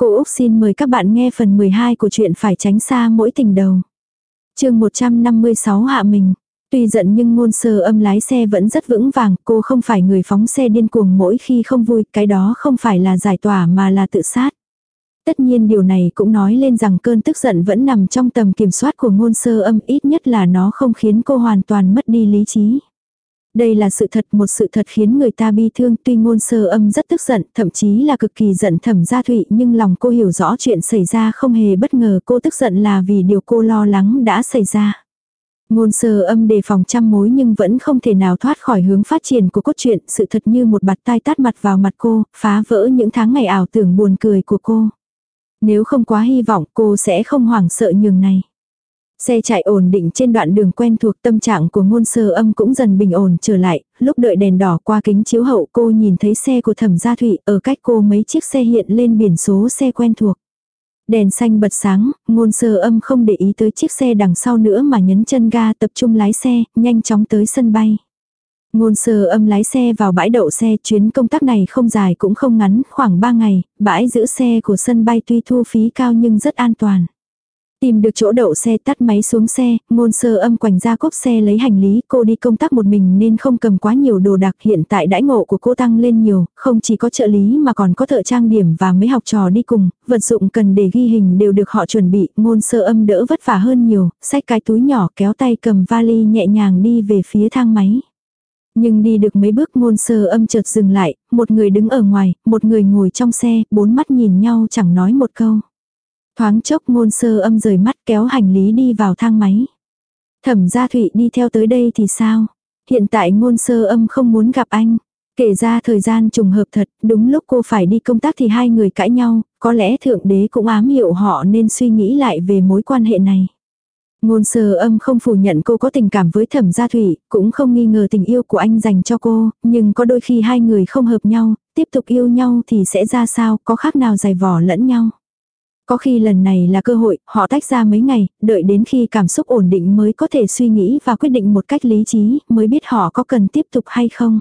Cô Úc xin mời các bạn nghe phần 12 của chuyện phải tránh xa mỗi tình đầu. chương 156 hạ mình. Tuy giận nhưng ngôn sơ âm lái xe vẫn rất vững vàng, cô không phải người phóng xe điên cuồng mỗi khi không vui, cái đó không phải là giải tỏa mà là tự sát. Tất nhiên điều này cũng nói lên rằng cơn tức giận vẫn nằm trong tầm kiểm soát của ngôn sơ âm ít nhất là nó không khiến cô hoàn toàn mất đi lý trí. Đây là sự thật, một sự thật khiến người ta bi thương, tuy ngôn sơ âm rất tức giận, thậm chí là cực kỳ giận thẩm gia thụy, nhưng lòng cô hiểu rõ chuyện xảy ra không hề bất ngờ cô tức giận là vì điều cô lo lắng đã xảy ra. Ngôn sơ âm đề phòng trăm mối nhưng vẫn không thể nào thoát khỏi hướng phát triển của cốt truyện, sự thật như một bạt tai tát mặt vào mặt cô, phá vỡ những tháng ngày ảo tưởng buồn cười của cô. Nếu không quá hy vọng cô sẽ không hoảng sợ nhường này. Xe chạy ổn định trên đoạn đường quen thuộc tâm trạng của ngôn sơ âm cũng dần bình ổn trở lại, lúc đợi đèn đỏ qua kính chiếu hậu cô nhìn thấy xe của thẩm gia thụy ở cách cô mấy chiếc xe hiện lên biển số xe quen thuộc. Đèn xanh bật sáng, ngôn sơ âm không để ý tới chiếc xe đằng sau nữa mà nhấn chân ga tập trung lái xe, nhanh chóng tới sân bay. Ngôn sơ âm lái xe vào bãi đậu xe chuyến công tác này không dài cũng không ngắn, khoảng 3 ngày, bãi giữ xe của sân bay tuy thu phí cao nhưng rất an toàn. Tìm được chỗ đậu xe tắt máy xuống xe, ngôn sơ âm quành ra cốp xe lấy hành lý, cô đi công tác một mình nên không cầm quá nhiều đồ đặc hiện tại đãi ngộ của cô tăng lên nhiều, không chỉ có trợ lý mà còn có thợ trang điểm và mấy học trò đi cùng, vật dụng cần để ghi hình đều được họ chuẩn bị, ngôn sơ âm đỡ vất vả hơn nhiều, xách cái túi nhỏ kéo tay cầm vali nhẹ nhàng đi về phía thang máy. Nhưng đi được mấy bước ngôn sơ âm chợt dừng lại, một người đứng ở ngoài, một người ngồi trong xe, bốn mắt nhìn nhau chẳng nói một câu. Thoáng chốc ngôn sơ âm rời mắt kéo hành lý đi vào thang máy. Thẩm gia thụy đi theo tới đây thì sao? Hiện tại ngôn sơ âm không muốn gặp anh. Kể ra thời gian trùng hợp thật, đúng lúc cô phải đi công tác thì hai người cãi nhau, có lẽ thượng đế cũng ám hiệu họ nên suy nghĩ lại về mối quan hệ này. Ngôn sơ âm không phủ nhận cô có tình cảm với thẩm gia thủy, cũng không nghi ngờ tình yêu của anh dành cho cô, nhưng có đôi khi hai người không hợp nhau, tiếp tục yêu nhau thì sẽ ra sao, có khác nào giày vỏ lẫn nhau. Có khi lần này là cơ hội, họ tách ra mấy ngày, đợi đến khi cảm xúc ổn định mới có thể suy nghĩ và quyết định một cách lý trí, mới biết họ có cần tiếp tục hay không.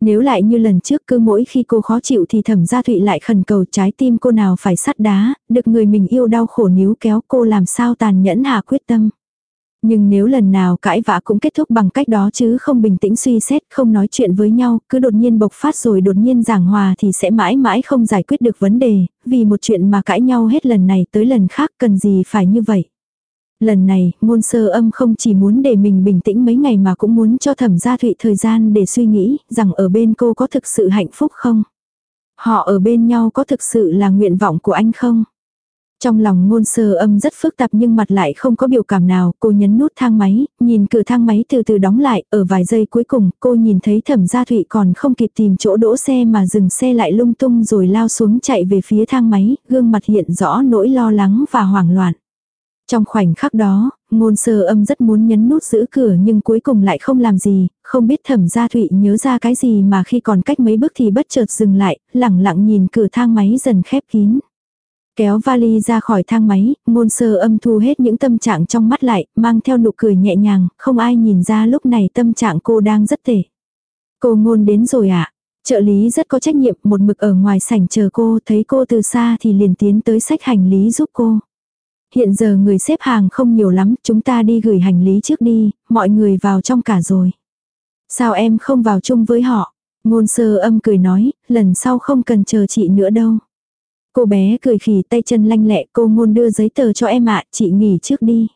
Nếu lại như lần trước cứ mỗi khi cô khó chịu thì thẩm gia thụy lại khẩn cầu trái tim cô nào phải sắt đá, được người mình yêu đau khổ níu kéo cô làm sao tàn nhẫn hạ quyết tâm. Nhưng nếu lần nào cãi vã cũng kết thúc bằng cách đó chứ không bình tĩnh suy xét, không nói chuyện với nhau, cứ đột nhiên bộc phát rồi đột nhiên giảng hòa thì sẽ mãi mãi không giải quyết được vấn đề, vì một chuyện mà cãi nhau hết lần này tới lần khác cần gì phải như vậy. Lần này, ngôn sơ âm không chỉ muốn để mình bình tĩnh mấy ngày mà cũng muốn cho thẩm gia thụy thời gian để suy nghĩ rằng ở bên cô có thực sự hạnh phúc không. Họ ở bên nhau có thực sự là nguyện vọng của anh không? Trong lòng ngôn sơ âm rất phức tạp nhưng mặt lại không có biểu cảm nào, cô nhấn nút thang máy, nhìn cửa thang máy từ từ đóng lại, ở vài giây cuối cùng cô nhìn thấy thẩm gia thụy còn không kịp tìm chỗ đỗ xe mà dừng xe lại lung tung rồi lao xuống chạy về phía thang máy, gương mặt hiện rõ nỗi lo lắng và hoảng loạn. Trong khoảnh khắc đó, ngôn sơ âm rất muốn nhấn nút giữ cửa nhưng cuối cùng lại không làm gì, không biết thẩm gia thụy nhớ ra cái gì mà khi còn cách mấy bước thì bất chợt dừng lại, lẳng lặng nhìn cửa thang máy dần khép kín. Kéo vali ra khỏi thang máy, ngôn sơ âm thu hết những tâm trạng trong mắt lại, mang theo nụ cười nhẹ nhàng, không ai nhìn ra lúc này tâm trạng cô đang rất tệ. Cô ngôn đến rồi ạ. À? Trợ lý rất có trách nhiệm, một mực ở ngoài sảnh chờ cô, thấy cô từ xa thì liền tiến tới sách hành lý giúp cô. Hiện giờ người xếp hàng không nhiều lắm, chúng ta đi gửi hành lý trước đi, mọi người vào trong cả rồi. Sao em không vào chung với họ? Ngôn sơ âm cười nói, lần sau không cần chờ chị nữa đâu. Cô bé cười khỉ tay chân lanh lẹ cô ngôn đưa giấy tờ cho em ạ, chị nghỉ trước đi.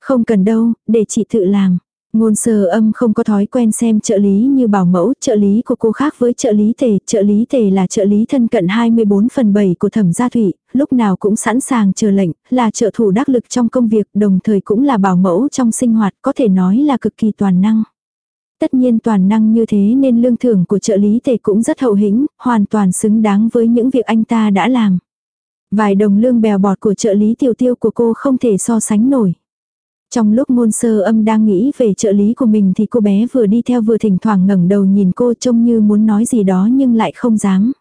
Không cần đâu, để chị tự làm. Ngôn sơ âm không có thói quen xem trợ lý như bảo mẫu, trợ lý của cô khác với trợ lý tề, trợ lý tề là trợ lý thân cận 24 phần 7 của thẩm gia thủy, lúc nào cũng sẵn sàng chờ lệnh, là trợ thủ đắc lực trong công việc, đồng thời cũng là bảo mẫu trong sinh hoạt, có thể nói là cực kỳ toàn năng. Tất nhiên toàn năng như thế nên lương thưởng của trợ lý tề cũng rất hậu hĩnh, hoàn toàn xứng đáng với những việc anh ta đã làm. Vài đồng lương bèo bọt của trợ lý tiểu tiêu của cô không thể so sánh nổi. Trong lúc ngôn sơ âm đang nghĩ về trợ lý của mình thì cô bé vừa đi theo vừa thỉnh thoảng ngẩng đầu nhìn cô trông như muốn nói gì đó nhưng lại không dám.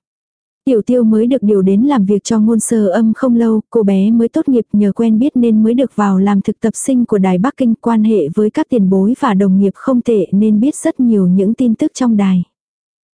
Tiểu tiêu mới được điều đến làm việc cho ngôn sơ âm không lâu, cô bé mới tốt nghiệp nhờ quen biết nên mới được vào làm thực tập sinh của Đài Bắc Kinh quan hệ với các tiền bối và đồng nghiệp không tệ nên biết rất nhiều những tin tức trong đài.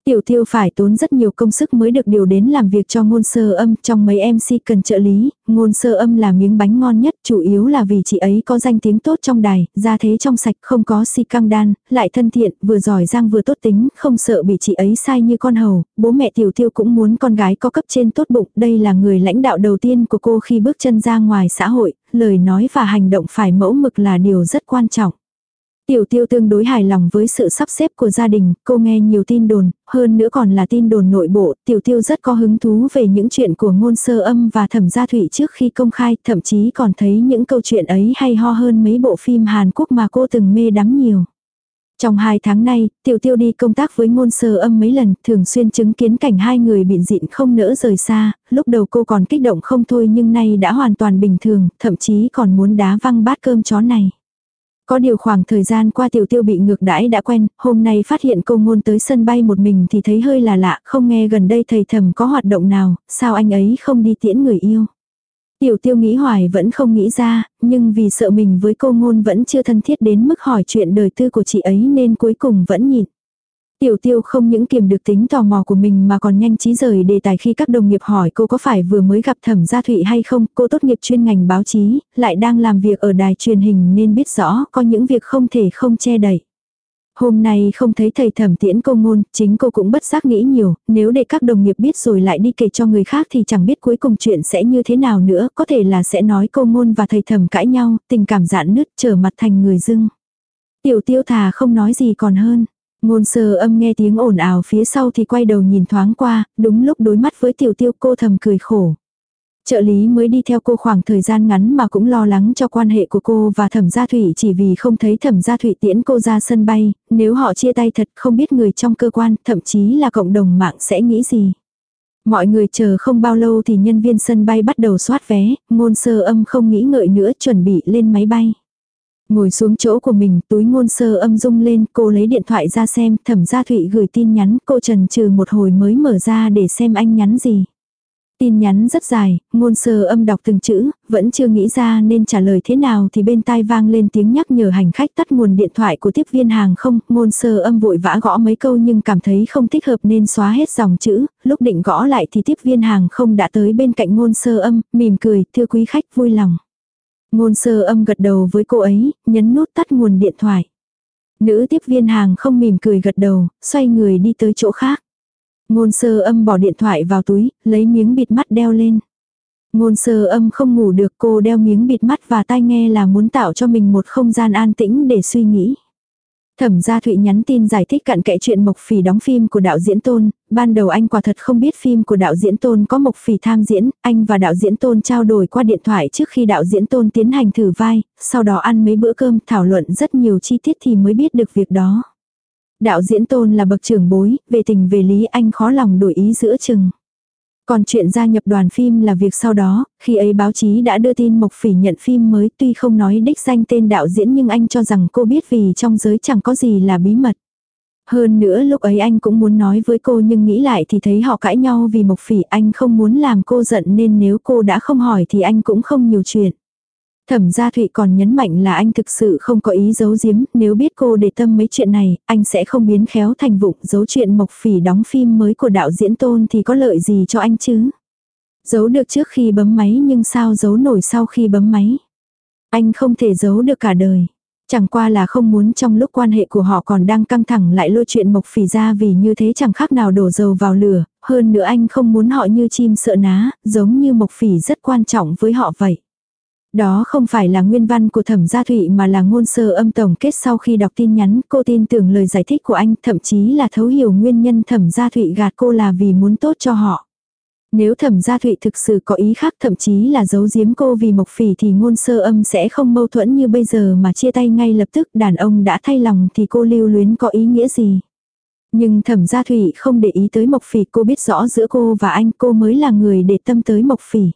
Tiểu tiêu phải tốn rất nhiều công sức mới được điều đến làm việc cho ngôn sơ âm trong mấy MC cần trợ lý, ngôn sơ âm là miếng bánh ngon nhất chủ yếu là vì chị ấy có danh tiếng tốt trong đài, ra thế trong sạch không có si căng đan, lại thân thiện, vừa giỏi giang vừa tốt tính, không sợ bị chị ấy sai như con hầu, bố mẹ tiểu tiêu cũng muốn con gái có cấp trên tốt bụng, đây là người lãnh đạo đầu tiên của cô khi bước chân ra ngoài xã hội, lời nói và hành động phải mẫu mực là điều rất quan trọng. Tiểu tiêu tương đối hài lòng với sự sắp xếp của gia đình, cô nghe nhiều tin đồn, hơn nữa còn là tin đồn nội bộ, tiểu tiêu rất có hứng thú về những chuyện của ngôn sơ âm và thẩm gia thủy trước khi công khai, thậm chí còn thấy những câu chuyện ấy hay ho hơn mấy bộ phim Hàn Quốc mà cô từng mê đắm nhiều. Trong hai tháng nay, tiểu tiêu đi công tác với ngôn sơ âm mấy lần, thường xuyên chứng kiến cảnh hai người bị dịn không nỡ rời xa, lúc đầu cô còn kích động không thôi nhưng nay đã hoàn toàn bình thường, thậm chí còn muốn đá văng bát cơm chó này. Có điều khoảng thời gian qua tiểu tiêu bị ngược đãi đã quen, hôm nay phát hiện cô ngôn tới sân bay một mình thì thấy hơi là lạ, không nghe gần đây thầy thầm có hoạt động nào, sao anh ấy không đi tiễn người yêu. Tiểu tiêu nghĩ hoài vẫn không nghĩ ra, nhưng vì sợ mình với cô ngôn vẫn chưa thân thiết đến mức hỏi chuyện đời tư của chị ấy nên cuối cùng vẫn nhịn. Tiểu tiêu không những kiềm được tính tò mò của mình mà còn nhanh trí rời đề tài khi các đồng nghiệp hỏi cô có phải vừa mới gặp thẩm gia thụy hay không, cô tốt nghiệp chuyên ngành báo chí, lại đang làm việc ở đài truyền hình nên biết rõ có những việc không thể không che đậy. Hôm nay không thấy thầy thẩm tiễn cô ngôn, chính cô cũng bất giác nghĩ nhiều, nếu để các đồng nghiệp biết rồi lại đi kể cho người khác thì chẳng biết cuối cùng chuyện sẽ như thế nào nữa, có thể là sẽ nói cô ngôn và thầy thẩm cãi nhau, tình cảm giãn nứt trở mặt thành người dưng. Tiểu tiêu thà không nói gì còn hơn. Ngôn sơ âm nghe tiếng ồn ào phía sau thì quay đầu nhìn thoáng qua, đúng lúc đối mắt với tiểu tiêu cô thầm cười khổ. Trợ lý mới đi theo cô khoảng thời gian ngắn mà cũng lo lắng cho quan hệ của cô và thẩm gia thủy chỉ vì không thấy thẩm gia thủy tiễn cô ra sân bay, nếu họ chia tay thật không biết người trong cơ quan, thậm chí là cộng đồng mạng sẽ nghĩ gì. Mọi người chờ không bao lâu thì nhân viên sân bay bắt đầu soát vé, ngôn sơ âm không nghĩ ngợi nữa chuẩn bị lên máy bay. Ngồi xuống chỗ của mình, túi ngôn sơ âm rung lên, cô lấy điện thoại ra xem, thẩm gia thụy gửi tin nhắn, cô trần trừ một hồi mới mở ra để xem anh nhắn gì. Tin nhắn rất dài, ngôn sơ âm đọc từng chữ, vẫn chưa nghĩ ra nên trả lời thế nào thì bên tai vang lên tiếng nhắc nhở hành khách tắt nguồn điện thoại của tiếp viên hàng không, ngôn sơ âm vội vã gõ mấy câu nhưng cảm thấy không thích hợp nên xóa hết dòng chữ, lúc định gõ lại thì tiếp viên hàng không đã tới bên cạnh ngôn sơ âm, mỉm cười, thưa quý khách vui lòng. Ngôn sơ âm gật đầu với cô ấy, nhấn nút tắt nguồn điện thoại. Nữ tiếp viên hàng không mỉm cười gật đầu, xoay người đi tới chỗ khác. Ngôn sơ âm bỏ điện thoại vào túi, lấy miếng bịt mắt đeo lên. Ngôn sơ âm không ngủ được cô đeo miếng bịt mắt và tai nghe là muốn tạo cho mình một không gian an tĩnh để suy nghĩ. Thẩm gia Thụy nhắn tin giải thích cặn kẽ chuyện Mộc Phỉ đóng phim của đạo diễn Tôn, ban đầu anh quả thật không biết phim của đạo diễn Tôn có Mộc Phỉ tham diễn, anh và đạo diễn Tôn trao đổi qua điện thoại trước khi đạo diễn Tôn tiến hành thử vai, sau đó ăn mấy bữa cơm thảo luận rất nhiều chi tiết thì mới biết được việc đó. Đạo diễn Tôn là bậc trưởng bối, về tình về lý anh khó lòng đổi ý giữa chừng. Còn chuyện gia nhập đoàn phim là việc sau đó, khi ấy báo chí đã đưa tin Mộc Phỉ nhận phim mới tuy không nói đích danh tên đạo diễn nhưng anh cho rằng cô biết vì trong giới chẳng có gì là bí mật. Hơn nữa lúc ấy anh cũng muốn nói với cô nhưng nghĩ lại thì thấy họ cãi nhau vì Mộc Phỉ anh không muốn làm cô giận nên nếu cô đã không hỏi thì anh cũng không nhiều chuyện. Thẩm gia Thụy còn nhấn mạnh là anh thực sự không có ý giấu giếm, nếu biết cô để tâm mấy chuyện này, anh sẽ không biến khéo thành vụng giấu chuyện Mộc Phỉ đóng phim mới của đạo diễn Tôn thì có lợi gì cho anh chứ. Giấu được trước khi bấm máy nhưng sao giấu nổi sau khi bấm máy. Anh không thể giấu được cả đời. Chẳng qua là không muốn trong lúc quan hệ của họ còn đang căng thẳng lại lôi chuyện Mộc Phỉ ra vì như thế chẳng khác nào đổ dầu vào lửa, hơn nữa anh không muốn họ như chim sợ ná, giống như Mộc Phỉ rất quan trọng với họ vậy. Đó không phải là nguyên văn của thẩm gia thụy mà là ngôn sơ âm tổng kết sau khi đọc tin nhắn, cô tin tưởng lời giải thích của anh, thậm chí là thấu hiểu nguyên nhân thẩm gia thụy gạt cô là vì muốn tốt cho họ. Nếu thẩm gia thụy thực sự có ý khác, thậm chí là giấu giếm cô vì mộc phỉ thì ngôn sơ âm sẽ không mâu thuẫn như bây giờ mà chia tay ngay lập tức, đàn ông đã thay lòng thì cô lưu luyến có ý nghĩa gì. Nhưng thẩm gia thụy không để ý tới mộc phỉ, cô biết rõ giữa cô và anh, cô mới là người để tâm tới mộc phỉ.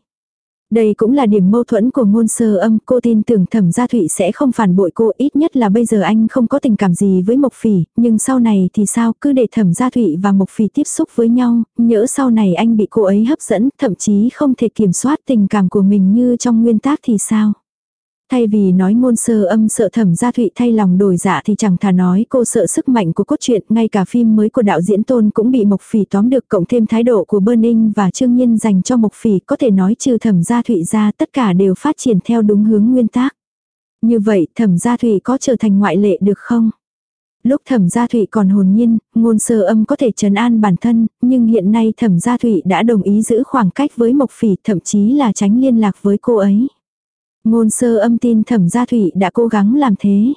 Đây cũng là điểm mâu thuẫn của ngôn sơ âm, cô tin tưởng thẩm gia thụy sẽ không phản bội cô, ít nhất là bây giờ anh không có tình cảm gì với Mộc Phỉ, nhưng sau này thì sao, cứ để thẩm gia thụy và Mộc Phỉ tiếp xúc với nhau, nhỡ sau này anh bị cô ấy hấp dẫn, thậm chí không thể kiểm soát tình cảm của mình như trong nguyên tác thì sao. Thay vì nói ngôn sơ âm sợ thẩm gia thụy thay lòng đổi dạ thì chẳng thà nói cô sợ sức mạnh của cốt truyện, ngay cả phim mới của đạo diễn tôn cũng bị Mộc Phỉ tóm được cộng thêm thái độ của Burning và Trương Nhiên dành cho Mộc Phỉ có thể nói trừ thẩm gia thụy ra tất cả đều phát triển theo đúng hướng nguyên tác. Như vậy thẩm gia thụy có trở thành ngoại lệ được không? Lúc thẩm gia thụy còn hồn nhiên, ngôn sơ âm có thể trấn an bản thân, nhưng hiện nay thẩm gia thụy đã đồng ý giữ khoảng cách với Mộc Phỉ thậm chí là tránh liên lạc với cô ấy. Ngôn sơ âm tin thẩm gia thủy đã cố gắng làm thế.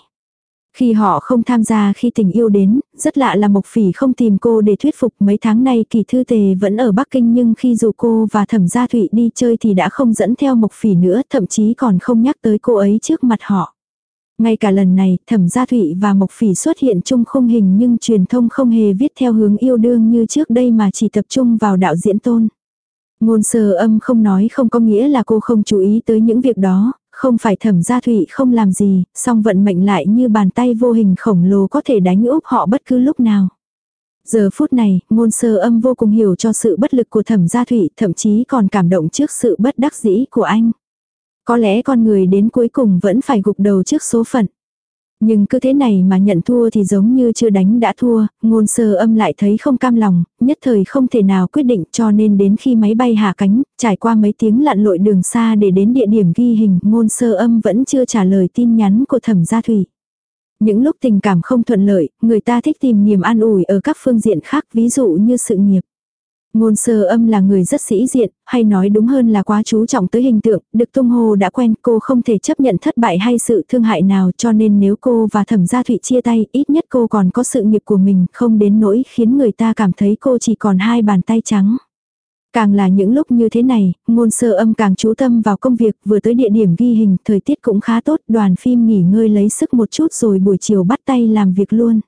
Khi họ không tham gia khi tình yêu đến, rất lạ là Mộc Phỉ không tìm cô để thuyết phục mấy tháng nay kỳ thư tề vẫn ở Bắc Kinh nhưng khi dù cô và thẩm gia thụy đi chơi thì đã không dẫn theo Mộc Phỉ nữa thậm chí còn không nhắc tới cô ấy trước mặt họ. Ngay cả lần này, thẩm gia thụy và Mộc Phỉ xuất hiện chung không hình nhưng truyền thông không hề viết theo hướng yêu đương như trước đây mà chỉ tập trung vào đạo diễn tôn. Ngôn sơ âm không nói không có nghĩa là cô không chú ý tới những việc đó, không phải thẩm gia thụy không làm gì, song vận mệnh lại như bàn tay vô hình khổng lồ có thể đánh úp họ bất cứ lúc nào. Giờ phút này, ngôn sơ âm vô cùng hiểu cho sự bất lực của thẩm gia thụy, thậm chí còn cảm động trước sự bất đắc dĩ của anh. Có lẽ con người đến cuối cùng vẫn phải gục đầu trước số phận. Nhưng cứ thế này mà nhận thua thì giống như chưa đánh đã thua, ngôn sơ âm lại thấy không cam lòng, nhất thời không thể nào quyết định cho nên đến khi máy bay hạ cánh, trải qua mấy tiếng lặn lội đường xa để đến địa điểm ghi hình, ngôn sơ âm vẫn chưa trả lời tin nhắn của thẩm gia thủy. Những lúc tình cảm không thuận lợi, người ta thích tìm niềm an ủi ở các phương diện khác ví dụ như sự nghiệp. Ngôn sơ âm là người rất sĩ diện, hay nói đúng hơn là quá chú trọng tới hình tượng, được tung hồ đã quen cô không thể chấp nhận thất bại hay sự thương hại nào cho nên nếu cô và thẩm gia thụy chia tay ít nhất cô còn có sự nghiệp của mình không đến nỗi khiến người ta cảm thấy cô chỉ còn hai bàn tay trắng. Càng là những lúc như thế này, ngôn sơ âm càng chú tâm vào công việc vừa tới địa điểm ghi hình, thời tiết cũng khá tốt, đoàn phim nghỉ ngơi lấy sức một chút rồi buổi chiều bắt tay làm việc luôn.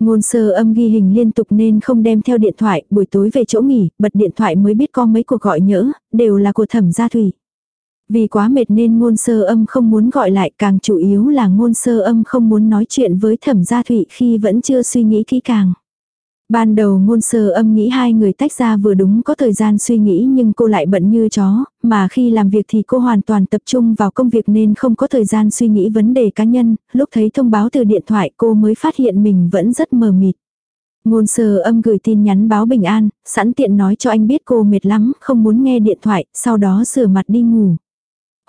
Ngôn sơ âm ghi hình liên tục nên không đem theo điện thoại, buổi tối về chỗ nghỉ, bật điện thoại mới biết có mấy cuộc gọi nhỡ, đều là của thẩm gia thủy. Vì quá mệt nên ngôn sơ âm không muốn gọi lại, càng chủ yếu là ngôn sơ âm không muốn nói chuyện với thẩm gia thủy khi vẫn chưa suy nghĩ kỹ càng. Ban đầu ngôn sơ âm nghĩ hai người tách ra vừa đúng có thời gian suy nghĩ nhưng cô lại bận như chó, mà khi làm việc thì cô hoàn toàn tập trung vào công việc nên không có thời gian suy nghĩ vấn đề cá nhân, lúc thấy thông báo từ điện thoại cô mới phát hiện mình vẫn rất mờ mịt. Ngôn sơ âm gửi tin nhắn báo bình an, sẵn tiện nói cho anh biết cô mệt lắm, không muốn nghe điện thoại, sau đó rửa mặt đi ngủ.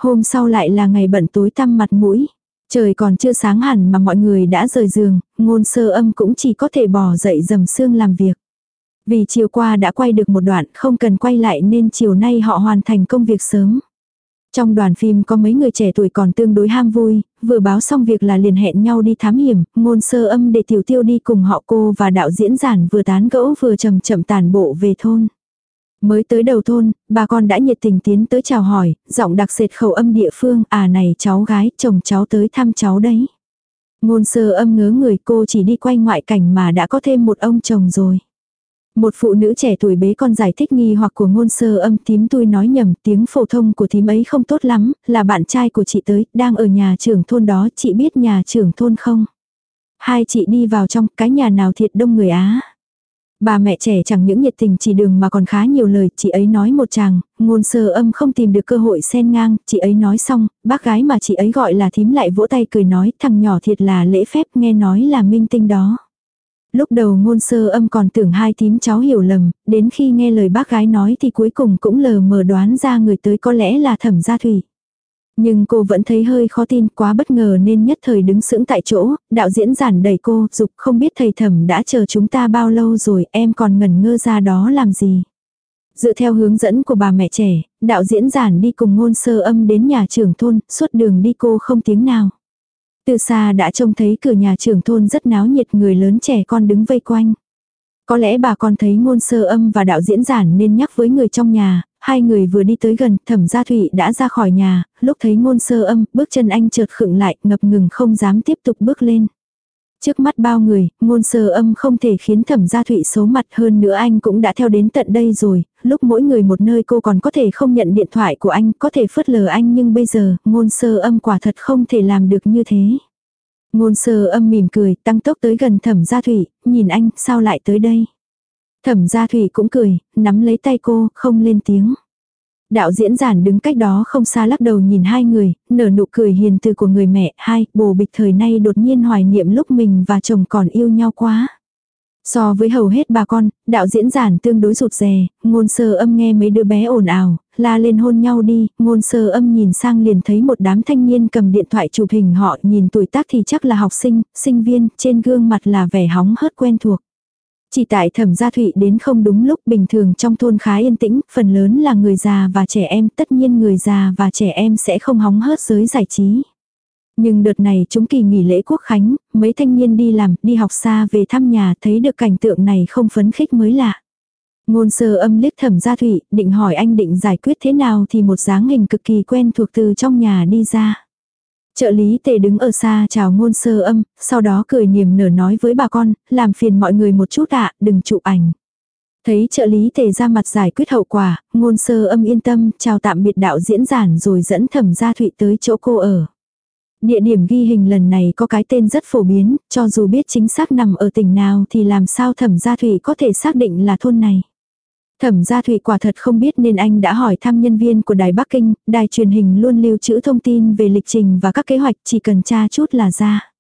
Hôm sau lại là ngày bận tối tăm mặt mũi. Trời còn chưa sáng hẳn mà mọi người đã rời giường, ngôn sơ âm cũng chỉ có thể bỏ dậy dầm xương làm việc. Vì chiều qua đã quay được một đoạn không cần quay lại nên chiều nay họ hoàn thành công việc sớm. Trong đoàn phim có mấy người trẻ tuổi còn tương đối ham vui, vừa báo xong việc là liền hẹn nhau đi thám hiểm, ngôn sơ âm để tiểu tiêu đi cùng họ cô và đạo diễn giản vừa tán gẫu vừa chậm chậm tàn bộ về thôn. Mới tới đầu thôn, bà con đã nhiệt tình tiến tới chào hỏi, giọng đặc sệt khẩu âm địa phương, à này cháu gái, chồng cháu tới thăm cháu đấy. Ngôn sơ âm ngớ người cô chỉ đi quay ngoại cảnh mà đã có thêm một ông chồng rồi. Một phụ nữ trẻ tuổi bế con giải thích nghi hoặc của ngôn sơ âm tím tôi nói nhầm tiếng phổ thông của thím ấy không tốt lắm, là bạn trai của chị tới, đang ở nhà trưởng thôn đó, chị biết nhà trưởng thôn không? Hai chị đi vào trong cái nhà nào thiệt đông người Á. Bà mẹ trẻ chẳng những nhiệt tình chỉ đường mà còn khá nhiều lời, chị ấy nói một chàng, ngôn sơ âm không tìm được cơ hội xen ngang, chị ấy nói xong, bác gái mà chị ấy gọi là thím lại vỗ tay cười nói, thằng nhỏ thiệt là lễ phép nghe nói là minh tinh đó. Lúc đầu ngôn sơ âm còn tưởng hai thím cháu hiểu lầm, đến khi nghe lời bác gái nói thì cuối cùng cũng lờ mờ đoán ra người tới có lẽ là thẩm gia thủy. Nhưng cô vẫn thấy hơi khó tin quá bất ngờ nên nhất thời đứng sững tại chỗ, đạo diễn giản đẩy cô, dục không biết thầy thẩm đã chờ chúng ta bao lâu rồi, em còn ngẩn ngơ ra đó làm gì. Dựa theo hướng dẫn của bà mẹ trẻ, đạo diễn giản đi cùng ngôn sơ âm đến nhà trưởng thôn, suốt đường đi cô không tiếng nào. Từ xa đã trông thấy cửa nhà trưởng thôn rất náo nhiệt người lớn trẻ con đứng vây quanh. Có lẽ bà con thấy ngôn sơ âm và đạo diễn giản nên nhắc với người trong nhà, hai người vừa đi tới gần, thẩm gia thụy đã ra khỏi nhà, lúc thấy ngôn sơ âm, bước chân anh chợt khựng lại, ngập ngừng không dám tiếp tục bước lên. Trước mắt bao người, ngôn sơ âm không thể khiến thẩm gia thụy xấu mặt hơn nữa anh cũng đã theo đến tận đây rồi, lúc mỗi người một nơi cô còn có thể không nhận điện thoại của anh, có thể phớt lờ anh nhưng bây giờ, ngôn sơ âm quả thật không thể làm được như thế. Ngôn sơ âm mỉm cười, tăng tốc tới gần thẩm gia thủy, nhìn anh, sao lại tới đây? Thẩm gia thủy cũng cười, nắm lấy tay cô, không lên tiếng. Đạo diễn giản đứng cách đó không xa lắc đầu nhìn hai người, nở nụ cười hiền từ của người mẹ, hai, bồ bịch thời nay đột nhiên hoài niệm lúc mình và chồng còn yêu nhau quá. So với hầu hết bà con, đạo diễn giản tương đối rụt rè, ngôn sơ âm nghe mấy đứa bé ồn ào, la lên hôn nhau đi, ngôn sơ âm nhìn sang liền thấy một đám thanh niên cầm điện thoại chụp hình họ nhìn tuổi tác thì chắc là học sinh, sinh viên, trên gương mặt là vẻ hóng hớt quen thuộc. Chỉ tại thẩm gia thụy đến không đúng lúc bình thường trong thôn khá yên tĩnh, phần lớn là người già và trẻ em, tất nhiên người già và trẻ em sẽ không hóng hớt giới giải trí. Nhưng đợt này chúng kỳ nghỉ lễ quốc khánh, mấy thanh niên đi làm, đi học xa về thăm nhà thấy được cảnh tượng này không phấn khích mới lạ. Ngôn sơ âm liếc thẩm gia thụy, định hỏi anh định giải quyết thế nào thì một dáng hình cực kỳ quen thuộc từ trong nhà đi ra. Trợ lý tề đứng ở xa chào ngôn sơ âm, sau đó cười niềm nở nói với bà con, làm phiền mọi người một chút ạ, đừng chụp ảnh. Thấy trợ lý tề ra mặt giải quyết hậu quả, ngôn sơ âm yên tâm, chào tạm biệt đạo diễn giản rồi dẫn thẩm gia thụy tới chỗ cô ở. Địa điểm ghi hình lần này có cái tên rất phổ biến, cho dù biết chính xác nằm ở tỉnh nào thì làm sao thẩm gia thủy có thể xác định là thôn này. Thẩm gia thủy quả thật không biết nên anh đã hỏi thăm nhân viên của Đài Bắc Kinh, đài truyền hình luôn lưu trữ thông tin về lịch trình và các kế hoạch chỉ cần tra chút là ra.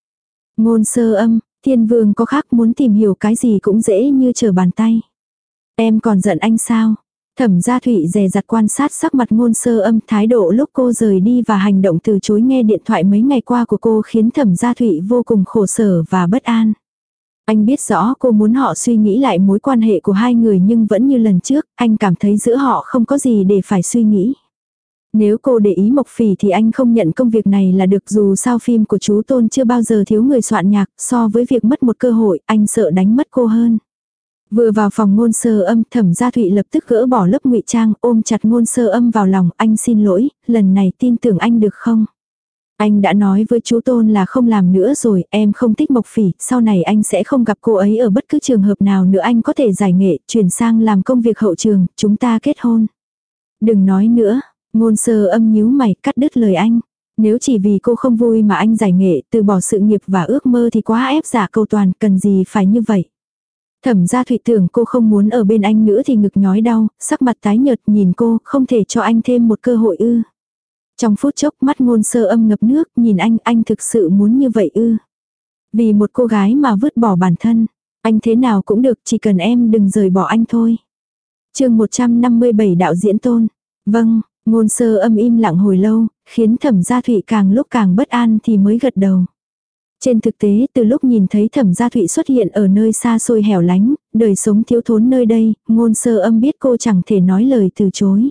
Ngôn sơ âm, thiên vương có khác muốn tìm hiểu cái gì cũng dễ như trở bàn tay. Em còn giận anh sao? Thẩm gia Thụy dè dặt quan sát sắc mặt ngôn sơ âm thái độ lúc cô rời đi và hành động từ chối nghe điện thoại mấy ngày qua của cô khiến thẩm gia Thụy vô cùng khổ sở và bất an. Anh biết rõ cô muốn họ suy nghĩ lại mối quan hệ của hai người nhưng vẫn như lần trước, anh cảm thấy giữa họ không có gì để phải suy nghĩ. Nếu cô để ý Mộc Phỉ thì anh không nhận công việc này là được dù sao phim của chú Tôn chưa bao giờ thiếu người soạn nhạc, so với việc mất một cơ hội, anh sợ đánh mất cô hơn. Vừa vào phòng ngôn sơ âm thẩm gia thụy lập tức gỡ bỏ lớp ngụy trang ôm chặt ngôn sơ âm vào lòng anh xin lỗi, lần này tin tưởng anh được không? Anh đã nói với chú Tôn là không làm nữa rồi, em không thích Mộc Phỉ, sau này anh sẽ không gặp cô ấy ở bất cứ trường hợp nào nữa anh có thể giải nghệ, chuyển sang làm công việc hậu trường, chúng ta kết hôn. Đừng nói nữa, ngôn sơ âm nhíu mày cắt đứt lời anh. Nếu chỉ vì cô không vui mà anh giải nghệ, từ bỏ sự nghiệp và ước mơ thì quá ép giả câu toàn, cần gì phải như vậy. Thẩm gia thụy tưởng cô không muốn ở bên anh nữa thì ngực nhói đau, sắc mặt tái nhợt nhìn cô, không thể cho anh thêm một cơ hội ư. Trong phút chốc mắt ngôn sơ âm ngập nước, nhìn anh, anh thực sự muốn như vậy ư. Vì một cô gái mà vứt bỏ bản thân, anh thế nào cũng được, chỉ cần em đừng rời bỏ anh thôi. chương 157 đạo diễn tôn. Vâng, ngôn sơ âm im lặng hồi lâu, khiến thẩm gia thụy càng lúc càng bất an thì mới gật đầu. Trên thực tế, từ lúc nhìn thấy thẩm gia thụy xuất hiện ở nơi xa xôi hẻo lánh, đời sống thiếu thốn nơi đây, ngôn sơ âm biết cô chẳng thể nói lời từ chối.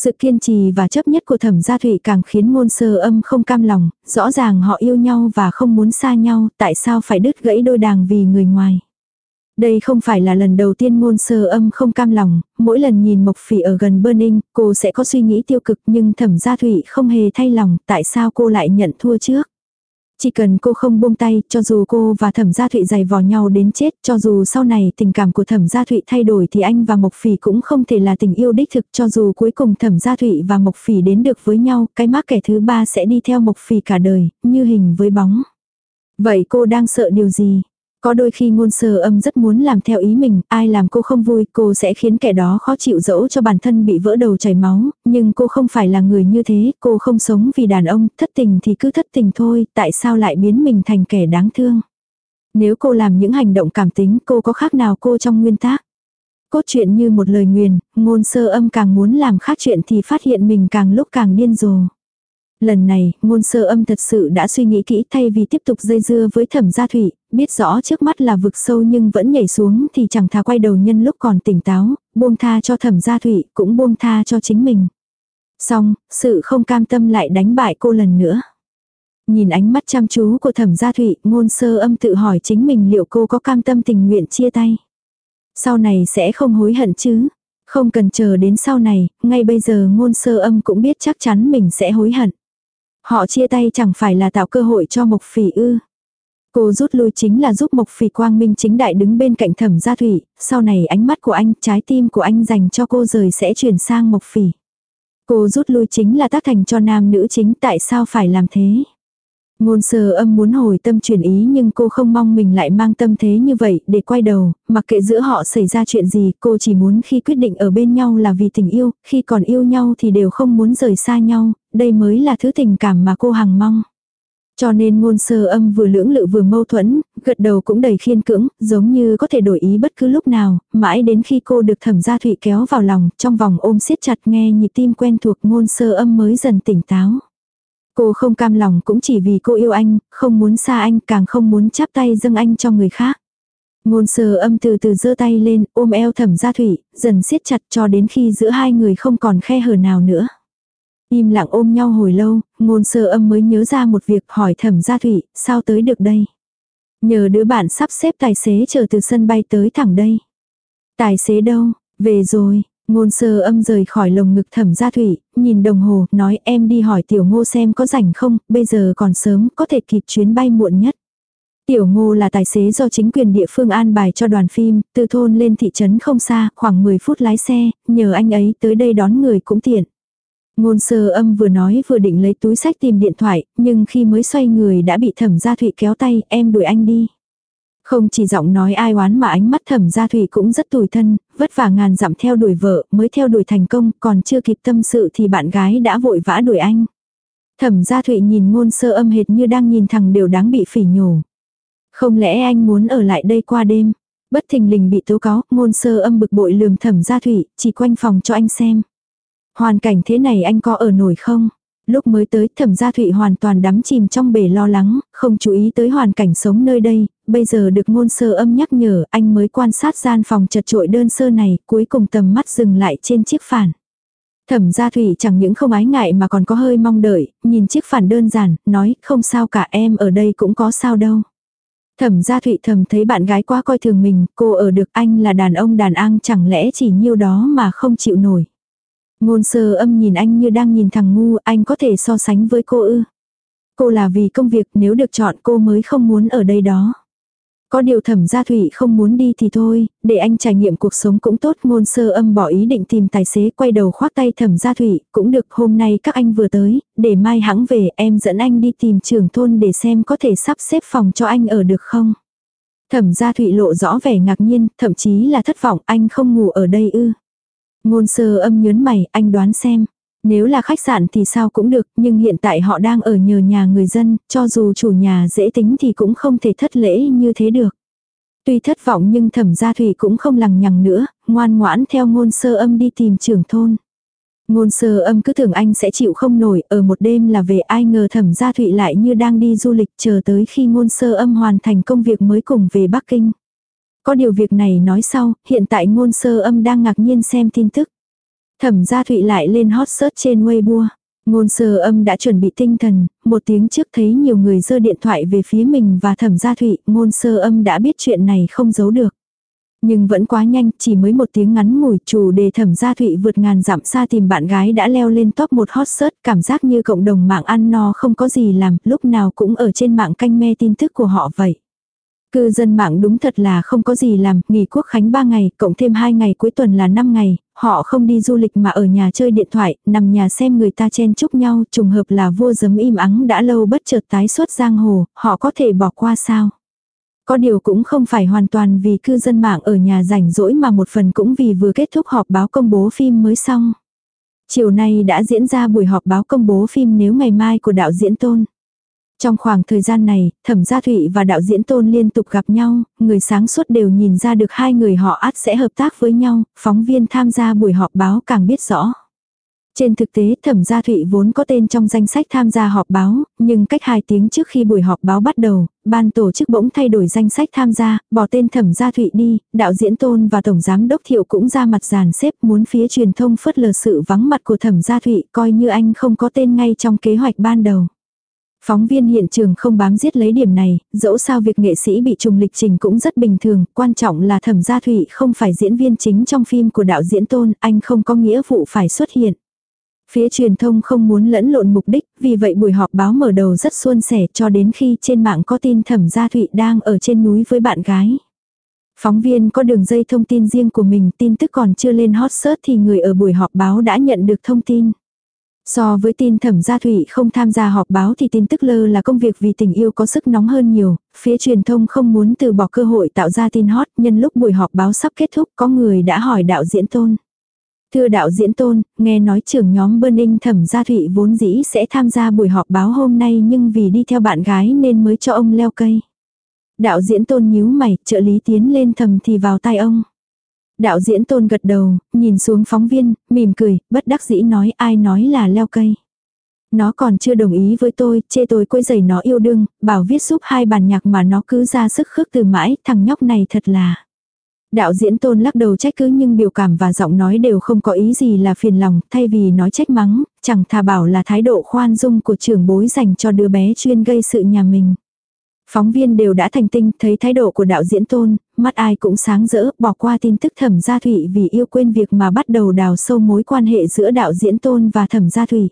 Sự kiên trì và chấp nhất của thẩm gia thụy càng khiến ngôn sơ âm không cam lòng, rõ ràng họ yêu nhau và không muốn xa nhau, tại sao phải đứt gãy đôi đàng vì người ngoài. Đây không phải là lần đầu tiên ngôn sơ âm không cam lòng, mỗi lần nhìn Mộc Phỉ ở gần Burning, cô sẽ có suy nghĩ tiêu cực nhưng thẩm gia thụy không hề thay lòng, tại sao cô lại nhận thua trước. Chỉ cần cô không buông tay, cho dù cô và thẩm gia thụy giày vò nhau đến chết, cho dù sau này tình cảm của thẩm gia thụy thay đổi thì anh và Mộc Phỉ cũng không thể là tình yêu đích thực, cho dù cuối cùng thẩm gia thụy và Mộc Phỉ đến được với nhau, cái mác kẻ thứ ba sẽ đi theo Mộc Phỉ cả đời, như hình với bóng. Vậy cô đang sợ điều gì? Có đôi khi ngôn sơ âm rất muốn làm theo ý mình, ai làm cô không vui, cô sẽ khiến kẻ đó khó chịu dẫu cho bản thân bị vỡ đầu chảy máu, nhưng cô không phải là người như thế, cô không sống vì đàn ông, thất tình thì cứ thất tình thôi, tại sao lại biến mình thành kẻ đáng thương. Nếu cô làm những hành động cảm tính cô có khác nào cô trong nguyên tác. Cốt truyện như một lời nguyền, ngôn sơ âm càng muốn làm khác chuyện thì phát hiện mình càng lúc càng điên rồ. Lần này, ngôn sơ âm thật sự đã suy nghĩ kỹ thay vì tiếp tục dây dưa với thẩm gia thủy, biết rõ trước mắt là vực sâu nhưng vẫn nhảy xuống thì chẳng thà quay đầu nhân lúc còn tỉnh táo, buông tha cho thẩm gia thủy, cũng buông tha cho chính mình. Xong, sự không cam tâm lại đánh bại cô lần nữa. Nhìn ánh mắt chăm chú của thẩm gia thủy, ngôn sơ âm tự hỏi chính mình liệu cô có cam tâm tình nguyện chia tay. Sau này sẽ không hối hận chứ. Không cần chờ đến sau này, ngay bây giờ ngôn sơ âm cũng biết chắc chắn mình sẽ hối hận. Họ chia tay chẳng phải là tạo cơ hội cho Mộc Phỉ ư. Cô rút lui chính là giúp Mộc Phỉ quang minh chính đại đứng bên cạnh thẩm gia thủy, sau này ánh mắt của anh, trái tim của anh dành cho cô rời sẽ chuyển sang Mộc Phỉ. Cô rút lui chính là tác thành cho nam nữ chính tại sao phải làm thế. Ngôn sơ âm muốn hồi tâm chuyển ý nhưng cô không mong mình lại mang tâm thế như vậy để quay đầu, mặc kệ giữa họ xảy ra chuyện gì cô chỉ muốn khi quyết định ở bên nhau là vì tình yêu, khi còn yêu nhau thì đều không muốn rời xa nhau, đây mới là thứ tình cảm mà cô hằng mong. Cho nên ngôn sơ âm vừa lưỡng lự vừa mâu thuẫn, gật đầu cũng đầy khiên cưỡng, giống như có thể đổi ý bất cứ lúc nào, mãi đến khi cô được thẩm gia thụy kéo vào lòng, trong vòng ôm siết chặt nghe nhịp tim quen thuộc ngôn sơ âm mới dần tỉnh táo. Cô không cam lòng cũng chỉ vì cô yêu anh, không muốn xa anh, càng không muốn chắp tay dâng anh cho người khác. Ngôn sơ âm từ từ giơ tay lên, ôm eo thẩm gia thủy, dần siết chặt cho đến khi giữa hai người không còn khe hở nào nữa. Im lặng ôm nhau hồi lâu, ngôn sơ âm mới nhớ ra một việc hỏi thẩm gia thủy, sao tới được đây? Nhờ đứa bạn sắp xếp tài xế chờ từ sân bay tới thẳng đây. Tài xế đâu? Về rồi, Ngôn sơ âm rời khỏi lồng ngực thẩm gia thủy, nhìn đồng hồ, nói em đi hỏi tiểu ngô xem có rảnh không, bây giờ còn sớm, có thể kịp chuyến bay muộn nhất. Tiểu ngô là tài xế do chính quyền địa phương an bài cho đoàn phim, từ thôn lên thị trấn không xa, khoảng 10 phút lái xe, nhờ anh ấy tới đây đón người cũng tiện. Ngôn sơ âm vừa nói vừa định lấy túi sách tìm điện thoại, nhưng khi mới xoay người đã bị thẩm gia thụy kéo tay, em đuổi anh đi. Không chỉ giọng nói ai oán mà ánh mắt thẩm gia thủy cũng rất tủi thân, vất vả ngàn dặm theo đuổi vợ, mới theo đuổi thành công, còn chưa kịp tâm sự thì bạn gái đã vội vã đuổi anh. Thẩm gia thụy nhìn ngôn sơ âm hệt như đang nhìn thằng đều đáng bị phỉ nhổ. Không lẽ anh muốn ở lại đây qua đêm? Bất thình lình bị tố cáo, ngôn sơ âm bực bội lườm thẩm gia thụy, chỉ quanh phòng cho anh xem. Hoàn cảnh thế này anh có ở nổi không? Lúc mới tới thẩm gia thụy hoàn toàn đắm chìm trong bể lo lắng, không chú ý tới hoàn cảnh sống nơi đây, bây giờ được ngôn sơ âm nhắc nhở anh mới quan sát gian phòng chật trội đơn sơ này, cuối cùng tầm mắt dừng lại trên chiếc phản. Thẩm gia thủy chẳng những không ái ngại mà còn có hơi mong đợi, nhìn chiếc phản đơn giản, nói không sao cả em ở đây cũng có sao đâu. Thẩm gia thụy thầm thấy bạn gái quá coi thường mình, cô ở được anh là đàn ông đàn an chẳng lẽ chỉ nhiêu đó mà không chịu nổi. Ngôn sơ âm nhìn anh như đang nhìn thằng ngu, anh có thể so sánh với cô ư. Cô là vì công việc nếu được chọn cô mới không muốn ở đây đó. Có điều thẩm gia thủy không muốn đi thì thôi, để anh trải nghiệm cuộc sống cũng tốt. Ngôn sơ âm bỏ ý định tìm tài xế quay đầu khoác tay thẩm gia thủy, cũng được hôm nay các anh vừa tới, để mai hãng về em dẫn anh đi tìm trưởng thôn để xem có thể sắp xếp phòng cho anh ở được không. Thẩm gia thủy lộ rõ vẻ ngạc nhiên, thậm chí là thất vọng anh không ngủ ở đây ư. Ngôn sơ âm nhớn mày, anh đoán xem. Nếu là khách sạn thì sao cũng được, nhưng hiện tại họ đang ở nhờ nhà người dân, cho dù chủ nhà dễ tính thì cũng không thể thất lễ như thế được. Tuy thất vọng nhưng thẩm gia thủy cũng không lằng nhằng nữa, ngoan ngoãn theo ngôn sơ âm đi tìm trưởng thôn. Ngôn sơ âm cứ tưởng anh sẽ chịu không nổi, ở một đêm là về ai ngờ thẩm gia thụy lại như đang đi du lịch chờ tới khi ngôn sơ âm hoàn thành công việc mới cùng về Bắc Kinh. Có điều việc này nói sau, hiện tại ngôn sơ âm đang ngạc nhiên xem tin tức. Thẩm gia thụy lại lên hot search trên Weibo. Ngôn sơ âm đã chuẩn bị tinh thần, một tiếng trước thấy nhiều người giơ điện thoại về phía mình và thẩm gia thụy, ngôn sơ âm đã biết chuyện này không giấu được. Nhưng vẫn quá nhanh, chỉ mới một tiếng ngắn ngủi chủ đề thẩm gia thụy vượt ngàn dặm xa tìm bạn gái đã leo lên top một hot search, cảm giác như cộng đồng mạng ăn no không có gì làm, lúc nào cũng ở trên mạng canh me tin tức của họ vậy. Cư dân mạng đúng thật là không có gì làm, nghỉ quốc khánh 3 ngày, cộng thêm 2 ngày cuối tuần là 5 ngày, họ không đi du lịch mà ở nhà chơi điện thoại, nằm nhà xem người ta chen chúc nhau, trùng hợp là vua giấm im ắng đã lâu bất chợt tái xuất giang hồ, họ có thể bỏ qua sao? Có điều cũng không phải hoàn toàn vì cư dân mạng ở nhà rảnh rỗi mà một phần cũng vì vừa kết thúc họp báo công bố phim mới xong. Chiều nay đã diễn ra buổi họp báo công bố phim nếu ngày mai của đạo diễn Tôn. Trong khoảng thời gian này, Thẩm Gia Thụy và đạo diễn Tôn liên tục gặp nhau, người sáng suốt đều nhìn ra được hai người họ át sẽ hợp tác với nhau, phóng viên tham gia buổi họp báo càng biết rõ. Trên thực tế Thẩm Gia Thụy vốn có tên trong danh sách tham gia họp báo, nhưng cách 2 tiếng trước khi buổi họp báo bắt đầu, ban tổ chức bỗng thay đổi danh sách tham gia, bỏ tên Thẩm Gia Thụy đi, đạo diễn Tôn và Tổng Giám Đốc Thiệu cũng ra mặt giàn xếp muốn phía truyền thông phớt lờ sự vắng mặt của Thẩm Gia Thụy coi như anh không có tên ngay trong kế hoạch ban đầu. Phóng viên hiện trường không bám giết lấy điểm này, dẫu sao việc nghệ sĩ bị trùng lịch trình cũng rất bình thường, quan trọng là thẩm gia thụy không phải diễn viên chính trong phim của đạo diễn tôn, anh không có nghĩa vụ phải xuất hiện. Phía truyền thông không muốn lẫn lộn mục đích, vì vậy buổi họp báo mở đầu rất suôn sẻ cho đến khi trên mạng có tin thẩm gia thụy đang ở trên núi với bạn gái. Phóng viên có đường dây thông tin riêng của mình tin tức còn chưa lên hot search thì người ở buổi họp báo đã nhận được thông tin. So với tin thẩm gia thủy không tham gia họp báo thì tin tức lơ là công việc vì tình yêu có sức nóng hơn nhiều, phía truyền thông không muốn từ bỏ cơ hội tạo ra tin hot nhân lúc buổi họp báo sắp kết thúc có người đã hỏi đạo diễn tôn. Thưa đạo diễn tôn, nghe nói trưởng nhóm Burning thẩm gia thủy vốn dĩ sẽ tham gia buổi họp báo hôm nay nhưng vì đi theo bạn gái nên mới cho ông leo cây. Đạo diễn tôn nhíu mày, trợ lý tiến lên thầm thì vào tai ông. Đạo diễn tôn gật đầu, nhìn xuống phóng viên, mỉm cười, bất đắc dĩ nói ai nói là leo cây. Nó còn chưa đồng ý với tôi, chê tôi quấy giày nó yêu đương, bảo viết giúp hai bản nhạc mà nó cứ ra sức khước từ mãi, thằng nhóc này thật là. Đạo diễn tôn lắc đầu trách cứ nhưng biểu cảm và giọng nói đều không có ý gì là phiền lòng, thay vì nói trách mắng, chẳng thà bảo là thái độ khoan dung của trưởng bối dành cho đứa bé chuyên gây sự nhà mình. Phóng viên đều đã thành tinh, thấy thái độ của đạo diễn tôn, mắt ai cũng sáng rỡ, bỏ qua tin tức thẩm gia thủy vì yêu quên việc mà bắt đầu đào sâu mối quan hệ giữa đạo diễn tôn và thẩm gia thủy.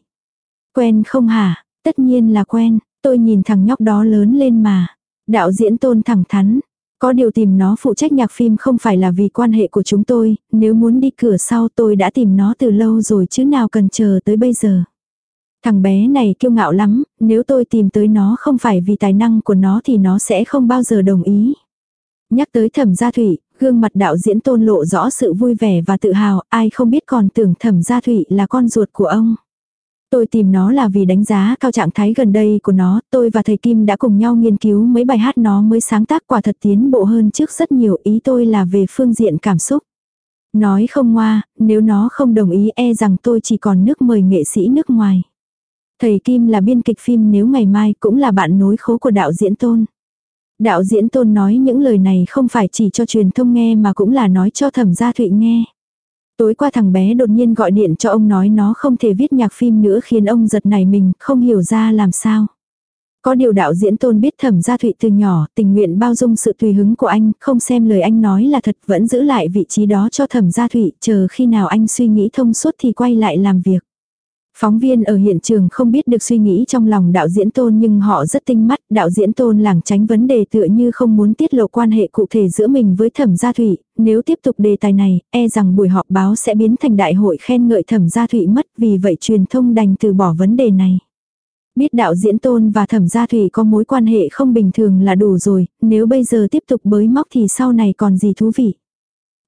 Quen không hả? Tất nhiên là quen, tôi nhìn thằng nhóc đó lớn lên mà. Đạo diễn tôn thẳng thắn. Có điều tìm nó phụ trách nhạc phim không phải là vì quan hệ của chúng tôi, nếu muốn đi cửa sau tôi đã tìm nó từ lâu rồi chứ nào cần chờ tới bây giờ. Thằng bé này kiêu ngạo lắm, nếu tôi tìm tới nó không phải vì tài năng của nó thì nó sẽ không bao giờ đồng ý. Nhắc tới thẩm gia thủy, gương mặt đạo diễn tôn lộ rõ sự vui vẻ và tự hào, ai không biết còn tưởng thẩm gia thủy là con ruột của ông. Tôi tìm nó là vì đánh giá cao trạng thái gần đây của nó, tôi và thầy Kim đã cùng nhau nghiên cứu mấy bài hát nó mới sáng tác quả thật tiến bộ hơn trước rất nhiều ý tôi là về phương diện cảm xúc. Nói không ngoa, nếu nó không đồng ý e rằng tôi chỉ còn nước mời nghệ sĩ nước ngoài. Thầy Kim là biên kịch phim nếu ngày mai cũng là bạn nối khố của đạo diễn Tôn. Đạo diễn Tôn nói những lời này không phải chỉ cho truyền thông nghe mà cũng là nói cho thẩm gia Thụy nghe. Tối qua thằng bé đột nhiên gọi điện cho ông nói nó không thể viết nhạc phim nữa khiến ông giật nảy mình, không hiểu ra làm sao. Có điều đạo diễn tôn biết thẩm gia thụy từ nhỏ, tình nguyện bao dung sự tùy hứng của anh, không xem lời anh nói là thật vẫn giữ lại vị trí đó cho thẩm gia thụy, chờ khi nào anh suy nghĩ thông suốt thì quay lại làm việc. Phóng viên ở hiện trường không biết được suy nghĩ trong lòng đạo diễn tôn nhưng họ rất tinh mắt, đạo diễn tôn lảng tránh vấn đề tựa như không muốn tiết lộ quan hệ cụ thể giữa mình với thẩm gia thủy, nếu tiếp tục đề tài này, e rằng buổi họp báo sẽ biến thành đại hội khen ngợi thẩm gia thủy mất, vì vậy truyền thông đành từ bỏ vấn đề này. Biết đạo diễn tôn và thẩm gia thủy có mối quan hệ không bình thường là đủ rồi, nếu bây giờ tiếp tục bới móc thì sau này còn gì thú vị.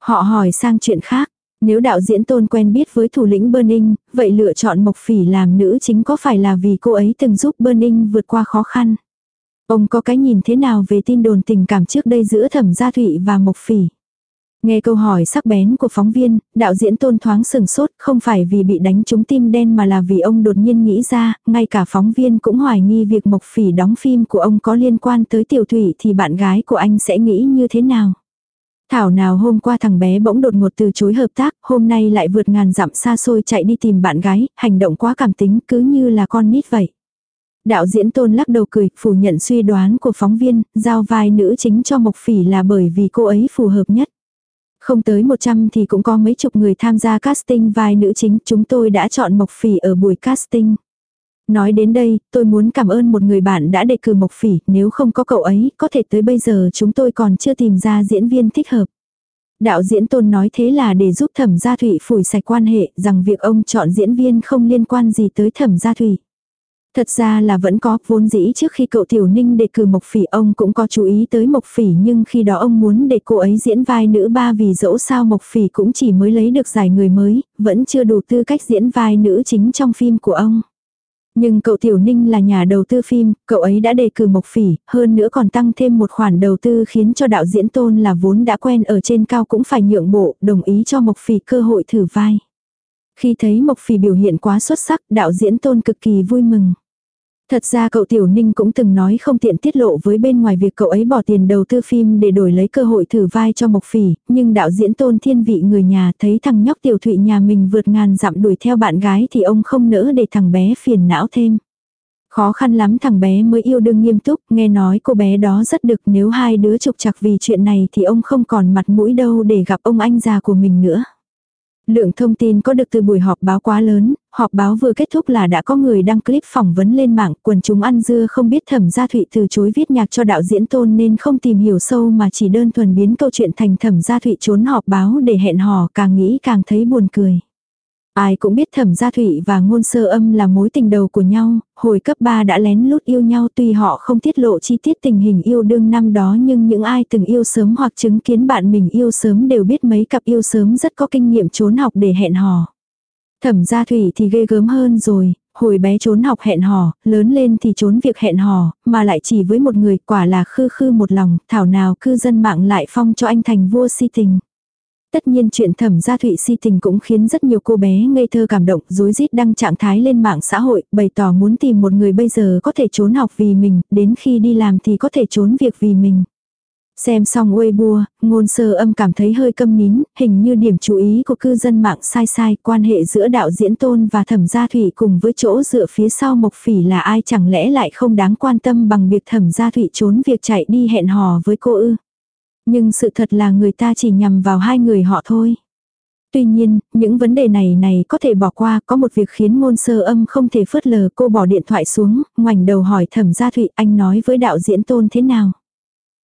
Họ hỏi sang chuyện khác, nếu đạo diễn tôn quen biết với thủ lĩnh Burning, vậy lựa chọn Mộc Phỉ làm nữ chính có phải là vì cô ấy từng giúp Burning vượt qua khó khăn? Ông có cái nhìn thế nào về tin đồn tình cảm trước đây giữa Thẩm Gia Thụy và Mộc Phỉ? Nghe câu hỏi sắc bén của phóng viên, đạo diễn tôn thoáng sừng sốt, không phải vì bị đánh trúng tim đen mà là vì ông đột nhiên nghĩ ra, ngay cả phóng viên cũng hoài nghi việc Mộc Phỉ đóng phim của ông có liên quan tới tiểu thủy thì bạn gái của anh sẽ nghĩ như thế nào. Thảo nào hôm qua thằng bé bỗng đột ngột từ chối hợp tác, hôm nay lại vượt ngàn dặm xa xôi chạy đi tìm bạn gái, hành động quá cảm tính cứ như là con nít vậy. Đạo diễn tôn lắc đầu cười, phủ nhận suy đoán của phóng viên, giao vai nữ chính cho Mộc Phỉ là bởi vì cô ấy phù hợp nhất. Không tới 100 thì cũng có mấy chục người tham gia casting vai nữ chính, chúng tôi đã chọn Mộc Phỉ ở buổi casting. Nói đến đây, tôi muốn cảm ơn một người bạn đã đề cử Mộc Phỉ, nếu không có cậu ấy, có thể tới bây giờ chúng tôi còn chưa tìm ra diễn viên thích hợp. Đạo diễn Tôn nói thế là để giúp Thẩm Gia Thụy phủi sạch quan hệ, rằng việc ông chọn diễn viên không liên quan gì tới Thẩm Gia Thụy. Thật ra là vẫn có, vốn dĩ trước khi cậu Tiểu Ninh đề cử Mộc Phỉ ông cũng có chú ý tới Mộc Phỉ nhưng khi đó ông muốn để cô ấy diễn vai nữ ba vì dẫu sao Mộc Phỉ cũng chỉ mới lấy được giải người mới, vẫn chưa đủ tư cách diễn vai nữ chính trong phim của ông. Nhưng cậu Tiểu Ninh là nhà đầu tư phim, cậu ấy đã đề cử Mộc Phỉ, hơn nữa còn tăng thêm một khoản đầu tư khiến cho đạo diễn tôn là vốn đã quen ở trên cao cũng phải nhượng bộ, đồng ý cho Mộc Phỉ cơ hội thử vai. Khi thấy Mộc Phỉ biểu hiện quá xuất sắc, đạo diễn tôn cực kỳ vui mừng. Thật ra cậu Tiểu Ninh cũng từng nói không tiện tiết lộ với bên ngoài việc cậu ấy bỏ tiền đầu tư phim để đổi lấy cơ hội thử vai cho Mộc Phỉ, nhưng đạo diễn tôn thiên vị người nhà thấy thằng nhóc Tiểu Thụy nhà mình vượt ngàn dặm đuổi theo bạn gái thì ông không nỡ để thằng bé phiền não thêm. Khó khăn lắm thằng bé mới yêu đương nghiêm túc, nghe nói cô bé đó rất được nếu hai đứa trục chặt vì chuyện này thì ông không còn mặt mũi đâu để gặp ông anh già của mình nữa. Lượng thông tin có được từ buổi họp báo quá lớn, họp báo vừa kết thúc là đã có người đăng clip phỏng vấn lên mạng, quần chúng ăn dưa không biết thẩm gia thụy từ chối viết nhạc cho đạo diễn tôn nên không tìm hiểu sâu mà chỉ đơn thuần biến câu chuyện thành thẩm gia thụy trốn họp báo để hẹn hò càng nghĩ càng thấy buồn cười. Ai cũng biết thẩm gia Thụy và ngôn sơ âm là mối tình đầu của nhau, hồi cấp 3 đã lén lút yêu nhau tuy họ không tiết lộ chi tiết tình hình yêu đương năm đó nhưng những ai từng yêu sớm hoặc chứng kiến bạn mình yêu sớm đều biết mấy cặp yêu sớm rất có kinh nghiệm trốn học để hẹn hò. Thẩm gia thủy thì ghê gớm hơn rồi, hồi bé trốn học hẹn hò, lớn lên thì trốn việc hẹn hò, mà lại chỉ với một người quả là khư khư một lòng, thảo nào cư dân mạng lại phong cho anh thành vua si tình. Tất nhiên chuyện thẩm gia thụy si tình cũng khiến rất nhiều cô bé ngây thơ cảm động, rối rít đăng trạng thái lên mạng xã hội, bày tỏ muốn tìm một người bây giờ có thể trốn học vì mình, đến khi đi làm thì có thể trốn việc vì mình. Xem xong Weibo, ngôn sơ âm cảm thấy hơi câm nín, hình như điểm chú ý của cư dân mạng sai sai, quan hệ giữa đạo diễn tôn và thẩm gia thủy cùng với chỗ dựa phía sau mộc phỉ là ai chẳng lẽ lại không đáng quan tâm bằng việc thẩm gia thủy trốn việc chạy đi hẹn hò với cô ư. Nhưng sự thật là người ta chỉ nhằm vào hai người họ thôi. Tuy nhiên, những vấn đề này này có thể bỏ qua, có một việc khiến ngôn sơ âm không thể phớt lờ cô bỏ điện thoại xuống, ngoảnh đầu hỏi thẩm gia thụy anh nói với đạo diễn tôn thế nào.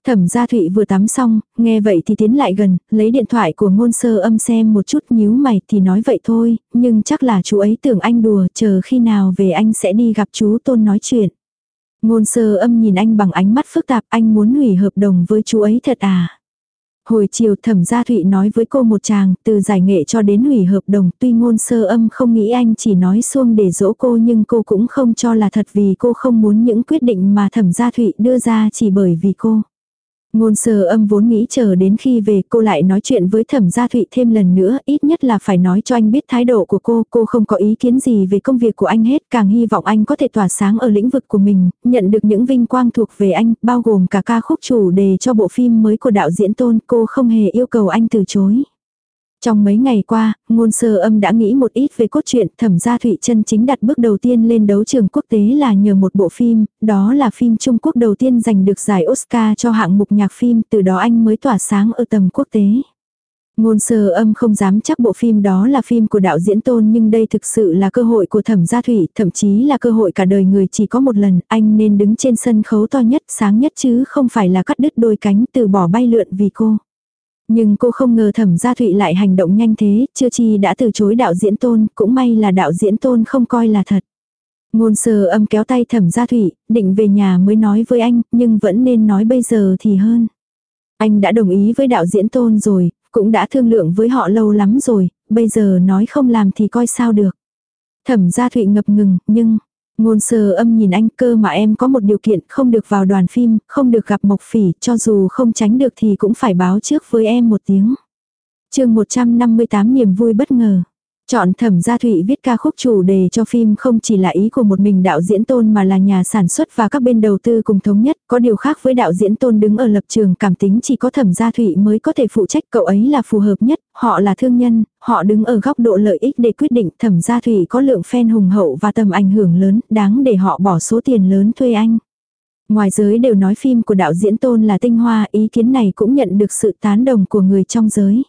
Thẩm gia thụy vừa tắm xong, nghe vậy thì tiến lại gần, lấy điện thoại của ngôn sơ âm xem một chút nhíu mày thì nói vậy thôi, nhưng chắc là chú ấy tưởng anh đùa, chờ khi nào về anh sẽ đi gặp chú tôn nói chuyện. Ngôn sơ âm nhìn anh bằng ánh mắt phức tạp anh muốn hủy hợp đồng với chú ấy thật à. Hồi chiều thẩm gia thụy nói với cô một chàng, từ giải nghệ cho đến hủy hợp đồng, tuy ngôn sơ âm không nghĩ anh chỉ nói xuông để dỗ cô nhưng cô cũng không cho là thật vì cô không muốn những quyết định mà thẩm gia thụy đưa ra chỉ bởi vì cô. Ngôn sơ âm vốn nghĩ chờ đến khi về cô lại nói chuyện với thẩm gia thụy thêm lần nữa, ít nhất là phải nói cho anh biết thái độ của cô, cô không có ý kiến gì về công việc của anh hết, càng hy vọng anh có thể tỏa sáng ở lĩnh vực của mình, nhận được những vinh quang thuộc về anh, bao gồm cả ca khúc chủ đề cho bộ phim mới của đạo diễn tôn, cô không hề yêu cầu anh từ chối. Trong mấy ngày qua, ngôn sơ âm đã nghĩ một ít về cốt truyện thẩm gia Thụy chân chính đặt bước đầu tiên lên đấu trường quốc tế là nhờ một bộ phim, đó là phim Trung Quốc đầu tiên giành được giải Oscar cho hạng mục nhạc phim, từ đó anh mới tỏa sáng ở tầm quốc tế. Ngôn sơ âm không dám chắc bộ phim đó là phim của đạo diễn tôn nhưng đây thực sự là cơ hội của thẩm gia thủy, thậm chí là cơ hội cả đời người chỉ có một lần, anh nên đứng trên sân khấu to nhất, sáng nhất chứ không phải là cắt đứt đôi cánh từ bỏ bay lượn vì cô. Nhưng cô không ngờ thẩm gia thụy lại hành động nhanh thế, chưa chi đã từ chối đạo diễn tôn, cũng may là đạo diễn tôn không coi là thật. Ngôn sơ âm kéo tay thẩm gia thụy, định về nhà mới nói với anh, nhưng vẫn nên nói bây giờ thì hơn. Anh đã đồng ý với đạo diễn tôn rồi, cũng đã thương lượng với họ lâu lắm rồi, bây giờ nói không làm thì coi sao được. Thẩm gia thụy ngập ngừng, nhưng, Ngôn sơ âm nhìn anh cơ mà em có một điều kiện không được vào đoàn phim, không được gặp Mộc Phỉ, cho dù không tránh được thì cũng phải báo trước với em một tiếng. chương 158 niềm vui bất ngờ. Chọn thẩm gia thụy viết ca khúc chủ đề cho phim không chỉ là ý của một mình đạo diễn tôn mà là nhà sản xuất và các bên đầu tư cùng thống nhất. Có điều khác với đạo diễn tôn đứng ở lập trường cảm tính chỉ có thẩm gia thụy mới có thể phụ trách cậu ấy là phù hợp nhất. Họ là thương nhân, họ đứng ở góc độ lợi ích để quyết định thẩm gia thụy có lượng fan hùng hậu và tầm ảnh hưởng lớn, đáng để họ bỏ số tiền lớn thuê anh. Ngoài giới đều nói phim của đạo diễn tôn là tinh hoa, ý kiến này cũng nhận được sự tán đồng của người trong giới.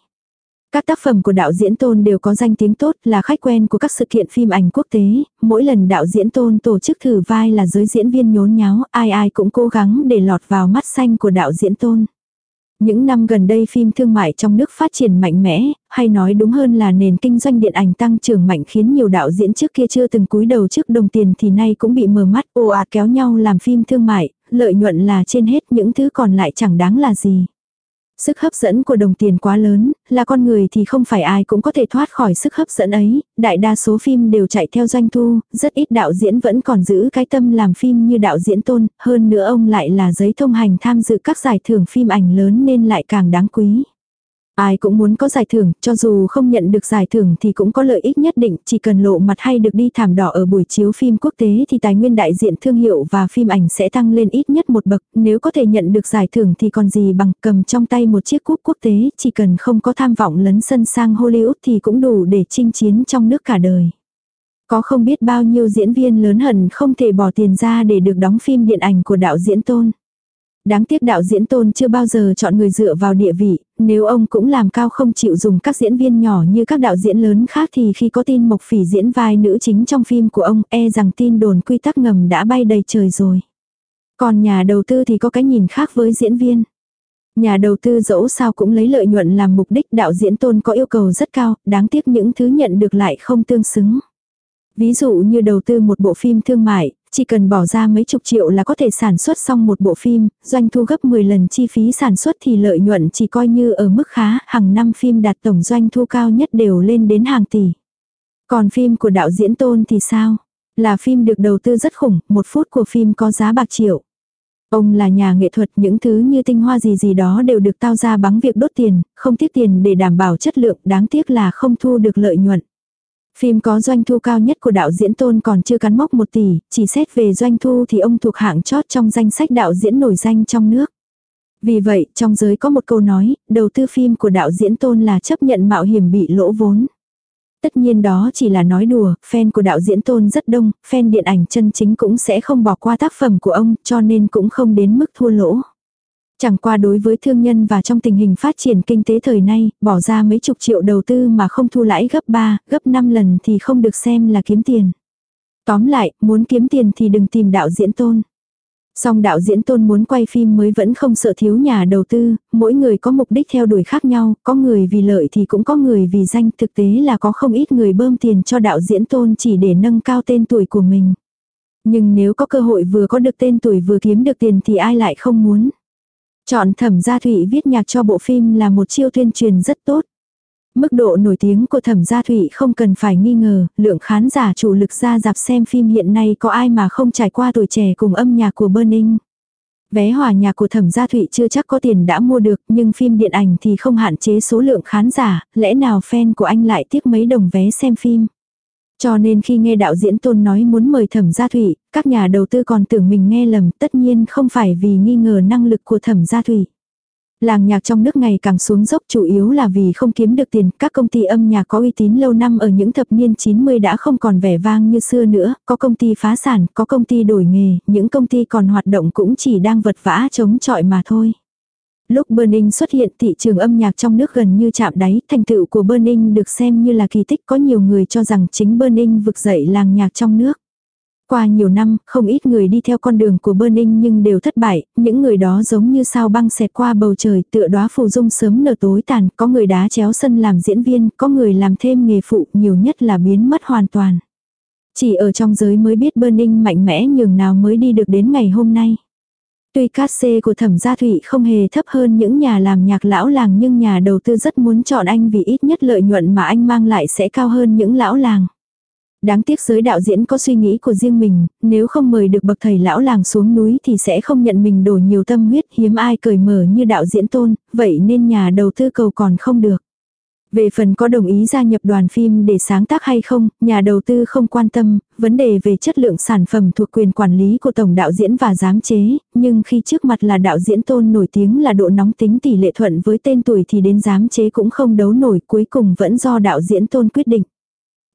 Các tác phẩm của đạo diễn Tôn đều có danh tiếng tốt là khách quen của các sự kiện phim ảnh quốc tế, mỗi lần đạo diễn Tôn tổ chức thử vai là giới diễn viên nhốn nháo, ai ai cũng cố gắng để lọt vào mắt xanh của đạo diễn Tôn. Những năm gần đây phim thương mại trong nước phát triển mạnh mẽ, hay nói đúng hơn là nền kinh doanh điện ảnh tăng trưởng mạnh khiến nhiều đạo diễn trước kia chưa từng cúi đầu trước đồng tiền thì nay cũng bị mờ mắt ồ ạt kéo nhau làm phim thương mại, lợi nhuận là trên hết những thứ còn lại chẳng đáng là gì. Sức hấp dẫn của đồng tiền quá lớn, là con người thì không phải ai cũng có thể thoát khỏi sức hấp dẫn ấy, đại đa số phim đều chạy theo doanh thu, rất ít đạo diễn vẫn còn giữ cái tâm làm phim như đạo diễn tôn, hơn nữa ông lại là giấy thông hành tham dự các giải thưởng phim ảnh lớn nên lại càng đáng quý. Ai cũng muốn có giải thưởng, cho dù không nhận được giải thưởng thì cũng có lợi ích nhất định, chỉ cần lộ mặt hay được đi thảm đỏ ở buổi chiếu phim quốc tế thì tài nguyên đại diện thương hiệu và phim ảnh sẽ tăng lên ít nhất một bậc, nếu có thể nhận được giải thưởng thì còn gì bằng cầm trong tay một chiếc cúp quốc tế, chỉ cần không có tham vọng lấn sân sang Hollywood thì cũng đủ để chinh chiến trong nước cả đời. Có không biết bao nhiêu diễn viên lớn hẳn không thể bỏ tiền ra để được đóng phim điện ảnh của đạo diễn tôn. Đáng tiếc đạo diễn tôn chưa bao giờ chọn người dựa vào địa vị, nếu ông cũng làm cao không chịu dùng các diễn viên nhỏ như các đạo diễn lớn khác thì khi có tin Mộc Phỉ diễn vai nữ chính trong phim của ông e rằng tin đồn quy tắc ngầm đã bay đầy trời rồi. Còn nhà đầu tư thì có cái nhìn khác với diễn viên. Nhà đầu tư dẫu sao cũng lấy lợi nhuận làm mục đích đạo diễn tôn có yêu cầu rất cao, đáng tiếc những thứ nhận được lại không tương xứng. Ví dụ như đầu tư một bộ phim thương mại, chỉ cần bỏ ra mấy chục triệu là có thể sản xuất xong một bộ phim, doanh thu gấp 10 lần chi phí sản xuất thì lợi nhuận chỉ coi như ở mức khá, hàng năm phim đạt tổng doanh thu cao nhất đều lên đến hàng tỷ. Còn phim của đạo diễn tôn thì sao? Là phim được đầu tư rất khủng, một phút của phim có giá bạc triệu. Ông là nhà nghệ thuật, những thứ như tinh hoa gì gì đó đều được tao ra bằng việc đốt tiền, không tiếc tiền để đảm bảo chất lượng, đáng tiếc là không thu được lợi nhuận. Phim có doanh thu cao nhất của đạo diễn Tôn còn chưa cắn mốc 1 tỷ, chỉ xét về doanh thu thì ông thuộc hạng chót trong danh sách đạo diễn nổi danh trong nước. Vì vậy, trong giới có một câu nói, đầu tư phim của đạo diễn Tôn là chấp nhận mạo hiểm bị lỗ vốn. Tất nhiên đó chỉ là nói đùa, fan của đạo diễn Tôn rất đông, fan điện ảnh chân chính cũng sẽ không bỏ qua tác phẩm của ông, cho nên cũng không đến mức thua lỗ. Chẳng qua đối với thương nhân và trong tình hình phát triển kinh tế thời nay, bỏ ra mấy chục triệu đầu tư mà không thu lãi gấp 3, gấp 5 lần thì không được xem là kiếm tiền. Tóm lại, muốn kiếm tiền thì đừng tìm đạo diễn tôn. Song đạo diễn tôn muốn quay phim mới vẫn không sợ thiếu nhà đầu tư, mỗi người có mục đích theo đuổi khác nhau, có người vì lợi thì cũng có người vì danh, thực tế là có không ít người bơm tiền cho đạo diễn tôn chỉ để nâng cao tên tuổi của mình. Nhưng nếu có cơ hội vừa có được tên tuổi vừa kiếm được tiền thì ai lại không muốn. Chọn thẩm gia thụy viết nhạc cho bộ phim là một chiêu tuyên truyền rất tốt. Mức độ nổi tiếng của thẩm gia thụy không cần phải nghi ngờ, lượng khán giả chủ lực ra dạp xem phim hiện nay có ai mà không trải qua tuổi trẻ cùng âm nhạc của Burning. Vé hòa nhạc của thẩm gia thụy chưa chắc có tiền đã mua được, nhưng phim điện ảnh thì không hạn chế số lượng khán giả, lẽ nào fan của anh lại tiếc mấy đồng vé xem phim. Cho nên khi nghe đạo diễn Tôn nói muốn mời Thẩm Gia Thủy, các nhà đầu tư còn tưởng mình nghe lầm, tất nhiên không phải vì nghi ngờ năng lực của Thẩm Gia Thủy. Làng nhạc trong nước ngày càng xuống dốc chủ yếu là vì không kiếm được tiền, các công ty âm nhạc có uy tín lâu năm ở những thập niên 90 đã không còn vẻ vang như xưa nữa, có công ty phá sản, có công ty đổi nghề, những công ty còn hoạt động cũng chỉ đang vật vã chống chọi mà thôi. Lúc Burning xuất hiện thị trường âm nhạc trong nước gần như chạm đáy, thành tựu của Burning được xem như là kỳ tích có nhiều người cho rằng chính Burning vực dậy làng nhạc trong nước. Qua nhiều năm, không ít người đi theo con đường của Burning nhưng đều thất bại, những người đó giống như sao băng xẹt qua bầu trời tựa đóa phù dung sớm nở tối tàn, có người đá chéo sân làm diễn viên, có người làm thêm nghề phụ, nhiều nhất là biến mất hoàn toàn. Chỉ ở trong giới mới biết Burning mạnh mẽ nhường nào mới đi được đến ngày hôm nay. Tuy cát xê của thẩm gia thụy không hề thấp hơn những nhà làm nhạc lão làng nhưng nhà đầu tư rất muốn chọn anh vì ít nhất lợi nhuận mà anh mang lại sẽ cao hơn những lão làng. Đáng tiếc giới đạo diễn có suy nghĩ của riêng mình, nếu không mời được bậc thầy lão làng xuống núi thì sẽ không nhận mình đổ nhiều tâm huyết hiếm ai cởi mở như đạo diễn tôn, vậy nên nhà đầu tư cầu còn không được. Về phần có đồng ý gia nhập đoàn phim để sáng tác hay không, nhà đầu tư không quan tâm, vấn đề về chất lượng sản phẩm thuộc quyền quản lý của tổng đạo diễn và giám chế, nhưng khi trước mặt là đạo diễn tôn nổi tiếng là độ nóng tính tỷ lệ thuận với tên tuổi thì đến giám chế cũng không đấu nổi. Cuối cùng vẫn do đạo diễn tôn quyết định.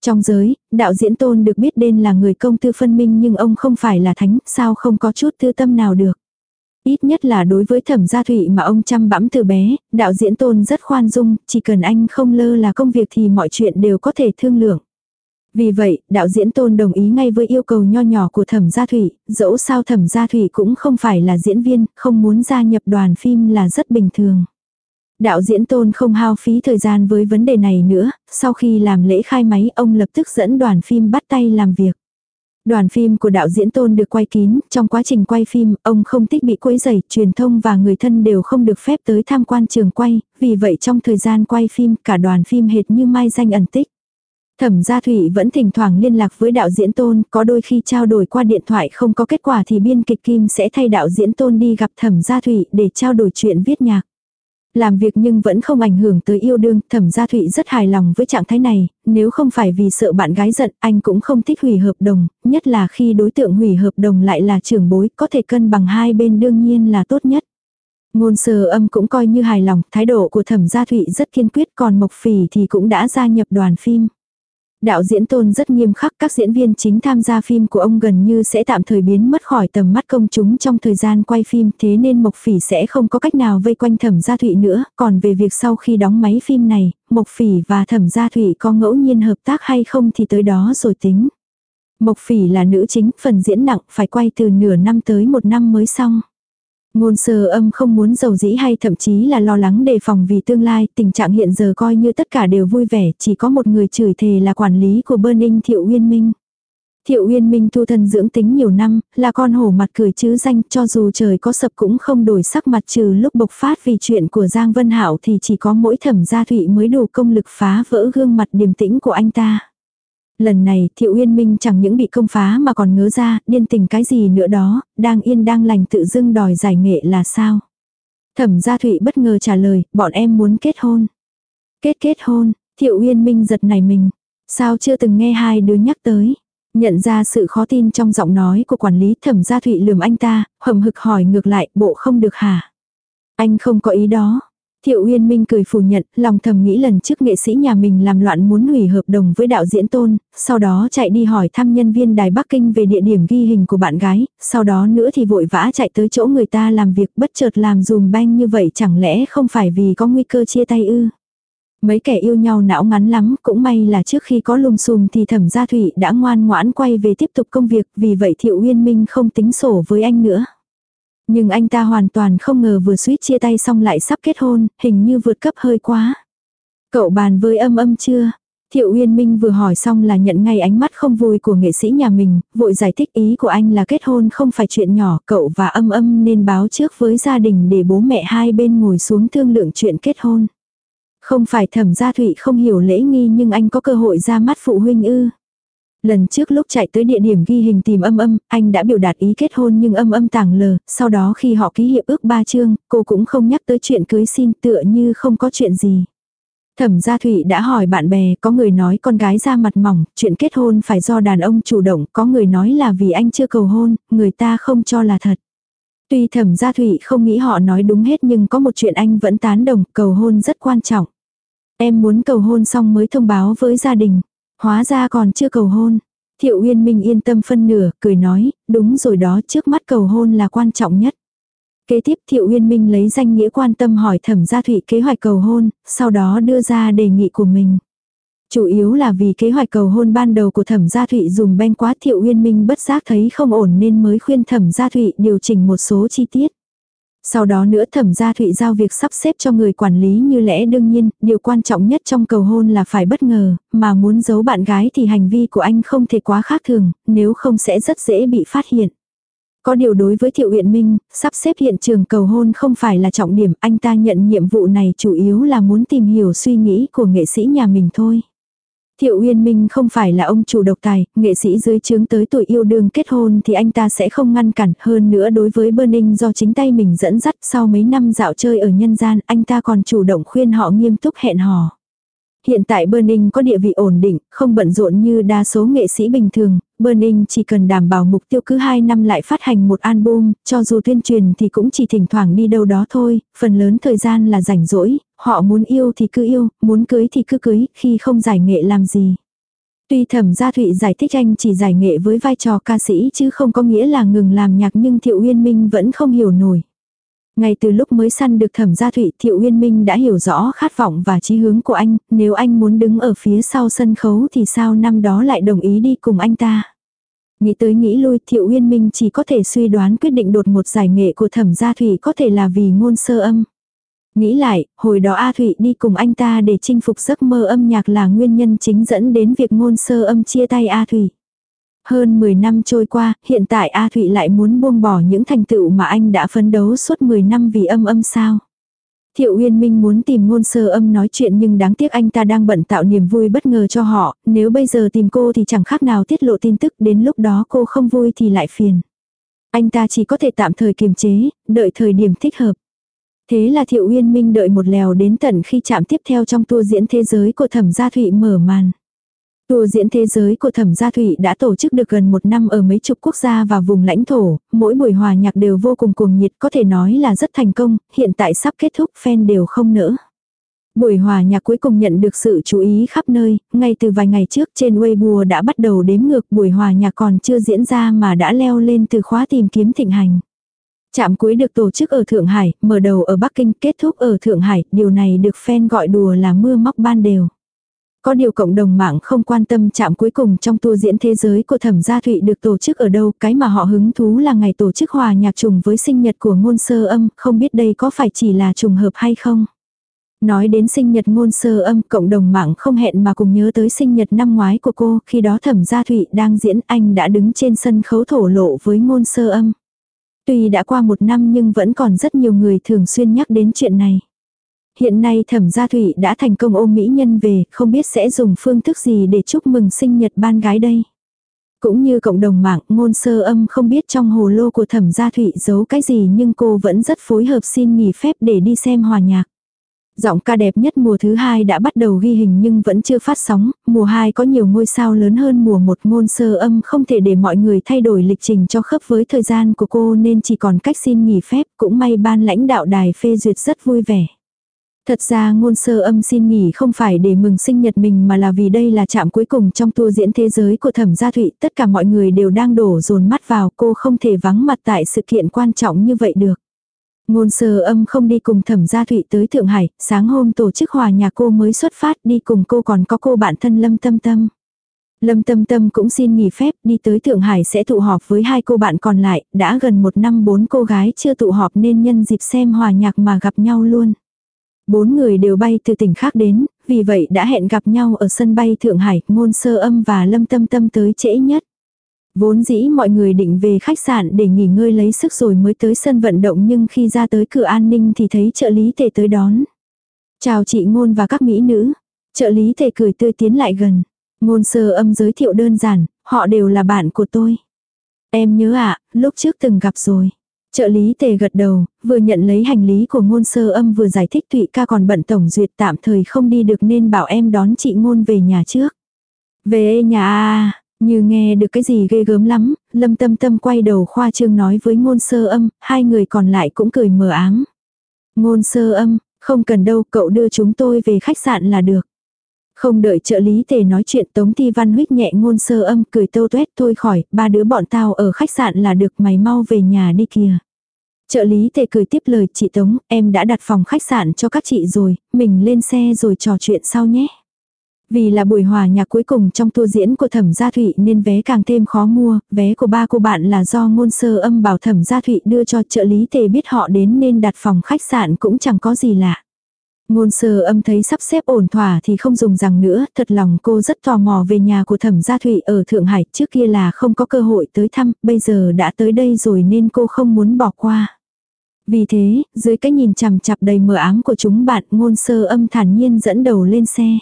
Trong giới, đạo diễn tôn được biết đến là người công tư phân minh nhưng ông không phải là thánh, sao không có chút tư tâm nào được. Ít nhất là đối với thẩm gia thụy mà ông chăm bẵm từ bé, đạo diễn tôn rất khoan dung, chỉ cần anh không lơ là công việc thì mọi chuyện đều có thể thương lượng. Vì vậy, đạo diễn tôn đồng ý ngay với yêu cầu nho nhỏ của thẩm gia thủy dẫu sao thẩm gia thủy cũng không phải là diễn viên, không muốn gia nhập đoàn phim là rất bình thường. Đạo diễn tôn không hao phí thời gian với vấn đề này nữa, sau khi làm lễ khai máy ông lập tức dẫn đoàn phim bắt tay làm việc. Đoàn phim của đạo diễn Tôn được quay kín, trong quá trình quay phim, ông không thích bị quấy rầy, truyền thông và người thân đều không được phép tới tham quan trường quay, vì vậy trong thời gian quay phim, cả đoàn phim hệt như mai danh ẩn tích. Thẩm Gia Thụy vẫn thỉnh thoảng liên lạc với đạo diễn Tôn, có đôi khi trao đổi qua điện thoại không có kết quả thì biên kịch Kim sẽ thay đạo diễn Tôn đi gặp Thẩm Gia Thụy để trao đổi chuyện viết nhạc. Làm việc nhưng vẫn không ảnh hưởng tới yêu đương, thẩm gia thụy rất hài lòng với trạng thái này, nếu không phải vì sợ bạn gái giận, anh cũng không thích hủy hợp đồng, nhất là khi đối tượng hủy hợp đồng lại là trưởng bối, có thể cân bằng hai bên đương nhiên là tốt nhất. Ngôn sơ âm cũng coi như hài lòng, thái độ của thẩm gia thụy rất kiên quyết còn Mộc Phỉ thì cũng đã gia nhập đoàn phim. Đạo diễn tôn rất nghiêm khắc các diễn viên chính tham gia phim của ông gần như sẽ tạm thời biến mất khỏi tầm mắt công chúng trong thời gian quay phim thế nên Mộc Phỉ sẽ không có cách nào vây quanh Thẩm Gia Thụy nữa. Còn về việc sau khi đóng máy phim này, Mộc Phỉ và Thẩm Gia Thụy có ngẫu nhiên hợp tác hay không thì tới đó rồi tính. Mộc Phỉ là nữ chính, phần diễn nặng phải quay từ nửa năm tới một năm mới xong. Ngôn sơ âm không muốn giàu dĩ hay thậm chí là lo lắng đề phòng vì tương lai, tình trạng hiện giờ coi như tất cả đều vui vẻ, chỉ có một người chửi thề là quản lý của Burning Thiệu Uyên Minh. Thiệu Uyên Minh tu thân dưỡng tính nhiều năm, là con hổ mặt cười chứ danh, cho dù trời có sập cũng không đổi sắc mặt trừ lúc bộc phát vì chuyện của Giang Vân Hảo thì chỉ có mỗi thẩm gia thụy mới đủ công lực phá vỡ gương mặt điềm tĩnh của anh ta. Lần này Thiệu Uyên Minh chẳng những bị công phá mà còn ngớ ra, điên tình cái gì nữa đó, đang yên đang lành tự dưng đòi giải nghệ là sao. Thẩm gia thụy bất ngờ trả lời, bọn em muốn kết hôn. Kết kết hôn, Thiệu Uyên Minh giật nảy mình. Sao chưa từng nghe hai đứa nhắc tới. Nhận ra sự khó tin trong giọng nói của quản lý thẩm gia thụy lườm anh ta, hầm hực hỏi ngược lại, bộ không được hả? Anh không có ý đó. Thiệu Uyên Minh cười phủ nhận, lòng thầm nghĩ lần trước nghệ sĩ nhà mình làm loạn muốn hủy hợp đồng với đạo diễn tôn, sau đó chạy đi hỏi thăm nhân viên đài Bắc Kinh về địa điểm ghi hình của bạn gái, sau đó nữa thì vội vã chạy tới chỗ người ta làm việc bất chợt làm dùm banh như vậy chẳng lẽ không phải vì có nguy cơ chia tay ư. Mấy kẻ yêu nhau não ngắn lắm, cũng may là trước khi có lùm xùm thì thẩm gia thủy đã ngoan ngoãn quay về tiếp tục công việc, vì vậy Thiệu Uyên Minh không tính sổ với anh nữa. Nhưng anh ta hoàn toàn không ngờ vừa suýt chia tay xong lại sắp kết hôn, hình như vượt cấp hơi quá. Cậu bàn với âm âm chưa? Thiệu Uyên Minh vừa hỏi xong là nhận ngay ánh mắt không vui của nghệ sĩ nhà mình, vội giải thích ý của anh là kết hôn không phải chuyện nhỏ, cậu và âm âm nên báo trước với gia đình để bố mẹ hai bên ngồi xuống thương lượng chuyện kết hôn. Không phải thẩm gia thụy không hiểu lễ nghi nhưng anh có cơ hội ra mắt phụ huynh ư. Lần trước lúc chạy tới địa điểm ghi hình tìm âm âm, anh đã biểu đạt ý kết hôn nhưng âm âm tàng lờ, sau đó khi họ ký hiệp ước ba chương, cô cũng không nhắc tới chuyện cưới xin tựa như không có chuyện gì. Thẩm gia thụy đã hỏi bạn bè, có người nói con gái ra mặt mỏng, chuyện kết hôn phải do đàn ông chủ động, có người nói là vì anh chưa cầu hôn, người ta không cho là thật. Tuy thẩm gia thụy không nghĩ họ nói đúng hết nhưng có một chuyện anh vẫn tán đồng, cầu hôn rất quan trọng. Em muốn cầu hôn xong mới thông báo với gia đình. Hóa ra còn chưa cầu hôn. Thiệu Uyên Minh yên tâm phân nửa, cười nói, đúng rồi đó trước mắt cầu hôn là quan trọng nhất. Kế tiếp Thiệu Uyên Minh lấy danh nghĩa quan tâm hỏi thẩm gia thụy kế hoạch cầu hôn, sau đó đưa ra đề nghị của mình. Chủ yếu là vì kế hoạch cầu hôn ban đầu của thẩm gia thụy dùng banh quá Thiệu Uyên Minh bất giác thấy không ổn nên mới khuyên thẩm gia thụy điều chỉnh một số chi tiết. Sau đó nữa thẩm gia thụy giao việc sắp xếp cho người quản lý như lẽ đương nhiên, điều quan trọng nhất trong cầu hôn là phải bất ngờ, mà muốn giấu bạn gái thì hành vi của anh không thể quá khác thường, nếu không sẽ rất dễ bị phát hiện. Có điều đối với Thiệu Uyển Minh, sắp xếp hiện trường cầu hôn không phải là trọng điểm, anh ta nhận nhiệm vụ này chủ yếu là muốn tìm hiểu suy nghĩ của nghệ sĩ nhà mình thôi. Thiệu Uyên Minh không phải là ông chủ độc tài, nghệ sĩ dưới chướng tới tuổi yêu đương kết hôn thì anh ta sẽ không ngăn cản hơn nữa đối với Burning do chính tay mình dẫn dắt sau mấy năm dạo chơi ở nhân gian anh ta còn chủ động khuyên họ nghiêm túc hẹn hò. Hiện tại Burning có địa vị ổn định, không bận rộn như đa số nghệ sĩ bình thường, Burning chỉ cần đảm bảo mục tiêu cứ 2 năm lại phát hành một album, cho dù tuyên truyền thì cũng chỉ thỉnh thoảng đi đâu đó thôi, phần lớn thời gian là rảnh rỗi, họ muốn yêu thì cứ yêu, muốn cưới thì cứ cưới, khi không giải nghệ làm gì. Tuy thẩm gia thụy giải thích anh chỉ giải nghệ với vai trò ca sĩ chứ không có nghĩa là ngừng làm nhạc nhưng Thiệu Uyên Minh vẫn không hiểu nổi. Ngay từ lúc mới săn được thẩm gia thụy Thiệu Uyên Minh đã hiểu rõ khát vọng và chí hướng của anh, nếu anh muốn đứng ở phía sau sân khấu thì sao năm đó lại đồng ý đi cùng anh ta. Nghĩ tới nghĩ lui Thiệu Uyên Minh chỉ có thể suy đoán quyết định đột ngột giải nghệ của thẩm gia thụy có thể là vì ngôn sơ âm. Nghĩ lại, hồi đó A Thụy đi cùng anh ta để chinh phục giấc mơ âm nhạc là nguyên nhân chính dẫn đến việc ngôn sơ âm chia tay A Thụy. Hơn 10 năm trôi qua, hiện tại A Thụy lại muốn buông bỏ những thành tựu mà anh đã phấn đấu suốt 10 năm vì âm âm sao. Thiệu Uyên Minh muốn tìm ngôn sơ âm nói chuyện nhưng đáng tiếc anh ta đang bận tạo niềm vui bất ngờ cho họ, nếu bây giờ tìm cô thì chẳng khác nào tiết lộ tin tức, đến lúc đó cô không vui thì lại phiền. Anh ta chỉ có thể tạm thời kiềm chế, đợi thời điểm thích hợp. Thế là Thiệu Uyên Minh đợi một lèo đến tận khi chạm tiếp theo trong tour diễn thế giới của Thẩm Gia Thụy mở màn. Tour diễn thế giới của Thẩm Gia Thụy đã tổ chức được gần một năm ở mấy chục quốc gia và vùng lãnh thổ, mỗi buổi hòa nhạc đều vô cùng cuồng nhiệt có thể nói là rất thành công, hiện tại sắp kết thúc fan đều không nỡ. Buổi hòa nhạc cuối cùng nhận được sự chú ý khắp nơi, ngay từ vài ngày trước trên Weibo đã bắt đầu đếm ngược buổi hòa nhạc còn chưa diễn ra mà đã leo lên từ khóa tìm kiếm thịnh hành. Trạm cuối được tổ chức ở Thượng Hải, mở đầu ở Bắc Kinh, kết thúc ở Thượng Hải, điều này được fan gọi đùa là mưa móc ban đều. Có điều cộng đồng mạng không quan tâm chạm cuối cùng trong tour diễn thế giới của thẩm gia thụy được tổ chức ở đâu, cái mà họ hứng thú là ngày tổ chức hòa nhạc trùng với sinh nhật của ngôn sơ âm, không biết đây có phải chỉ là trùng hợp hay không. Nói đến sinh nhật ngôn sơ âm, cộng đồng mạng không hẹn mà cùng nhớ tới sinh nhật năm ngoái của cô, khi đó thẩm gia thụy đang diễn anh đã đứng trên sân khấu thổ lộ với ngôn sơ âm. Tuy đã qua một năm nhưng vẫn còn rất nhiều người thường xuyên nhắc đến chuyện này. Hiện nay thẩm gia thủy đã thành công ôm mỹ nhân về, không biết sẽ dùng phương thức gì để chúc mừng sinh nhật ban gái đây. Cũng như cộng đồng mạng, ngôn sơ âm không biết trong hồ lô của thẩm gia thủy giấu cái gì nhưng cô vẫn rất phối hợp xin nghỉ phép để đi xem hòa nhạc. Giọng ca đẹp nhất mùa thứ hai đã bắt đầu ghi hình nhưng vẫn chưa phát sóng, mùa 2 có nhiều ngôi sao lớn hơn mùa 1 ngôn sơ âm không thể để mọi người thay đổi lịch trình cho khớp với thời gian của cô nên chỉ còn cách xin nghỉ phép cũng may ban lãnh đạo đài phê duyệt rất vui vẻ. Thật ra ngôn sơ âm xin nghỉ không phải để mừng sinh nhật mình mà là vì đây là trạm cuối cùng trong tour diễn thế giới của thẩm gia thụy. Tất cả mọi người đều đang đổ dồn mắt vào cô không thể vắng mặt tại sự kiện quan trọng như vậy được. Ngôn sơ âm không đi cùng thẩm gia thụy tới Thượng Hải, sáng hôm tổ chức hòa nhà cô mới xuất phát đi cùng cô còn có cô bạn thân Lâm Tâm Tâm. Lâm Tâm Tâm cũng xin nghỉ phép đi tới Thượng Hải sẽ tụ họp với hai cô bạn còn lại, đã gần một năm bốn cô gái chưa tụ họp nên nhân dịp xem hòa nhạc mà gặp nhau luôn. Bốn người đều bay từ tỉnh khác đến, vì vậy đã hẹn gặp nhau ở sân bay Thượng Hải, ngôn sơ âm và Lâm Tâm Tâm tới trễ nhất. Vốn dĩ mọi người định về khách sạn để nghỉ ngơi lấy sức rồi mới tới sân vận động nhưng khi ra tới cửa an ninh thì thấy trợ lý tề tới đón. Chào chị ngôn và các mỹ nữ. Trợ lý tề cười tươi tiến lại gần. Ngôn sơ âm giới thiệu đơn giản, họ đều là bạn của tôi. Em nhớ ạ, lúc trước từng gặp rồi. Trợ lý tề gật đầu, vừa nhận lấy hành lý của ngôn sơ âm vừa giải thích Thụy ca còn bận tổng duyệt tạm thời không đi được nên bảo em đón chị ngôn về nhà trước. Về nhà à, như nghe được cái gì ghê gớm lắm, lâm tâm tâm quay đầu khoa trương nói với ngôn sơ âm, hai người còn lại cũng cười mờ ám Ngôn sơ âm, không cần đâu cậu đưa chúng tôi về khách sạn là được. Không đợi trợ lý tề nói chuyện Tống Thi Văn huyết nhẹ ngôn sơ âm cười tâu tuét thôi khỏi, ba đứa bọn tao ở khách sạn là được mày mau về nhà đi kìa. Trợ lý tề cười tiếp lời chị Tống, em đã đặt phòng khách sạn cho các chị rồi, mình lên xe rồi trò chuyện sau nhé. Vì là buổi hòa nhạc cuối cùng trong tour diễn của Thẩm Gia Thụy nên vé càng thêm khó mua, vé của ba cô bạn là do ngôn sơ âm bảo Thẩm Gia Thụy đưa cho trợ lý tề biết họ đến nên đặt phòng khách sạn cũng chẳng có gì lạ. Ngôn sơ âm thấy sắp xếp ổn thỏa thì không dùng rằng nữa, thật lòng cô rất tò mò về nhà của thẩm gia thụy ở Thượng Hải, trước kia là không có cơ hội tới thăm, bây giờ đã tới đây rồi nên cô không muốn bỏ qua. Vì thế, dưới cái nhìn chằm chặp đầy mờ ám của chúng bạn, ngôn sơ âm thản nhiên dẫn đầu lên xe.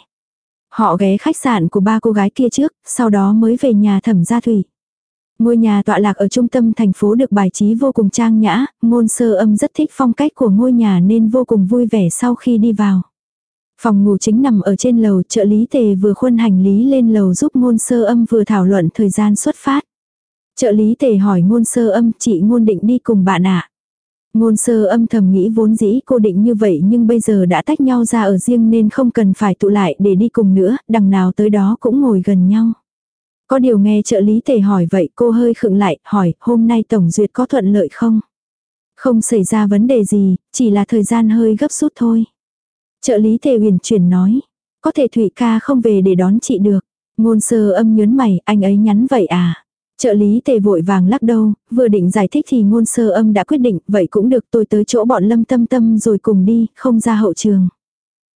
Họ ghé khách sạn của ba cô gái kia trước, sau đó mới về nhà thẩm gia thủy. Ngôi nhà tọa lạc ở trung tâm thành phố được bài trí vô cùng trang nhã, ngôn sơ âm rất thích phong cách của ngôi nhà nên vô cùng vui vẻ sau khi đi vào. Phòng ngủ chính nằm ở trên lầu, trợ lý tề vừa khuân hành lý lên lầu giúp ngôn sơ âm vừa thảo luận thời gian xuất phát. Trợ lý tề hỏi ngôn sơ âm chị ngôn định đi cùng bạn ạ. Ngôn sơ âm thầm nghĩ vốn dĩ cô định như vậy nhưng bây giờ đã tách nhau ra ở riêng nên không cần phải tụ lại để đi cùng nữa, đằng nào tới đó cũng ngồi gần nhau. Có điều nghe trợ lý tề hỏi vậy cô hơi khựng lại, hỏi hôm nay tổng duyệt có thuận lợi không? Không xảy ra vấn đề gì, chỉ là thời gian hơi gấp rút thôi. Trợ lý tề huyền chuyển nói, có thể Thủy ca không về để đón chị được. Ngôn sơ âm nhớn mày, anh ấy nhắn vậy à? Trợ lý tề vội vàng lắc đầu, vừa định giải thích thì ngôn sơ âm đã quyết định, vậy cũng được tôi tới chỗ bọn lâm tâm tâm rồi cùng đi, không ra hậu trường.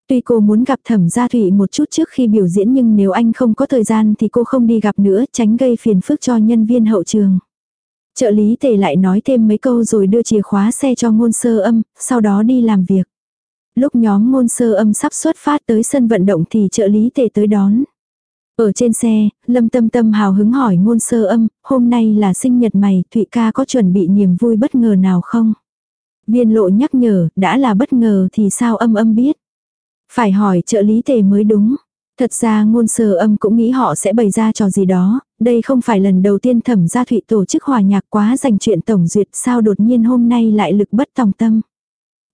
Tuy cô muốn gặp thẩm gia thủy một chút trước khi biểu diễn nhưng nếu anh không có thời gian thì cô không đi gặp nữa tránh gây phiền phức cho nhân viên hậu trường. Trợ lý tề lại nói thêm mấy câu rồi đưa chìa khóa xe cho ngôn sơ âm, sau đó đi làm việc. Lúc nhóm ngôn sơ âm sắp xuất phát tới sân vận động thì trợ lý tề tới đón. Ở trên xe, Lâm Tâm Tâm hào hứng hỏi ngôn sơ âm, hôm nay là sinh nhật mày, Thụy ca có chuẩn bị niềm vui bất ngờ nào không? Viên lộ nhắc nhở, đã là bất ngờ thì sao âm âm biết? Phải hỏi trợ lý tề mới đúng. Thật ra ngôn sơ âm cũng nghĩ họ sẽ bày ra trò gì đó, đây không phải lần đầu tiên thẩm gia thụy tổ chức hòa nhạc quá dành chuyện tổng duyệt sao đột nhiên hôm nay lại lực bất tòng tâm.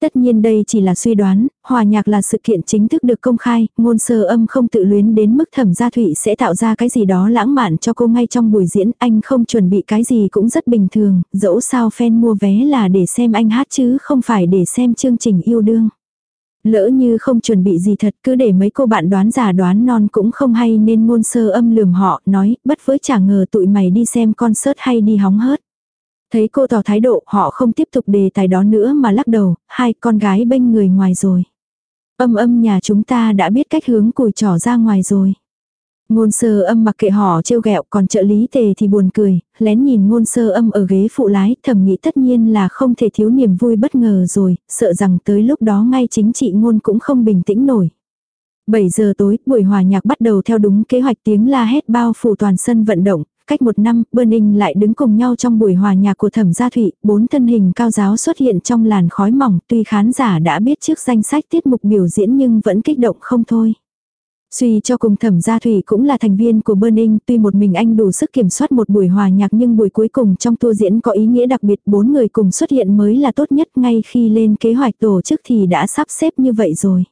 Tất nhiên đây chỉ là suy đoán, hòa nhạc là sự kiện chính thức được công khai, ngôn sơ âm không tự luyến đến mức thẩm gia thụy sẽ tạo ra cái gì đó lãng mạn cho cô ngay trong buổi diễn, anh không chuẩn bị cái gì cũng rất bình thường, dẫu sao fan mua vé là để xem anh hát chứ không phải để xem chương trình yêu đương. Lỡ như không chuẩn bị gì thật cứ để mấy cô bạn đoán giả đoán non cũng không hay nên ngôn sơ âm lườm họ nói bất với chả ngờ tụi mày đi xem concert hay đi hóng hớt. Thấy cô tỏ thái độ họ không tiếp tục đề tài đó nữa mà lắc đầu, hai con gái bên người ngoài rồi. Âm âm nhà chúng ta đã biết cách hướng cùi trỏ ra ngoài rồi. Ngôn sơ âm mặc kệ họ trêu ghẹo còn trợ lý tề thì buồn cười, lén nhìn ngôn sơ âm ở ghế phụ lái thầm nghĩ tất nhiên là không thể thiếu niềm vui bất ngờ rồi, sợ rằng tới lúc đó ngay chính trị ngôn cũng không bình tĩnh nổi. 7 giờ tối, buổi hòa nhạc bắt đầu theo đúng kế hoạch tiếng la hét bao phủ toàn sân vận động, cách một năm, Burning lại đứng cùng nhau trong buổi hòa nhạc của thẩm gia thụy, bốn thân hình cao giáo xuất hiện trong làn khói mỏng, tuy khán giả đã biết trước danh sách tiết mục biểu diễn nhưng vẫn kích động không thôi. Suy cho cùng thẩm gia thủy cũng là thành viên của Burning, tuy một mình anh đủ sức kiểm soát một buổi hòa nhạc nhưng buổi cuối cùng trong tour diễn có ý nghĩa đặc biệt. Bốn người cùng xuất hiện mới là tốt nhất. Ngay khi lên kế hoạch tổ chức thì đã sắp xếp như vậy rồi.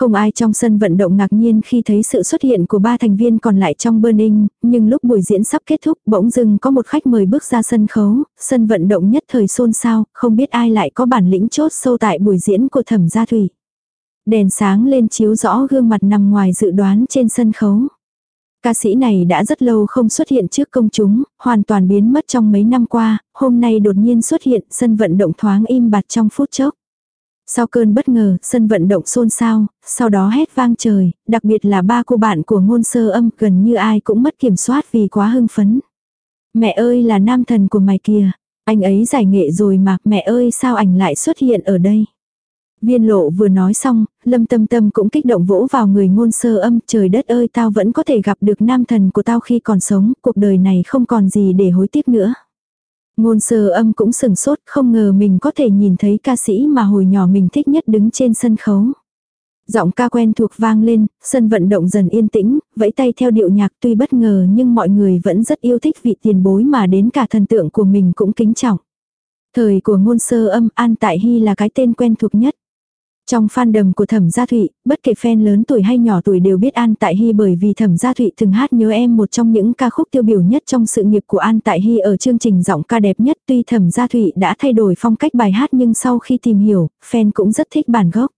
Không ai trong sân vận động ngạc nhiên khi thấy sự xuất hiện của ba thành viên còn lại trong Burning, nhưng lúc buổi diễn sắp kết thúc bỗng dưng có một khách mời bước ra sân khấu, sân vận động nhất thời xôn xao, không biết ai lại có bản lĩnh chốt sâu tại buổi diễn của thẩm gia thủy. Đèn sáng lên chiếu rõ gương mặt nằm ngoài dự đoán trên sân khấu. Ca sĩ này đã rất lâu không xuất hiện trước công chúng, hoàn toàn biến mất trong mấy năm qua, hôm nay đột nhiên xuất hiện, sân vận động thoáng im bặt trong phút chốc. Sau cơn bất ngờ, sân vận động xôn xao, sau đó hét vang trời, đặc biệt là ba cô bạn của ngôn sơ âm gần như ai cũng mất kiểm soát vì quá hưng phấn. Mẹ ơi là nam thần của mày kìa, anh ấy giải nghệ rồi mà, mẹ ơi sao ảnh lại xuất hiện ở đây. Viên lộ vừa nói xong, lâm tâm tâm cũng kích động vỗ vào người ngôn sơ âm, trời đất ơi tao vẫn có thể gặp được nam thần của tao khi còn sống, cuộc đời này không còn gì để hối tiếc nữa. Ngôn sơ âm cũng sừng sốt, không ngờ mình có thể nhìn thấy ca sĩ mà hồi nhỏ mình thích nhất đứng trên sân khấu. Giọng ca quen thuộc vang lên, sân vận động dần yên tĩnh, vẫy tay theo điệu nhạc tuy bất ngờ nhưng mọi người vẫn rất yêu thích vị tiền bối mà đến cả thần tượng của mình cũng kính trọng. Thời của ngôn sơ âm An Tại Hy là cái tên quen thuộc nhất. Trong fan đầm của Thẩm Gia Thụy, bất kể fan lớn tuổi hay nhỏ tuổi đều biết An Tại Hy bởi vì Thẩm Gia Thụy từng hát nhớ em một trong những ca khúc tiêu biểu nhất trong sự nghiệp của An Tại Hy ở chương trình giọng ca đẹp nhất. Tuy Thẩm Gia Thụy đã thay đổi phong cách bài hát nhưng sau khi tìm hiểu, fan cũng rất thích bản gốc.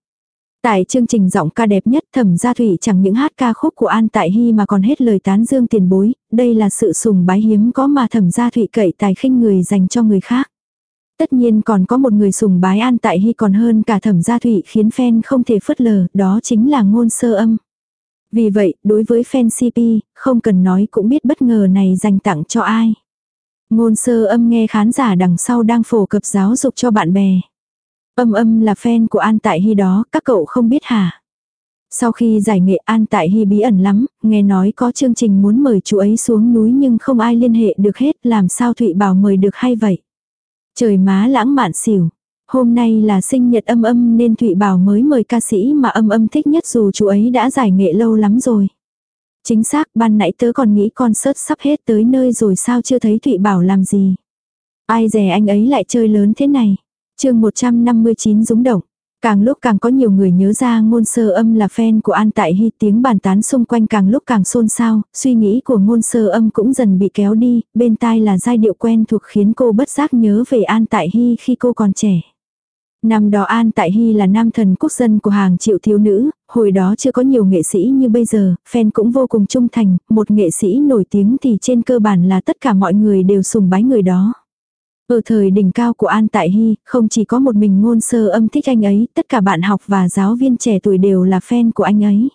Tại chương trình giọng ca đẹp nhất Thẩm Gia Thụy chẳng những hát ca khúc của An Tại Hy mà còn hết lời tán dương tiền bối, đây là sự sùng bái hiếm có mà Thẩm Gia Thụy cậy tài khinh người dành cho người khác. Tất nhiên còn có một người sùng bái an tại hy còn hơn cả thẩm gia thụy khiến fan không thể phớt lờ, đó chính là ngôn sơ âm. Vì vậy, đối với fan CP, không cần nói cũng biết bất ngờ này dành tặng cho ai. Ngôn sơ âm nghe khán giả đằng sau đang phổ cập giáo dục cho bạn bè. Âm âm là fan của An Tại Hy đó, các cậu không biết hả? Sau khi giải nghệ An Tại Hy bí ẩn lắm, nghe nói có chương trình muốn mời chú ấy xuống núi nhưng không ai liên hệ được hết, làm sao Thụy bảo mời được hay vậy? Trời má lãng mạn xỉu. Hôm nay là sinh nhật âm âm nên Thụy Bảo mới mời ca sĩ mà âm âm thích nhất dù chú ấy đã giải nghệ lâu lắm rồi. Chính xác, ban nãy tớ còn nghĩ concert sắp hết tới nơi rồi sao chưa thấy Thụy Bảo làm gì. Ai dè anh ấy lại chơi lớn thế này. chương 159 rúng động. Càng lúc càng có nhiều người nhớ ra ngôn sơ âm là fan của An Tại Hy tiếng bàn tán xung quanh càng lúc càng xôn xao, suy nghĩ của ngôn sơ âm cũng dần bị kéo đi, bên tai là giai điệu quen thuộc khiến cô bất giác nhớ về An Tại Hy khi cô còn trẻ. Năm đó An Tại Hy là nam thần quốc dân của hàng triệu thiếu nữ, hồi đó chưa có nhiều nghệ sĩ như bây giờ, fan cũng vô cùng trung thành, một nghệ sĩ nổi tiếng thì trên cơ bản là tất cả mọi người đều sùng bái người đó. Ở thời đỉnh cao của An Tại Hy, không chỉ có một mình ngôn sơ âm thích anh ấy, tất cả bạn học và giáo viên trẻ tuổi đều là fan của anh ấy.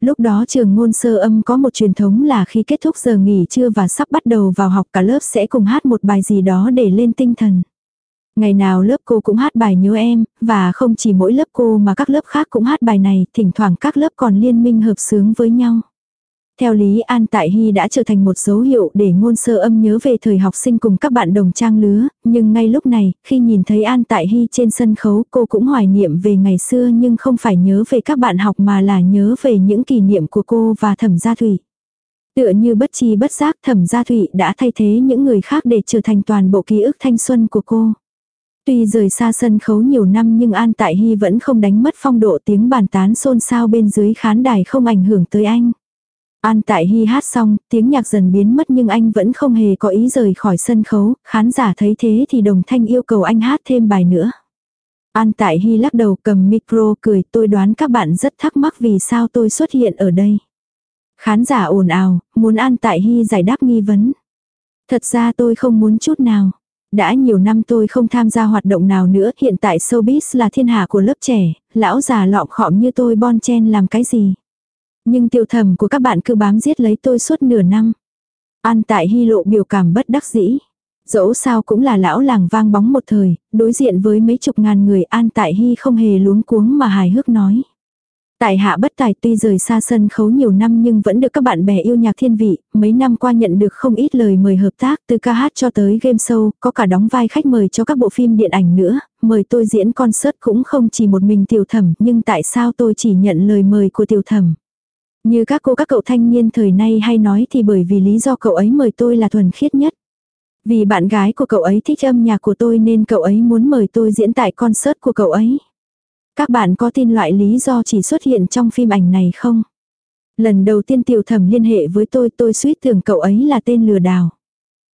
Lúc đó trường ngôn sơ âm có một truyền thống là khi kết thúc giờ nghỉ trưa và sắp bắt đầu vào học cả lớp sẽ cùng hát một bài gì đó để lên tinh thần. Ngày nào lớp cô cũng hát bài nhớ em, và không chỉ mỗi lớp cô mà các lớp khác cũng hát bài này, thỉnh thoảng các lớp còn liên minh hợp sướng với nhau. Theo Lý An Tại Hy đã trở thành một dấu hiệu để ngôn sơ âm nhớ về thời học sinh cùng các bạn đồng trang lứa, nhưng ngay lúc này, khi nhìn thấy An Tại Hy trên sân khấu cô cũng hoài niệm về ngày xưa nhưng không phải nhớ về các bạn học mà là nhớ về những kỷ niệm của cô và thẩm gia thủy. Tựa như bất chi bất giác thẩm gia thủy đã thay thế những người khác để trở thành toàn bộ ký ức thanh xuân của cô. Tuy rời xa sân khấu nhiều năm nhưng An Tại Hy vẫn không đánh mất phong độ tiếng bàn tán xôn xao bên dưới khán đài không ảnh hưởng tới anh. An Tại Hy hát xong, tiếng nhạc dần biến mất nhưng anh vẫn không hề có ý rời khỏi sân khấu, khán giả thấy thế thì đồng thanh yêu cầu anh hát thêm bài nữa. An Tại Hy lắc đầu cầm micro cười tôi đoán các bạn rất thắc mắc vì sao tôi xuất hiện ở đây. Khán giả ồn ào, muốn An Tại Hy giải đáp nghi vấn. Thật ra tôi không muốn chút nào. Đã nhiều năm tôi không tham gia hoạt động nào nữa, hiện tại showbiz là thiên hạ của lớp trẻ, lão già lọm khọm như tôi bon chen làm cái gì. Nhưng tiêu thầm của các bạn cứ bám giết lấy tôi suốt nửa năm. An tại hy lộ biểu cảm bất đắc dĩ. Dẫu sao cũng là lão làng vang bóng một thời, đối diện với mấy chục ngàn người An tại hy không hề luống cuống mà hài hước nói. Tại hạ bất tài tuy rời xa sân khấu nhiều năm nhưng vẫn được các bạn bè yêu nhạc thiên vị, mấy năm qua nhận được không ít lời mời hợp tác từ ca hát cho tới game show, có cả đóng vai khách mời cho các bộ phim điện ảnh nữa, mời tôi diễn concert cũng không chỉ một mình tiểu thẩm nhưng tại sao tôi chỉ nhận lời mời của tiểu thẩm. Như các cô các cậu thanh niên thời nay hay nói thì bởi vì lý do cậu ấy mời tôi là thuần khiết nhất. Vì bạn gái của cậu ấy thích âm nhạc của tôi nên cậu ấy muốn mời tôi diễn tại concert của cậu ấy. Các bạn có tin loại lý do chỉ xuất hiện trong phim ảnh này không? Lần đầu tiên tiểu thẩm liên hệ với tôi tôi suýt tưởng cậu ấy là tên lừa đảo.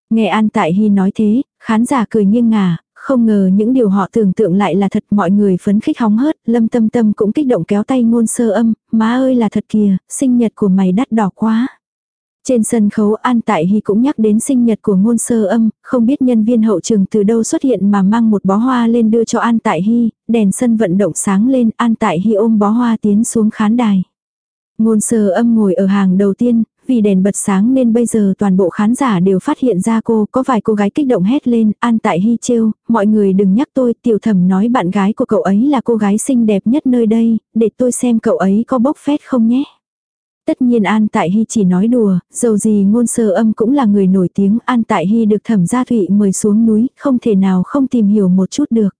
Nghe An Tại Hy nói thế, khán giả cười nghiêng ngả, không ngờ những điều họ tưởng tượng lại là thật mọi người phấn khích hóng hớt, lâm tâm tâm cũng kích động kéo tay ngôn sơ âm, má ơi là thật kìa, sinh nhật của mày đắt đỏ quá. Trên sân khấu An Tại Hy cũng nhắc đến sinh nhật của ngôn sơ âm, không biết nhân viên hậu trường từ đâu xuất hiện mà mang một bó hoa lên đưa cho An Tại Hy, đèn sân vận động sáng lên, An Tại Hy ôm bó hoa tiến xuống khán đài. Ngôn sơ âm ngồi ở hàng đầu tiên, vì đèn bật sáng nên bây giờ toàn bộ khán giả đều phát hiện ra cô, có vài cô gái kích động hét lên, An Tại Hy trêu, mọi người đừng nhắc tôi, tiểu thẩm nói bạn gái của cậu ấy là cô gái xinh đẹp nhất nơi đây, để tôi xem cậu ấy có bốc phét không nhé. Tất nhiên An Tại Hy chỉ nói đùa, dầu gì ngôn sơ âm cũng là người nổi tiếng, An Tại Hy được thẩm gia thụy mời xuống núi, không thể nào không tìm hiểu một chút được.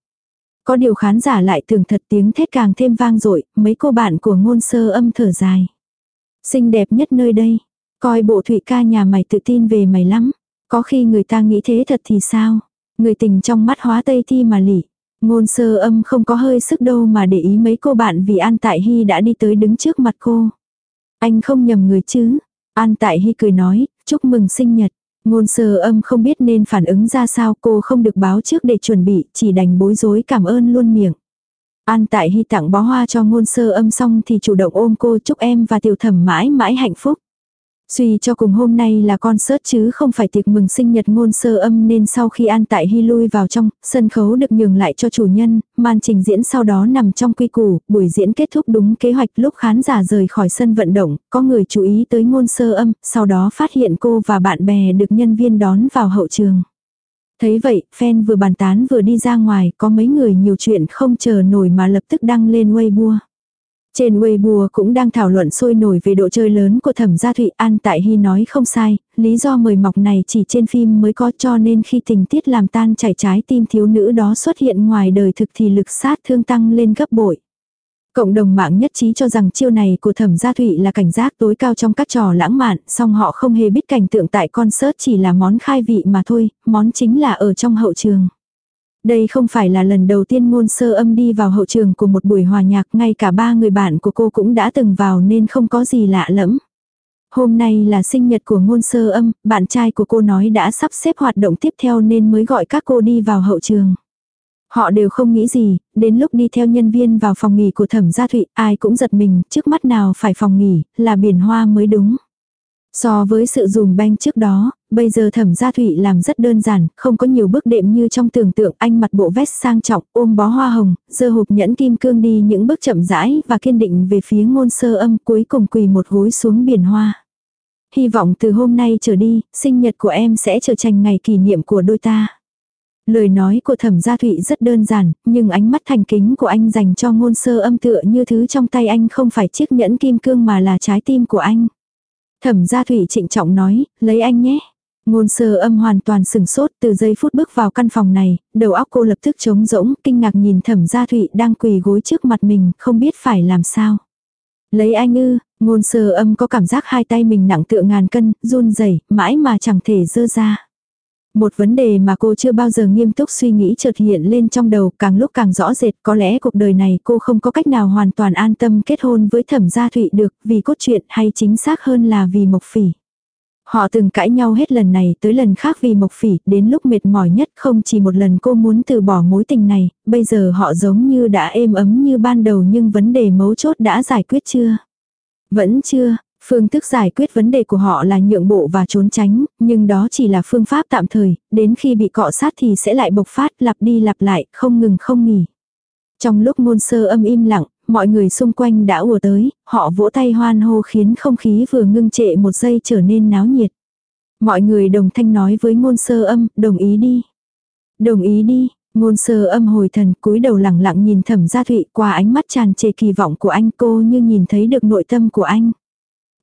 Có điều khán giả lại tưởng thật tiếng thét càng thêm vang dội mấy cô bạn của ngôn sơ âm thở dài. Xinh đẹp nhất nơi đây, coi bộ thụy ca nhà mày tự tin về mày lắm. Có khi người ta nghĩ thế thật thì sao? Người tình trong mắt hóa tây thi mà lỉ. Ngôn sơ âm không có hơi sức đâu mà để ý mấy cô bạn vì An Tại Hy đã đi tới đứng trước mặt cô. Anh không nhầm người chứ. An Tại Hy cười nói, chúc mừng sinh nhật. Ngôn sơ âm không biết nên phản ứng ra sao cô không được báo trước để chuẩn bị, chỉ đành bối rối cảm ơn luôn miệng. An Tại Hy tặng bó hoa cho ngôn sơ âm xong thì chủ động ôm cô chúc em và tiểu thẩm mãi mãi hạnh phúc. Suy cho cùng hôm nay là concert chứ không phải tiệc mừng sinh nhật ngôn sơ âm nên sau khi An Tại Hy lui vào trong, sân khấu được nhường lại cho chủ nhân, màn trình diễn sau đó nằm trong quy củ, buổi diễn kết thúc đúng kế hoạch lúc khán giả rời khỏi sân vận động, có người chú ý tới ngôn sơ âm, sau đó phát hiện cô và bạn bè được nhân viên đón vào hậu trường. Thấy vậy, fan vừa bàn tán vừa đi ra ngoài, có mấy người nhiều chuyện không chờ nổi mà lập tức đăng lên Weibo. Trên Weibo cũng đang thảo luận sôi nổi về độ chơi lớn của thẩm gia Thụy An Tại Hy nói không sai, lý do mời mọc này chỉ trên phim mới có cho nên khi tình tiết làm tan chảy trái tim thiếu nữ đó xuất hiện ngoài đời thực thì lực sát thương tăng lên gấp bội. Cộng đồng mạng nhất trí cho rằng chiêu này của thẩm gia thụy là cảnh giác tối cao trong các trò lãng mạn, song họ không hề biết cảnh tượng tại concert chỉ là món khai vị mà thôi, món chính là ở trong hậu trường. Đây không phải là lần đầu tiên ngôn sơ âm đi vào hậu trường của một buổi hòa nhạc, ngay cả ba người bạn của cô cũng đã từng vào nên không có gì lạ lẫm. Hôm nay là sinh nhật của ngôn sơ âm, bạn trai của cô nói đã sắp xếp hoạt động tiếp theo nên mới gọi các cô đi vào hậu trường. Họ đều không nghĩ gì, đến lúc đi theo nhân viên vào phòng nghỉ của thẩm gia thụy, ai cũng giật mình, trước mắt nào phải phòng nghỉ, là biển hoa mới đúng. So với sự dùm banh trước đó, bây giờ thẩm gia thụy làm rất đơn giản, không có nhiều bước đệm như trong tưởng tượng anh mặt bộ vest sang trọng, ôm bó hoa hồng, giờ hộp nhẫn kim cương đi những bước chậm rãi và kiên định về phía ngôn sơ âm cuối cùng quỳ một gối xuống biển hoa. Hy vọng từ hôm nay trở đi, sinh nhật của em sẽ trở thành ngày kỷ niệm của đôi ta. Lời nói của thẩm gia thụy rất đơn giản, nhưng ánh mắt thành kính của anh dành cho ngôn sơ âm tựa như thứ trong tay anh không phải chiếc nhẫn kim cương mà là trái tim của anh. Thẩm gia thủy trịnh trọng nói, lấy anh nhé. Ngôn sơ âm hoàn toàn sừng sốt từ giây phút bước vào căn phòng này, đầu óc cô lập tức trống rỗng, kinh ngạc nhìn thẩm gia thụy đang quỳ gối trước mặt mình, không biết phải làm sao. Lấy anh ư, ngôn sơ âm có cảm giác hai tay mình nặng tựa ngàn cân, run rẩy mãi mà chẳng thể dơ ra. Một vấn đề mà cô chưa bao giờ nghiêm túc suy nghĩ chợt hiện lên trong đầu càng lúc càng rõ rệt có lẽ cuộc đời này cô không có cách nào hoàn toàn an tâm kết hôn với thẩm gia thụy được vì cốt truyện hay chính xác hơn là vì mộc phỉ. Họ từng cãi nhau hết lần này tới lần khác vì Mộc Phỉ, đến lúc mệt mỏi nhất không chỉ một lần cô muốn từ bỏ mối tình này, bây giờ họ giống như đã êm ấm như ban đầu nhưng vấn đề mấu chốt đã giải quyết chưa? Vẫn chưa, Phương thức giải quyết vấn đề của họ là nhượng bộ và trốn tránh, nhưng đó chỉ là phương pháp tạm thời, đến khi bị cọ sát thì sẽ lại bộc phát lặp đi lặp lại, không ngừng không nghỉ. Trong lúc ngôn sơ âm im lặng, mọi người xung quanh đã ùa tới, họ vỗ tay hoan hô khiến không khí vừa ngưng trệ một giây trở nên náo nhiệt. Mọi người đồng thanh nói với ngôn sơ âm, đồng ý đi. Đồng ý đi, ngôn sơ âm hồi thần cúi đầu lẳng lặng nhìn thẩm gia thụy qua ánh mắt tràn trề kỳ vọng của anh cô như nhìn thấy được nội tâm của anh.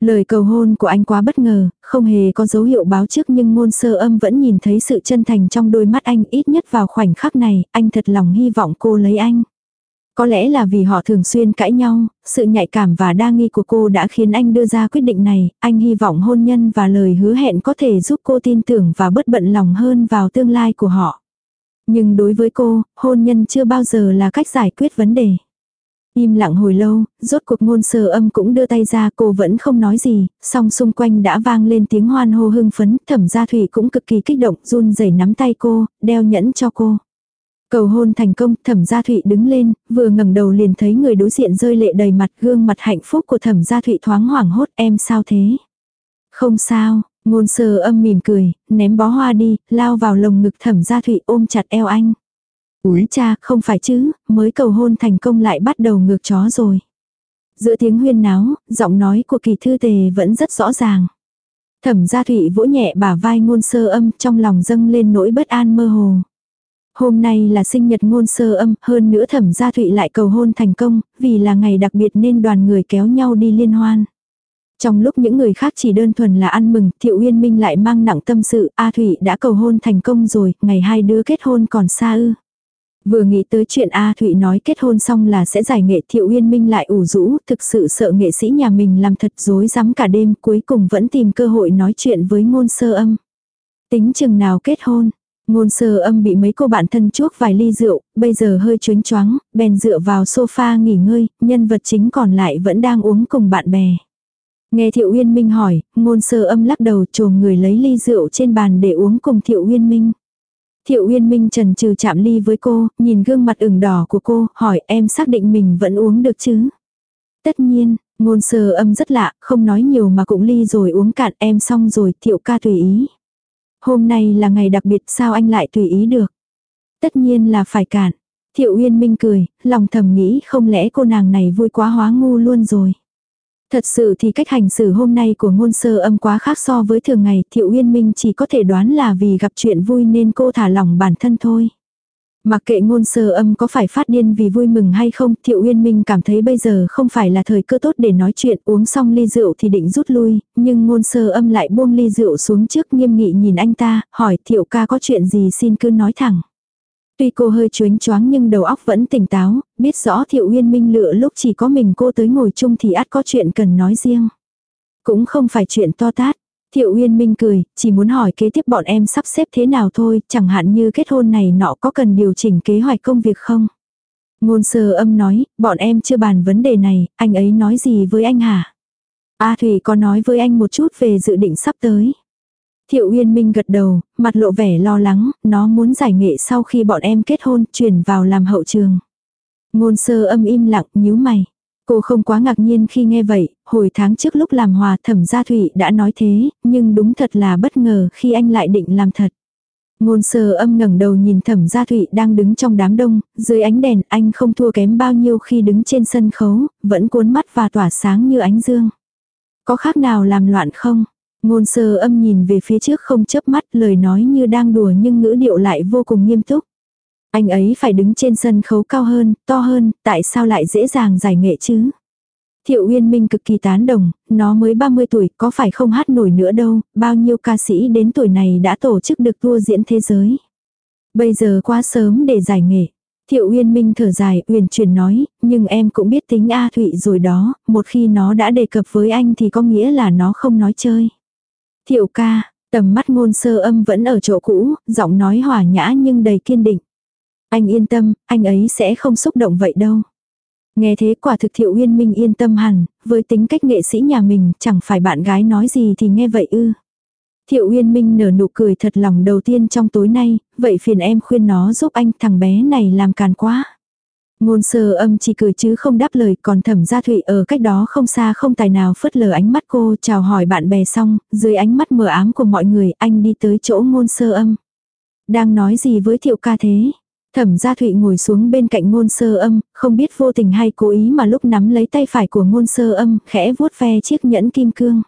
Lời cầu hôn của anh quá bất ngờ, không hề có dấu hiệu báo trước nhưng ngôn sơ âm vẫn nhìn thấy sự chân thành trong đôi mắt anh ít nhất vào khoảnh khắc này, anh thật lòng hy vọng cô lấy anh. Có lẽ là vì họ thường xuyên cãi nhau, sự nhạy cảm và đa nghi của cô đã khiến anh đưa ra quyết định này, anh hy vọng hôn nhân và lời hứa hẹn có thể giúp cô tin tưởng và bớt bận lòng hơn vào tương lai của họ. Nhưng đối với cô, hôn nhân chưa bao giờ là cách giải quyết vấn đề. Im lặng hồi lâu, rốt cuộc ngôn sơ âm cũng đưa tay ra cô vẫn không nói gì, song xung quanh đã vang lên tiếng hoan hô hưng phấn, thẩm gia thủy cũng cực kỳ kích động run rẩy nắm tay cô, đeo nhẫn cho cô. Cầu hôn thành công, thẩm gia thụy đứng lên, vừa ngẩng đầu liền thấy người đối diện rơi lệ đầy mặt gương mặt hạnh phúc của thẩm gia thụy thoáng hoảng hốt em sao thế? Không sao, ngôn sơ âm mỉm cười, ném bó hoa đi, lao vào lồng ngực thẩm gia thụy ôm chặt eo anh. Úi cha, không phải chứ, mới cầu hôn thành công lại bắt đầu ngược chó rồi. Giữa tiếng huyên náo, giọng nói của kỳ thư tề vẫn rất rõ ràng. Thẩm gia thụy vỗ nhẹ bả vai ngôn sơ âm trong lòng dâng lên nỗi bất an mơ hồ. Hôm nay là sinh nhật ngôn sơ âm, hơn nữa thẩm gia thụy lại cầu hôn thành công, vì là ngày đặc biệt nên đoàn người kéo nhau đi liên hoan. Trong lúc những người khác chỉ đơn thuần là ăn mừng, Thiệu Uyên Minh lại mang nặng tâm sự, A Thụy đã cầu hôn thành công rồi, ngày hai đứa kết hôn còn xa ư. Vừa nghĩ tới chuyện A Thụy nói kết hôn xong là sẽ giải nghệ Thiệu Uyên Minh lại ủ rũ, thực sự sợ nghệ sĩ nhà mình làm thật dối rắm cả đêm, cuối cùng vẫn tìm cơ hội nói chuyện với ngôn sơ âm. Tính chừng nào kết hôn, Ngôn sơ âm bị mấy cô bạn thân chuốc vài ly rượu, bây giờ hơi chuyến choáng, bèn dựa vào sofa nghỉ ngơi, nhân vật chính còn lại vẫn đang uống cùng bạn bè. Nghe Thiệu Uyên Minh hỏi, ngôn sơ âm lắc đầu trồm người lấy ly rượu trên bàn để uống cùng Thiệu Uyên Minh. Thiệu Uyên Minh trần trừ chạm ly với cô, nhìn gương mặt ửng đỏ của cô, hỏi em xác định mình vẫn uống được chứ? Tất nhiên, ngôn sơ âm rất lạ, không nói nhiều mà cũng ly rồi uống cạn em xong rồi, Thiệu ca tùy ý. Hôm nay là ngày đặc biệt sao anh lại tùy ý được. Tất nhiên là phải cản. Thiệu Uyên Minh cười, lòng thầm nghĩ không lẽ cô nàng này vui quá hóa ngu luôn rồi. Thật sự thì cách hành xử hôm nay của ngôn sơ âm quá khác so với thường ngày, Thiệu Uyên Minh chỉ có thể đoán là vì gặp chuyện vui nên cô thả lỏng bản thân thôi. Mặc kệ ngôn sơ âm có phải phát điên vì vui mừng hay không, Thiệu Uyên Minh cảm thấy bây giờ không phải là thời cơ tốt để nói chuyện uống xong ly rượu thì định rút lui, nhưng ngôn sơ âm lại buông ly rượu xuống trước nghiêm nghị nhìn anh ta, hỏi Thiệu ca có chuyện gì xin cứ nói thẳng. Tuy cô hơi chuến choáng nhưng đầu óc vẫn tỉnh táo, biết rõ Thiệu Uyên Minh lựa lúc chỉ có mình cô tới ngồi chung thì ắt có chuyện cần nói riêng. Cũng không phải chuyện to tát, Thiệu Uyên Minh cười, chỉ muốn hỏi kế tiếp bọn em sắp xếp thế nào thôi, chẳng hạn như kết hôn này nọ có cần điều chỉnh kế hoạch công việc không? Ngôn sơ âm nói, bọn em chưa bàn vấn đề này, anh ấy nói gì với anh hả? A Thủy có nói với anh một chút về dự định sắp tới. Thiệu Uyên Minh gật đầu, mặt lộ vẻ lo lắng, nó muốn giải nghệ sau khi bọn em kết hôn, chuyển vào làm hậu trường. Ngôn sơ âm im lặng, nhíu mày. Cô không quá ngạc nhiên khi nghe vậy, hồi tháng trước lúc làm hòa thẩm gia thủy đã nói thế, nhưng đúng thật là bất ngờ khi anh lại định làm thật. Ngôn sơ âm ngẩng đầu nhìn thẩm gia thụy đang đứng trong đám đông, dưới ánh đèn anh không thua kém bao nhiêu khi đứng trên sân khấu, vẫn cuốn mắt và tỏa sáng như ánh dương. Có khác nào làm loạn không? Ngôn sơ âm nhìn về phía trước không chớp mắt lời nói như đang đùa nhưng ngữ điệu lại vô cùng nghiêm túc. Anh ấy phải đứng trên sân khấu cao hơn, to hơn, tại sao lại dễ dàng giải nghệ chứ? Thiệu Uyên Minh cực kỳ tán đồng, nó mới 30 tuổi, có phải không hát nổi nữa đâu, bao nhiêu ca sĩ đến tuổi này đã tổ chức được tour diễn thế giới. Bây giờ quá sớm để giải nghệ. Thiệu Uyên Minh thở dài, uyển chuyển nói, nhưng em cũng biết tính A Thụy rồi đó, một khi nó đã đề cập với anh thì có nghĩa là nó không nói chơi. Thiệu ca, tầm mắt ngôn sơ âm vẫn ở chỗ cũ, giọng nói hòa nhã nhưng đầy kiên định. Anh yên tâm, anh ấy sẽ không xúc động vậy đâu. Nghe thế quả thực thiệu uyên minh yên tâm hẳn, với tính cách nghệ sĩ nhà mình chẳng phải bạn gái nói gì thì nghe vậy ư. Thiệu Uyên Minh nở nụ cười thật lòng đầu tiên trong tối nay, vậy phiền em khuyên nó giúp anh thằng bé này làm càn quá. Ngôn sơ âm chỉ cười chứ không đáp lời còn thẩm gia thụy ở cách đó không xa không tài nào phớt lờ ánh mắt cô chào hỏi bạn bè xong, dưới ánh mắt mờ ám của mọi người anh đi tới chỗ ngôn sơ âm. Đang nói gì với thiệu ca thế? Thẩm gia thụy ngồi xuống bên cạnh ngôn sơ âm, không biết vô tình hay cố ý mà lúc nắm lấy tay phải của ngôn sơ âm, khẽ vuốt ve chiếc nhẫn kim cương.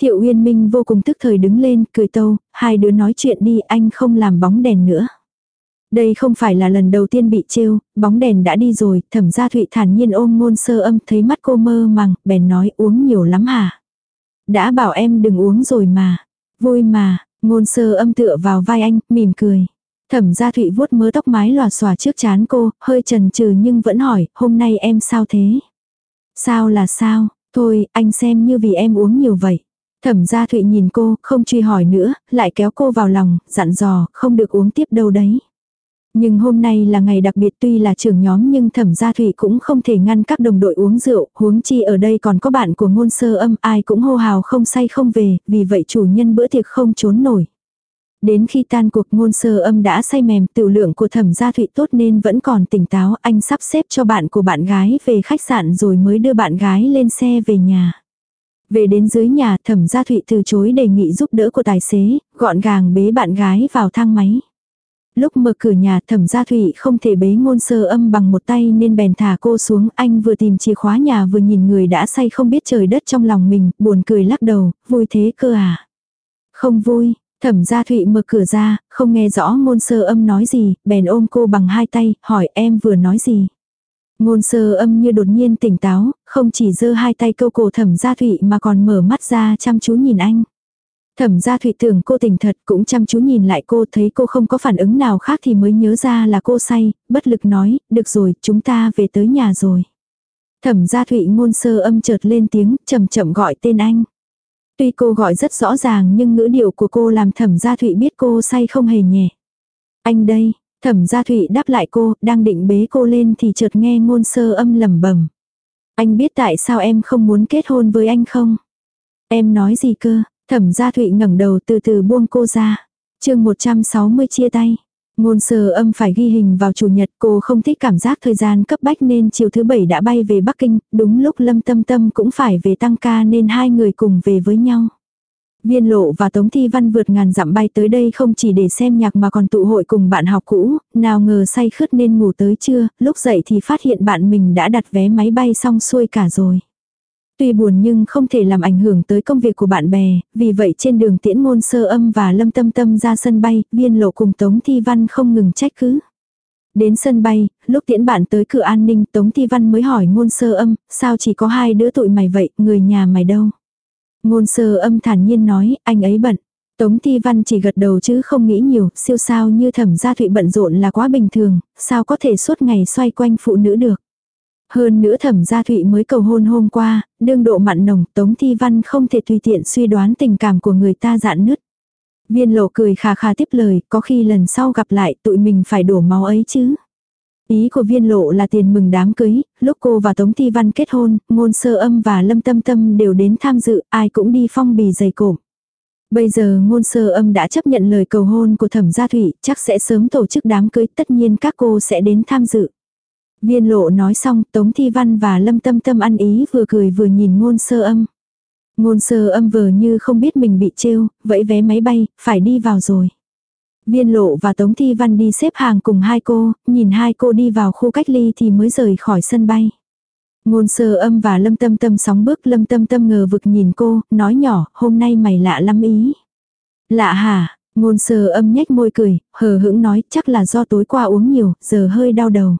Thiệu Uyên Minh vô cùng tức thời đứng lên, cười tâu, hai đứa nói chuyện đi, anh không làm bóng đèn nữa. Đây không phải là lần đầu tiên bị trêu, bóng đèn đã đi rồi, thẩm gia thụy thản nhiên ôm ngôn sơ âm thấy mắt cô mơ màng, bèn nói uống nhiều lắm hả? Đã bảo em đừng uống rồi mà. Vui mà, ngôn sơ âm tựa vào vai anh, mỉm cười. Thẩm gia thụy vuốt mớ tóc mái lòa xòa trước chán cô, hơi trần trừ nhưng vẫn hỏi, hôm nay em sao thế? Sao là sao? Thôi, anh xem như vì em uống nhiều vậy. Thẩm gia thụy nhìn cô, không truy hỏi nữa, lại kéo cô vào lòng, dặn dò, không được uống tiếp đâu đấy. Nhưng hôm nay là ngày đặc biệt tuy là trưởng nhóm nhưng thẩm gia thủy cũng không thể ngăn các đồng đội uống rượu, huống chi ở đây còn có bạn của ngôn sơ âm ai cũng hô hào không say không về, vì vậy chủ nhân bữa tiệc không trốn nổi. Đến khi tan cuộc ngôn sơ âm đã say mềm tiểu lượng của thẩm gia thụy tốt nên vẫn còn tỉnh táo anh sắp xếp cho bạn của bạn gái về khách sạn rồi mới đưa bạn gái lên xe về nhà. Về đến dưới nhà thẩm gia thụy từ chối đề nghị giúp đỡ của tài xế, gọn gàng bế bạn gái vào thang máy. Lúc mở cửa nhà thẩm gia thụy không thể bế ngôn sơ âm bằng một tay nên bèn thả cô xuống anh vừa tìm chìa khóa nhà vừa nhìn người đã say không biết trời đất trong lòng mình, buồn cười lắc đầu, vui thế cơ à. Không vui, thẩm gia thụy mở cửa ra, không nghe rõ ngôn sơ âm nói gì, bèn ôm cô bằng hai tay, hỏi em vừa nói gì. Ngôn sơ âm như đột nhiên tỉnh táo, không chỉ giơ hai tay câu cổ thẩm gia thụy mà còn mở mắt ra chăm chú nhìn anh. Thẩm gia thụy tưởng cô tỉnh thật cũng chăm chú nhìn lại cô thấy cô không có phản ứng nào khác thì mới nhớ ra là cô say, bất lực nói, được rồi, chúng ta về tới nhà rồi. Thẩm gia thụy ngôn sơ âm chợt lên tiếng, chậm chậm gọi tên anh. Tuy cô gọi rất rõ ràng nhưng ngữ điệu của cô làm thẩm gia thụy biết cô say không hề nhẹ. Anh đây, thẩm gia thụy đáp lại cô, đang định bế cô lên thì chợt nghe ngôn sơ âm lẩm bẩm. Anh biết tại sao em không muốn kết hôn với anh không? Em nói gì cơ? Thẩm gia Thụy ngẩng đầu từ từ buông cô ra. chương 160 chia tay. Ngôn sơ âm phải ghi hình vào chủ nhật cô không thích cảm giác thời gian cấp bách nên chiều thứ bảy đã bay về Bắc Kinh, đúng lúc Lâm Tâm Tâm cũng phải về tăng ca nên hai người cùng về với nhau. Viên lộ và Tống Thi Văn vượt ngàn dặm bay tới đây không chỉ để xem nhạc mà còn tụ hội cùng bạn học cũ, nào ngờ say khướt nên ngủ tới trưa, lúc dậy thì phát hiện bạn mình đã đặt vé máy bay xong xuôi cả rồi. Tuy buồn nhưng không thể làm ảnh hưởng tới công việc của bạn bè, vì vậy trên đường tiễn ngôn sơ âm và lâm tâm tâm ra sân bay, viên lộ cùng Tống Thi Văn không ngừng trách cứ. Đến sân bay, lúc tiễn bạn tới cửa an ninh Tống Thi Văn mới hỏi ngôn sơ âm, sao chỉ có hai đứa tụi mày vậy, người nhà mày đâu? Ngôn sơ âm thản nhiên nói, anh ấy bận. Tống Thi Văn chỉ gật đầu chứ không nghĩ nhiều, siêu sao như thẩm gia thụy bận rộn là quá bình thường, sao có thể suốt ngày xoay quanh phụ nữ được. Hơn nữa thẩm gia thụy mới cầu hôn hôm qua, đương độ mặn nồng Tống Thi Văn không thể tùy tiện suy đoán tình cảm của người ta dạn nứt. Viên lộ cười khà khà tiếp lời, có khi lần sau gặp lại tụi mình phải đổ máu ấy chứ. Ý của viên lộ là tiền mừng đám cưới, lúc cô và Tống Thi Văn kết hôn, ngôn sơ âm và lâm tâm tâm đều đến tham dự, ai cũng đi phong bì dày cộm. Bây giờ ngôn sơ âm đã chấp nhận lời cầu hôn của thẩm gia thủy, chắc sẽ sớm tổ chức đám cưới, tất nhiên các cô sẽ đến tham dự. Viên lộ nói xong, Tống Thi Văn và Lâm Tâm Tâm ăn ý vừa cười vừa nhìn ngôn sơ âm. Ngôn sơ âm vờ như không biết mình bị trêu, vẫy vé máy bay, phải đi vào rồi. Viên lộ và Tống Thi Văn đi xếp hàng cùng hai cô, nhìn hai cô đi vào khu cách ly thì mới rời khỏi sân bay. Ngôn sơ âm và lâm tâm tâm sóng bước lâm tâm tâm ngờ vực nhìn cô, nói nhỏ, hôm nay mày lạ lắm ý. Lạ hả? Ngôn sơ âm nhếch môi cười, hờ hững nói chắc là do tối qua uống nhiều, giờ hơi đau đầu.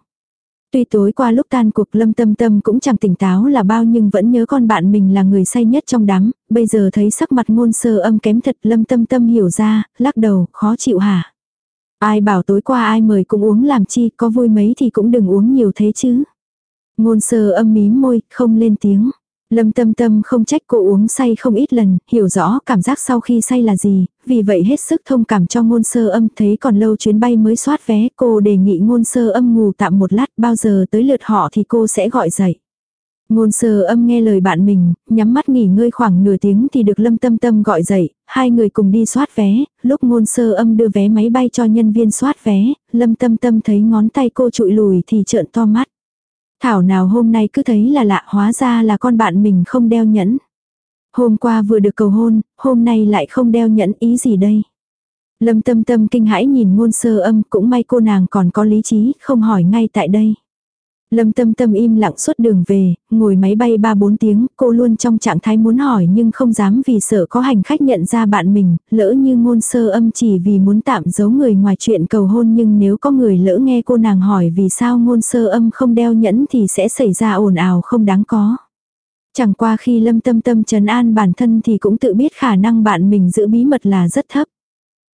Tuy tối qua lúc tan cuộc lâm tâm tâm cũng chẳng tỉnh táo là bao nhưng vẫn nhớ con bạn mình là người say nhất trong đám, bây giờ thấy sắc mặt ngôn sơ âm kém thật lâm tâm tâm hiểu ra, lắc đầu, khó chịu hả. Ai bảo tối qua ai mời cũng uống làm chi, có vui mấy thì cũng đừng uống nhiều thế chứ. Ngôn sơ âm mí môi, không lên tiếng. Lâm tâm tâm không trách cô uống say không ít lần, hiểu rõ cảm giác sau khi say là gì, vì vậy hết sức thông cảm cho ngôn sơ âm thấy còn lâu chuyến bay mới soát vé, cô đề nghị ngôn sơ âm ngủ tạm một lát bao giờ tới lượt họ thì cô sẽ gọi dậy. Ngôn sơ âm nghe lời bạn mình, nhắm mắt nghỉ ngơi khoảng nửa tiếng thì được Lâm Tâm Tâm gọi dậy, hai người cùng đi soát vé, lúc ngôn sơ âm đưa vé máy bay cho nhân viên soát vé, Lâm Tâm Tâm thấy ngón tay cô trụi lùi thì trợn to mắt. Thảo nào hôm nay cứ thấy là lạ hóa ra là con bạn mình không đeo nhẫn. Hôm qua vừa được cầu hôn, hôm nay lại không đeo nhẫn ý gì đây. Lâm tâm tâm kinh hãi nhìn ngôn sơ âm cũng may cô nàng còn có lý trí, không hỏi ngay tại đây. Lâm tâm tâm im lặng suốt đường về, ngồi máy bay 3-4 tiếng, cô luôn trong trạng thái muốn hỏi nhưng không dám vì sợ có hành khách nhận ra bạn mình, lỡ như ngôn sơ âm chỉ vì muốn tạm giấu người ngoài chuyện cầu hôn nhưng nếu có người lỡ nghe cô nàng hỏi vì sao ngôn sơ âm không đeo nhẫn thì sẽ xảy ra ồn ào không đáng có. Chẳng qua khi lâm tâm tâm trấn an bản thân thì cũng tự biết khả năng bạn mình giữ bí mật là rất thấp.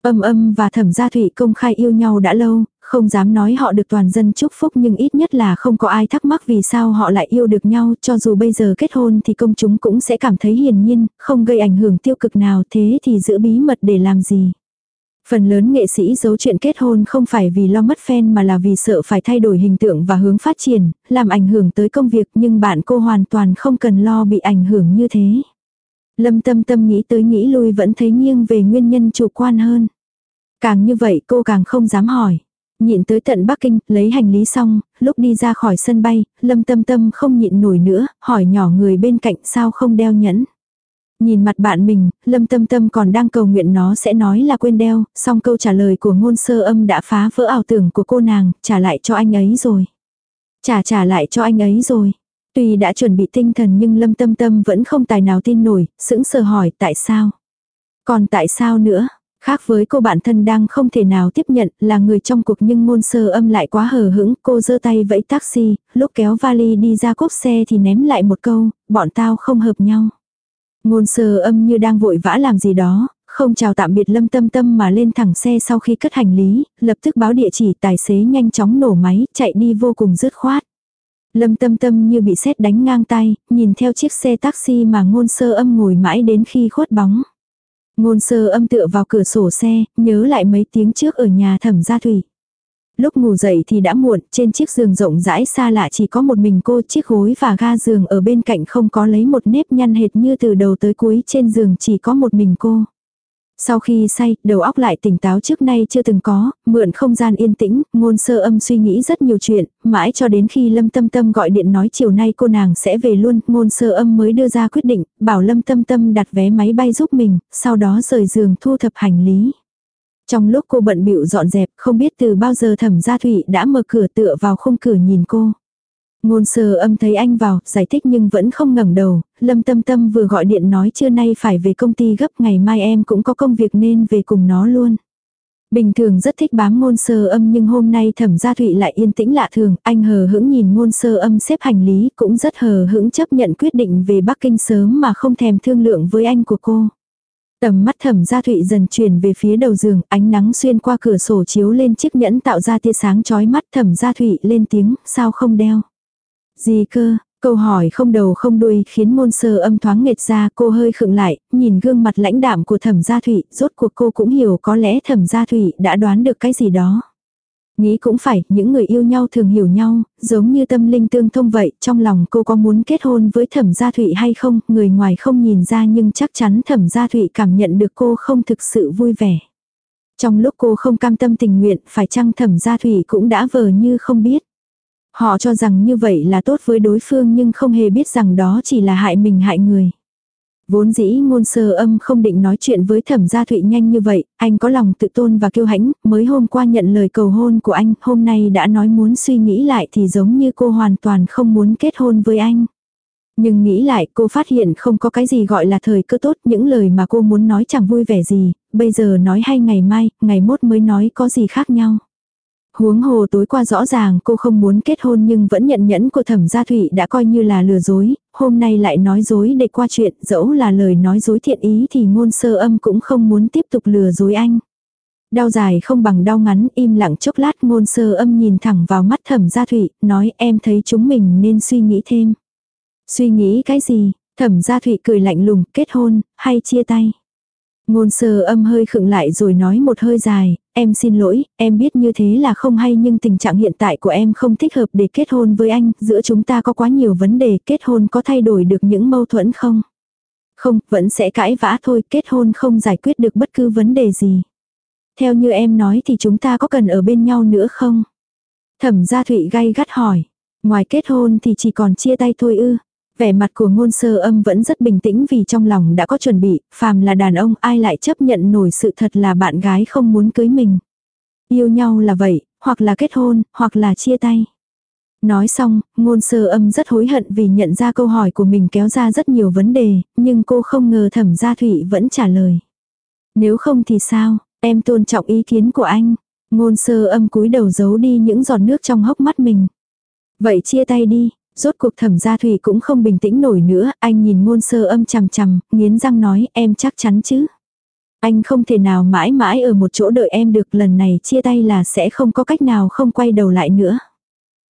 Âm âm và thẩm gia thủy công khai yêu nhau đã lâu, không dám nói họ được toàn dân chúc phúc nhưng ít nhất là không có ai thắc mắc vì sao họ lại yêu được nhau, cho dù bây giờ kết hôn thì công chúng cũng sẽ cảm thấy hiền nhiên, không gây ảnh hưởng tiêu cực nào thế thì giữ bí mật để làm gì. Phần lớn nghệ sĩ giấu chuyện kết hôn không phải vì lo mất fan mà là vì sợ phải thay đổi hình tượng và hướng phát triển, làm ảnh hưởng tới công việc nhưng bạn cô hoàn toàn không cần lo bị ảnh hưởng như thế. Lâm tâm tâm nghĩ tới nghĩ lui vẫn thấy nghiêng về nguyên nhân chủ quan hơn. Càng như vậy cô càng không dám hỏi. Nhịn tới tận Bắc Kinh, lấy hành lý xong, lúc đi ra khỏi sân bay, Lâm Tâm Tâm không nhịn nổi nữa, hỏi nhỏ người bên cạnh sao không đeo nhẫn. Nhìn mặt bạn mình, Lâm Tâm Tâm còn đang cầu nguyện nó sẽ nói là quên đeo, song câu trả lời của ngôn sơ âm đã phá vỡ ảo tưởng của cô nàng, trả lại cho anh ấy rồi. Trả trả lại cho anh ấy rồi. Tuy đã chuẩn bị tinh thần nhưng Lâm Tâm Tâm vẫn không tài nào tin nổi, sững sờ hỏi tại sao. Còn tại sao nữa? Khác với cô bạn thân đang không thể nào tiếp nhận là người trong cuộc nhưng ngôn sơ âm lại quá hờ hững, cô giơ tay vẫy taxi, lúc kéo vali đi ra cốp xe thì ném lại một câu, bọn tao không hợp nhau. Ngôn sơ âm như đang vội vã làm gì đó, không chào tạm biệt lâm tâm tâm mà lên thẳng xe sau khi cất hành lý, lập tức báo địa chỉ tài xế nhanh chóng nổ máy, chạy đi vô cùng dứt khoát. Lâm tâm tâm như bị sét đánh ngang tay, nhìn theo chiếc xe taxi mà ngôn sơ âm ngồi mãi đến khi khuất bóng. Ngôn sơ âm tựa vào cửa sổ xe, nhớ lại mấy tiếng trước ở nhà thẩm gia thủy. Lúc ngủ dậy thì đã muộn, trên chiếc giường rộng rãi xa lạ chỉ có một mình cô, chiếc gối và ga giường ở bên cạnh không có lấy một nếp nhăn hệt như từ đầu tới cuối trên giường chỉ có một mình cô. Sau khi say, đầu óc lại tỉnh táo trước nay chưa từng có, mượn không gian yên tĩnh, ngôn sơ âm suy nghĩ rất nhiều chuyện, mãi cho đến khi Lâm Tâm Tâm gọi điện nói chiều nay cô nàng sẽ về luôn, ngôn sơ âm mới đưa ra quyết định, bảo Lâm Tâm Tâm đặt vé máy bay giúp mình, sau đó rời giường thu thập hành lý. Trong lúc cô bận bịu dọn dẹp, không biết từ bao giờ thẩm gia thụy đã mở cửa tựa vào khung cửa nhìn cô. Ngôn sơ âm thấy anh vào, giải thích nhưng vẫn không ngẩng đầu, Lâm Tâm Tâm vừa gọi điện nói trưa nay phải về công ty gấp ngày mai em cũng có công việc nên về cùng nó luôn. Bình thường rất thích bám ngôn sơ âm nhưng hôm nay thẩm gia thụy lại yên tĩnh lạ thường, anh hờ hững nhìn ngôn sơ âm xếp hành lý cũng rất hờ hững chấp nhận quyết định về Bắc Kinh sớm mà không thèm thương lượng với anh của cô. Tầm mắt thẩm gia thụy dần chuyển về phía đầu giường, ánh nắng xuyên qua cửa sổ chiếu lên chiếc nhẫn tạo ra tia sáng chói mắt thẩm gia thụy lên tiếng, sao không đeo. Gì cơ, câu hỏi không đầu không đuôi khiến môn sơ âm thoáng nghệt ra cô hơi khựng lại, nhìn gương mặt lãnh đạm của thẩm gia thụy, rốt cuộc cô cũng hiểu có lẽ thẩm gia thụy đã đoán được cái gì đó. Nghĩ cũng phải, những người yêu nhau thường hiểu nhau, giống như tâm linh tương thông vậy, trong lòng cô có muốn kết hôn với thẩm gia thụy hay không, người ngoài không nhìn ra nhưng chắc chắn thẩm gia thụy cảm nhận được cô không thực sự vui vẻ. Trong lúc cô không cam tâm tình nguyện, phải chăng thẩm gia thụy cũng đã vờ như không biết. Họ cho rằng như vậy là tốt với đối phương nhưng không hề biết rằng đó chỉ là hại mình hại người. Vốn dĩ ngôn sơ âm không định nói chuyện với thẩm gia thụy nhanh như vậy, anh có lòng tự tôn và kiêu hãnh, mới hôm qua nhận lời cầu hôn của anh, hôm nay đã nói muốn suy nghĩ lại thì giống như cô hoàn toàn không muốn kết hôn với anh. Nhưng nghĩ lại cô phát hiện không có cái gì gọi là thời cơ tốt, những lời mà cô muốn nói chẳng vui vẻ gì, bây giờ nói hay ngày mai, ngày mốt mới nói có gì khác nhau. Huống hồ tối qua rõ ràng cô không muốn kết hôn nhưng vẫn nhận nhẫn của thẩm gia thủy đã coi như là lừa dối, hôm nay lại nói dối để qua chuyện, dẫu là lời nói dối thiện ý thì ngôn sơ âm cũng không muốn tiếp tục lừa dối anh. Đau dài không bằng đau ngắn, im lặng chốc lát ngôn sơ âm nhìn thẳng vào mắt thẩm gia thủy, nói em thấy chúng mình nên suy nghĩ thêm. Suy nghĩ cái gì? Thẩm gia thủy cười lạnh lùng, kết hôn, hay chia tay? Ngôn sơ âm hơi khựng lại rồi nói một hơi dài, em xin lỗi, em biết như thế là không hay nhưng tình trạng hiện tại của em không thích hợp để kết hôn với anh, giữa chúng ta có quá nhiều vấn đề, kết hôn có thay đổi được những mâu thuẫn không? Không, vẫn sẽ cãi vã thôi, kết hôn không giải quyết được bất cứ vấn đề gì. Theo như em nói thì chúng ta có cần ở bên nhau nữa không? Thẩm gia Thụy gay gắt hỏi. Ngoài kết hôn thì chỉ còn chia tay thôi ư. Vẻ mặt của ngôn sơ âm vẫn rất bình tĩnh vì trong lòng đã có chuẩn bị, phàm là đàn ông ai lại chấp nhận nổi sự thật là bạn gái không muốn cưới mình. Yêu nhau là vậy, hoặc là kết hôn, hoặc là chia tay. Nói xong, ngôn sơ âm rất hối hận vì nhận ra câu hỏi của mình kéo ra rất nhiều vấn đề, nhưng cô không ngờ thẩm gia thụy vẫn trả lời. Nếu không thì sao, em tôn trọng ý kiến của anh. Ngôn sơ âm cúi đầu giấu đi những giọt nước trong hốc mắt mình. Vậy chia tay đi, rốt cuộc thẩm gia thủy cũng không bình tĩnh nổi nữa, anh nhìn ngôn sơ âm chằm chằm, nghiến răng nói em chắc chắn chứ. Anh không thể nào mãi mãi ở một chỗ đợi em được lần này chia tay là sẽ không có cách nào không quay đầu lại nữa.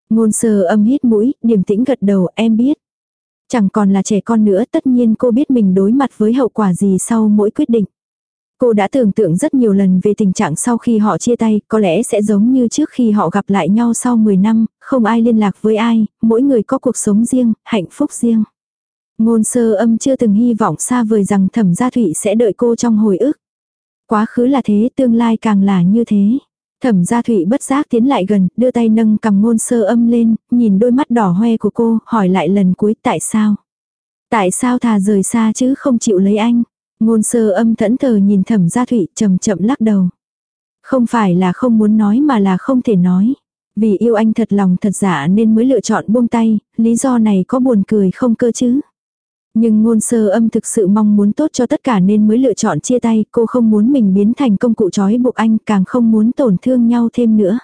Ngôn sơ âm hít mũi, điềm tĩnh gật đầu em biết. Chẳng còn là trẻ con nữa tất nhiên cô biết mình đối mặt với hậu quả gì sau mỗi quyết định. Cô đã tưởng tượng rất nhiều lần về tình trạng sau khi họ chia tay, có lẽ sẽ giống như trước khi họ gặp lại nhau sau 10 năm, không ai liên lạc với ai, mỗi người có cuộc sống riêng, hạnh phúc riêng. Ngôn sơ âm chưa từng hy vọng xa vời rằng thẩm gia thụy sẽ đợi cô trong hồi ức. Quá khứ là thế, tương lai càng là như thế. Thẩm gia thụy bất giác tiến lại gần, đưa tay nâng cầm ngôn sơ âm lên, nhìn đôi mắt đỏ hoe của cô, hỏi lại lần cuối tại sao. Tại sao thà rời xa chứ không chịu lấy anh. Ngôn sơ âm thẫn thờ nhìn thẩm gia thụy chậm chậm lắc đầu. Không phải là không muốn nói mà là không thể nói. Vì yêu anh thật lòng thật giả nên mới lựa chọn buông tay, lý do này có buồn cười không cơ chứ. Nhưng ngôn sơ âm thực sự mong muốn tốt cho tất cả nên mới lựa chọn chia tay, cô không muốn mình biến thành công cụ trói buộc anh, càng không muốn tổn thương nhau thêm nữa.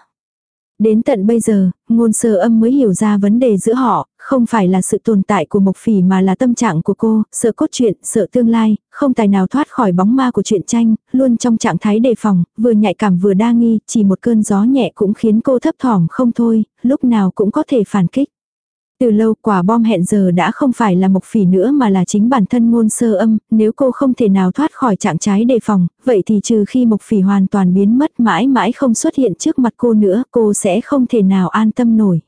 Đến tận bây giờ, ngôn sơ âm mới hiểu ra vấn đề giữa họ, không phải là sự tồn tại của Mộc Phỉ mà là tâm trạng của cô, sợ cốt truyện, sợ tương lai, không tài nào thoát khỏi bóng ma của truyện tranh, luôn trong trạng thái đề phòng, vừa nhạy cảm vừa đa nghi, chỉ một cơn gió nhẹ cũng khiến cô thấp thỏm không thôi, lúc nào cũng có thể phản kích. Từ lâu quả bom hẹn giờ đã không phải là mộc phỉ nữa mà là chính bản thân ngôn sơ âm, nếu cô không thể nào thoát khỏi trạng trái đề phòng, vậy thì trừ khi mộc phỉ hoàn toàn biến mất mãi mãi không xuất hiện trước mặt cô nữa, cô sẽ không thể nào an tâm nổi.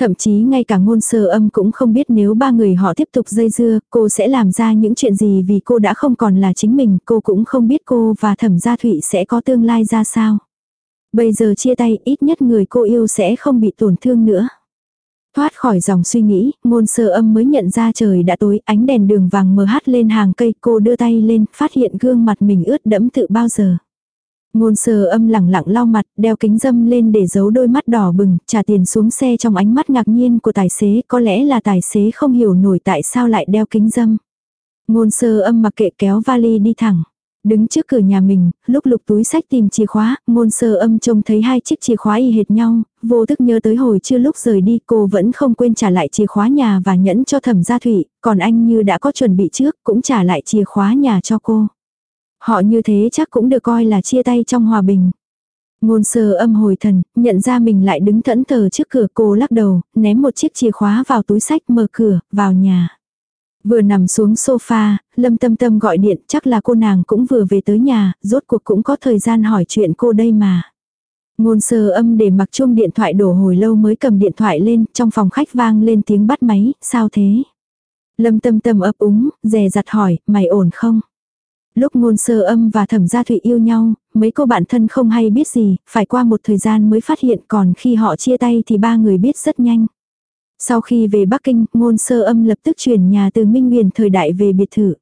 Thậm chí ngay cả ngôn sơ âm cũng không biết nếu ba người họ tiếp tục dây dưa, cô sẽ làm ra những chuyện gì vì cô đã không còn là chính mình, cô cũng không biết cô và thẩm gia thụy sẽ có tương lai ra sao. Bây giờ chia tay ít nhất người cô yêu sẽ không bị tổn thương nữa. Thoát khỏi dòng suy nghĩ, ngôn sơ âm mới nhận ra trời đã tối, ánh đèn đường vàng mờ hát lên hàng cây, cô đưa tay lên, phát hiện gương mặt mình ướt đẫm tự bao giờ. Ngôn sơ âm lẳng lặng lau mặt, đeo kính dâm lên để giấu đôi mắt đỏ bừng, trả tiền xuống xe trong ánh mắt ngạc nhiên của tài xế, có lẽ là tài xế không hiểu nổi tại sao lại đeo kính dâm. Ngôn sơ âm mặc kệ kéo vali đi thẳng. Đứng trước cửa nhà mình, lúc lục túi sách tìm chìa khóa, ngôn sơ âm trông thấy hai chiếc chìa khóa y hệt nhau, vô thức nhớ tới hồi chưa lúc rời đi cô vẫn không quên trả lại chìa khóa nhà và nhẫn cho thẩm gia thủy, còn anh như đã có chuẩn bị trước cũng trả lại chìa khóa nhà cho cô. Họ như thế chắc cũng được coi là chia tay trong hòa bình. Ngôn sơ âm hồi thần, nhận ra mình lại đứng thẫn thờ trước cửa cô lắc đầu, ném một chiếc chìa khóa vào túi sách mở cửa, vào nhà. Vừa nằm xuống sofa, lâm tâm tâm gọi điện chắc là cô nàng cũng vừa về tới nhà, rốt cuộc cũng có thời gian hỏi chuyện cô đây mà. Ngôn sơ âm để mặc chuông điện thoại đổ hồi lâu mới cầm điện thoại lên, trong phòng khách vang lên tiếng bắt máy, sao thế? Lâm tâm tâm ấp úng, dè dặt hỏi, mày ổn không? Lúc ngôn sơ âm và thẩm gia thụy yêu nhau, mấy cô bạn thân không hay biết gì, phải qua một thời gian mới phát hiện còn khi họ chia tay thì ba người biết rất nhanh. Sau khi về Bắc Kinh, ngôn sơ âm lập tức chuyển nhà từ Minh Nguyền thời đại về biệt thự.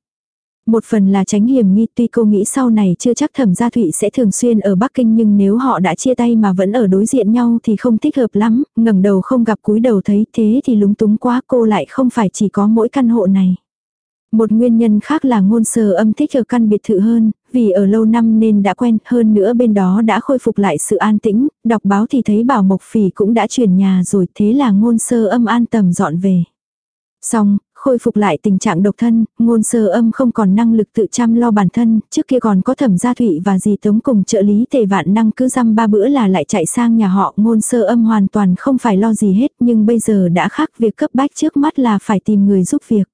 Một phần là tránh hiểm nghi tuy cô nghĩ sau này chưa chắc thẩm gia thụy sẽ thường xuyên ở Bắc Kinh nhưng nếu họ đã chia tay mà vẫn ở đối diện nhau thì không thích hợp lắm, ngẩng đầu không gặp cúi đầu thấy thế thì lúng túng quá cô lại không phải chỉ có mỗi căn hộ này. Một nguyên nhân khác là ngôn sơ âm thích ở căn biệt thự hơn, vì ở lâu năm nên đã quen, hơn nữa bên đó đã khôi phục lại sự an tĩnh, đọc báo thì thấy bảo Mộc Phỉ cũng đã chuyển nhà rồi, thế là ngôn sơ âm an tầm dọn về. Xong, khôi phục lại tình trạng độc thân, ngôn sơ âm không còn năng lực tự chăm lo bản thân, trước kia còn có thẩm gia thụy và dì tống cùng trợ lý tề vạn năng cứ dăm ba bữa là lại chạy sang nhà họ, ngôn sơ âm hoàn toàn không phải lo gì hết nhưng bây giờ đã khác việc cấp bách trước mắt là phải tìm người giúp việc.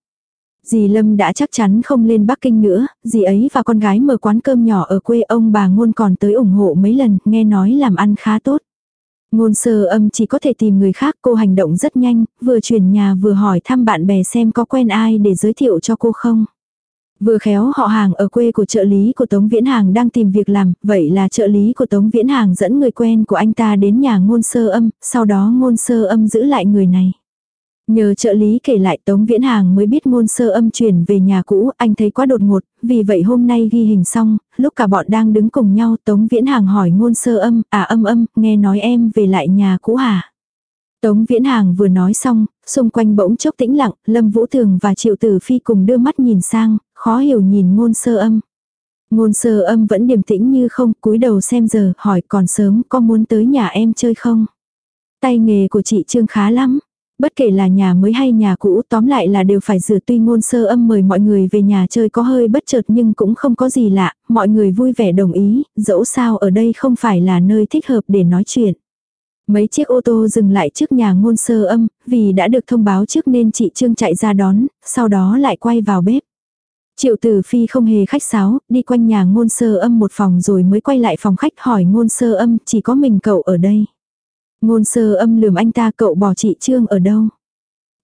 Dì Lâm đã chắc chắn không lên Bắc Kinh nữa, dì ấy và con gái mở quán cơm nhỏ ở quê ông bà ngôn còn tới ủng hộ mấy lần, nghe nói làm ăn khá tốt. Ngôn sơ âm chỉ có thể tìm người khác, cô hành động rất nhanh, vừa chuyển nhà vừa hỏi thăm bạn bè xem có quen ai để giới thiệu cho cô không. Vừa khéo họ hàng ở quê của trợ lý của Tống Viễn Hàng đang tìm việc làm, vậy là trợ lý của Tống Viễn Hàng dẫn người quen của anh ta đến nhà ngôn sơ âm, sau đó ngôn sơ âm giữ lại người này. Nhờ trợ lý kể lại Tống Viễn Hàng mới biết ngôn sơ âm chuyển về nhà cũ, anh thấy quá đột ngột, vì vậy hôm nay ghi hình xong, lúc cả bọn đang đứng cùng nhau Tống Viễn Hàng hỏi ngôn sơ âm, à âm âm, nghe nói em về lại nhà cũ hả? Tống Viễn Hàng vừa nói xong, xung quanh bỗng chốc tĩnh lặng, Lâm Vũ Thường và Triệu Tử Phi cùng đưa mắt nhìn sang, khó hiểu nhìn ngôn sơ âm. Ngôn sơ âm vẫn điềm tĩnh như không, cúi đầu xem giờ, hỏi còn sớm, có muốn tới nhà em chơi không? Tay nghề của chị Trương khá lắm. Bất kể là nhà mới hay nhà cũ tóm lại là đều phải rửa tuy ngôn sơ âm mời mọi người về nhà chơi có hơi bất chợt nhưng cũng không có gì lạ, mọi người vui vẻ đồng ý, dẫu sao ở đây không phải là nơi thích hợp để nói chuyện. Mấy chiếc ô tô dừng lại trước nhà ngôn sơ âm, vì đã được thông báo trước nên chị Trương chạy ra đón, sau đó lại quay vào bếp. Triệu tử phi không hề khách sáo, đi quanh nhà ngôn sơ âm một phòng rồi mới quay lại phòng khách hỏi ngôn sơ âm chỉ có mình cậu ở đây. Ngôn sơ âm lườm anh ta cậu bỏ chị Trương ở đâu.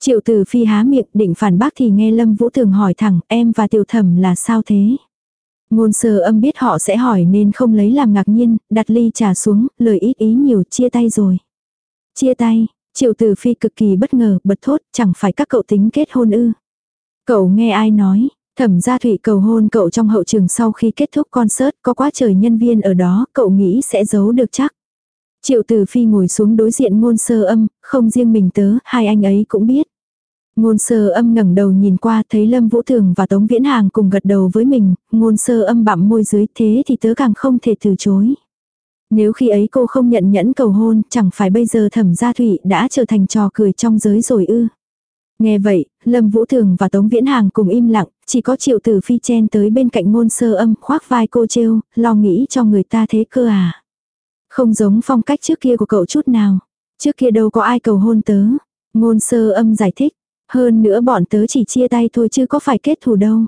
Triệu tử phi há miệng định phản bác thì nghe Lâm Vũ Thường hỏi thẳng em và tiểu thẩm là sao thế. Ngôn sơ âm biết họ sẽ hỏi nên không lấy làm ngạc nhiên, đặt ly trà xuống, lời ít ý nhiều chia tay rồi. Chia tay, triệu tử phi cực kỳ bất ngờ, bật thốt, chẳng phải các cậu tính kết hôn ư. Cậu nghe ai nói, thẩm gia thủy cầu hôn cậu trong hậu trường sau khi kết thúc concert, có quá trời nhân viên ở đó, cậu nghĩ sẽ giấu được chắc. Triệu tử phi ngồi xuống đối diện ngôn sơ âm, không riêng mình tớ, hai anh ấy cũng biết. Ngôn sơ âm ngẩng đầu nhìn qua thấy Lâm Vũ Thường và Tống Viễn Hàng cùng gật đầu với mình, ngôn sơ âm bặm môi dưới thế thì tớ càng không thể từ chối. Nếu khi ấy cô không nhận nhẫn cầu hôn, chẳng phải bây giờ thẩm gia thụy đã trở thành trò cười trong giới rồi ư. Nghe vậy, Lâm Vũ Thường và Tống Viễn Hàng cùng im lặng, chỉ có triệu tử phi chen tới bên cạnh ngôn sơ âm khoác vai cô trêu, lo nghĩ cho người ta thế cơ à. Không giống phong cách trước kia của cậu chút nào. Trước kia đâu có ai cầu hôn tớ. Ngôn sơ âm giải thích. Hơn nữa bọn tớ chỉ chia tay thôi chứ có phải kết thù đâu.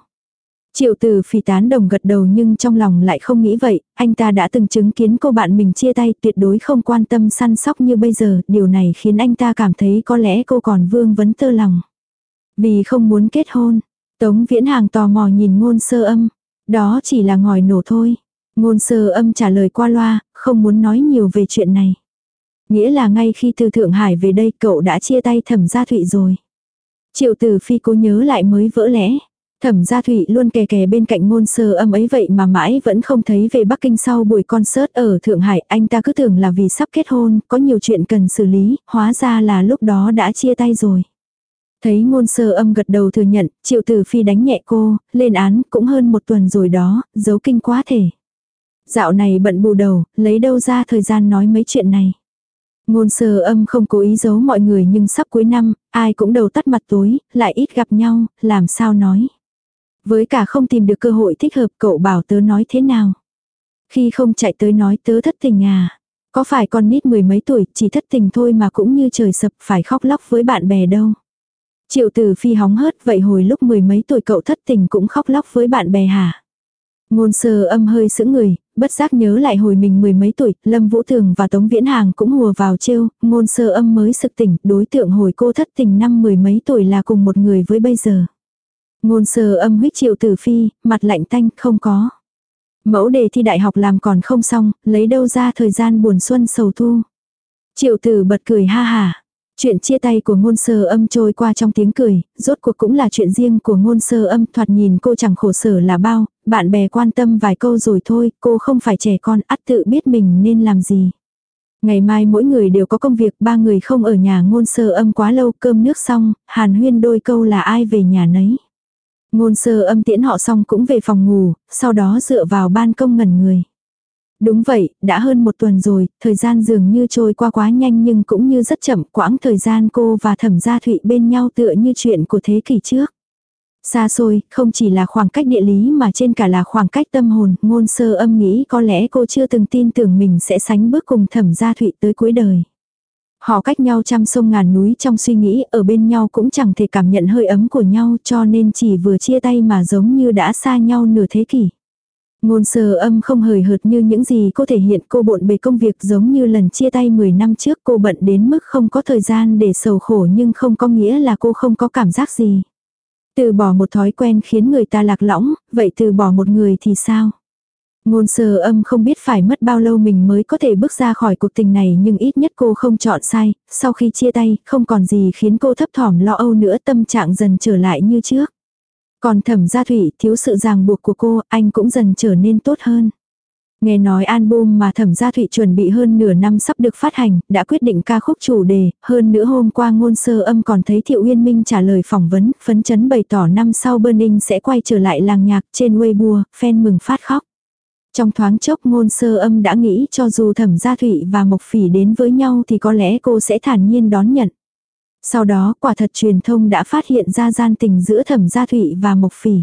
Triệu tử phỉ tán đồng gật đầu nhưng trong lòng lại không nghĩ vậy, anh ta đã từng chứng kiến cô bạn mình chia tay tuyệt đối không quan tâm săn sóc như bây giờ, điều này khiến anh ta cảm thấy có lẽ cô còn vương vấn tơ lòng. Vì không muốn kết hôn, Tống Viễn Hàng tò mò nhìn ngôn sơ âm, đó chỉ là ngòi nổ thôi. Ngôn sơ âm trả lời qua loa, không muốn nói nhiều về chuyện này. Nghĩa là ngay khi từ Thượng Hải về đây cậu đã chia tay thẩm gia thụy rồi. Triệu tử phi cố nhớ lại mới vỡ lẽ. Thẩm gia thụy luôn kè kè bên cạnh ngôn sơ âm ấy vậy mà mãi vẫn không thấy về Bắc Kinh sau buổi concert ở Thượng Hải. Anh ta cứ tưởng là vì sắp kết hôn, có nhiều chuyện cần xử lý, hóa ra là lúc đó đã chia tay rồi. Thấy ngôn sơ âm gật đầu thừa nhận, triệu tử phi đánh nhẹ cô, lên án cũng hơn một tuần rồi đó, giấu kinh quá thể. Dạo này bận bù đầu, lấy đâu ra thời gian nói mấy chuyện này. Ngôn sơ âm không cố ý giấu mọi người nhưng sắp cuối năm, ai cũng đầu tắt mặt tối, lại ít gặp nhau, làm sao nói. Với cả không tìm được cơ hội thích hợp cậu bảo tớ nói thế nào. Khi không chạy tới nói tớ thất tình à. Có phải con nít mười mấy tuổi chỉ thất tình thôi mà cũng như trời sập phải khóc lóc với bạn bè đâu. Triệu tử phi hóng hớt vậy hồi lúc mười mấy tuổi cậu thất tình cũng khóc lóc với bạn bè hả? Ngôn sơ âm hơi sững người, bất giác nhớ lại hồi mình mười mấy tuổi, Lâm Vũ Thường và Tống Viễn Hàng cũng hùa vào trêu, ngôn sơ âm mới sực tỉnh, đối tượng hồi cô thất tình năm mười mấy tuổi là cùng một người với bây giờ. Ngôn sơ âm huyết triệu tử phi, mặt lạnh tanh, không có. Mẫu đề thi đại học làm còn không xong, lấy đâu ra thời gian buồn xuân sầu thu. Triệu tử bật cười ha hà. Chuyện chia tay của ngôn sơ âm trôi qua trong tiếng cười, rốt cuộc cũng là chuyện riêng của ngôn sơ âm thoạt nhìn cô chẳng khổ sở là bao, bạn bè quan tâm vài câu rồi thôi, cô không phải trẻ con, ắt tự biết mình nên làm gì. Ngày mai mỗi người đều có công việc, ba người không ở nhà ngôn sơ âm quá lâu, cơm nước xong, hàn huyên đôi câu là ai về nhà nấy. Ngôn sơ âm tiễn họ xong cũng về phòng ngủ, sau đó dựa vào ban công ngẩn người. Đúng vậy, đã hơn một tuần rồi, thời gian dường như trôi qua quá nhanh nhưng cũng như rất chậm quãng thời gian cô và thẩm gia thụy bên nhau tựa như chuyện của thế kỷ trước. Xa xôi, không chỉ là khoảng cách địa lý mà trên cả là khoảng cách tâm hồn, ngôn sơ âm nghĩ có lẽ cô chưa từng tin tưởng mình sẽ sánh bước cùng thẩm gia thụy tới cuối đời. Họ cách nhau trăm sông ngàn núi trong suy nghĩ ở bên nhau cũng chẳng thể cảm nhận hơi ấm của nhau cho nên chỉ vừa chia tay mà giống như đã xa nhau nửa thế kỷ. Ngôn sơ âm không hời hợt như những gì cô thể hiện cô bộn bề công việc giống như lần chia tay 10 năm trước cô bận đến mức không có thời gian để sầu khổ nhưng không có nghĩa là cô không có cảm giác gì. Từ bỏ một thói quen khiến người ta lạc lõng, vậy từ bỏ một người thì sao? Ngôn sơ âm không biết phải mất bao lâu mình mới có thể bước ra khỏi cuộc tình này nhưng ít nhất cô không chọn sai, sau khi chia tay không còn gì khiến cô thấp thỏm lo âu nữa tâm trạng dần trở lại như trước. Còn thẩm gia thủy thiếu sự ràng buộc của cô, anh cũng dần trở nên tốt hơn. Nghe nói album mà thẩm gia thụy chuẩn bị hơn nửa năm sắp được phát hành, đã quyết định ca khúc chủ đề, hơn nữa hôm qua ngôn sơ âm còn thấy Thiệu Uyên Minh trả lời phỏng vấn, phấn chấn bày tỏ năm sau Burning sẽ quay trở lại làng nhạc trên Weibo, fan mừng phát khóc. Trong thoáng chốc ngôn sơ âm đã nghĩ cho dù thẩm gia thụy và mộc phỉ đến với nhau thì có lẽ cô sẽ thản nhiên đón nhận. Sau đó quả thật truyền thông đã phát hiện ra gian tình giữa thẩm gia thụy và mộc phỉ.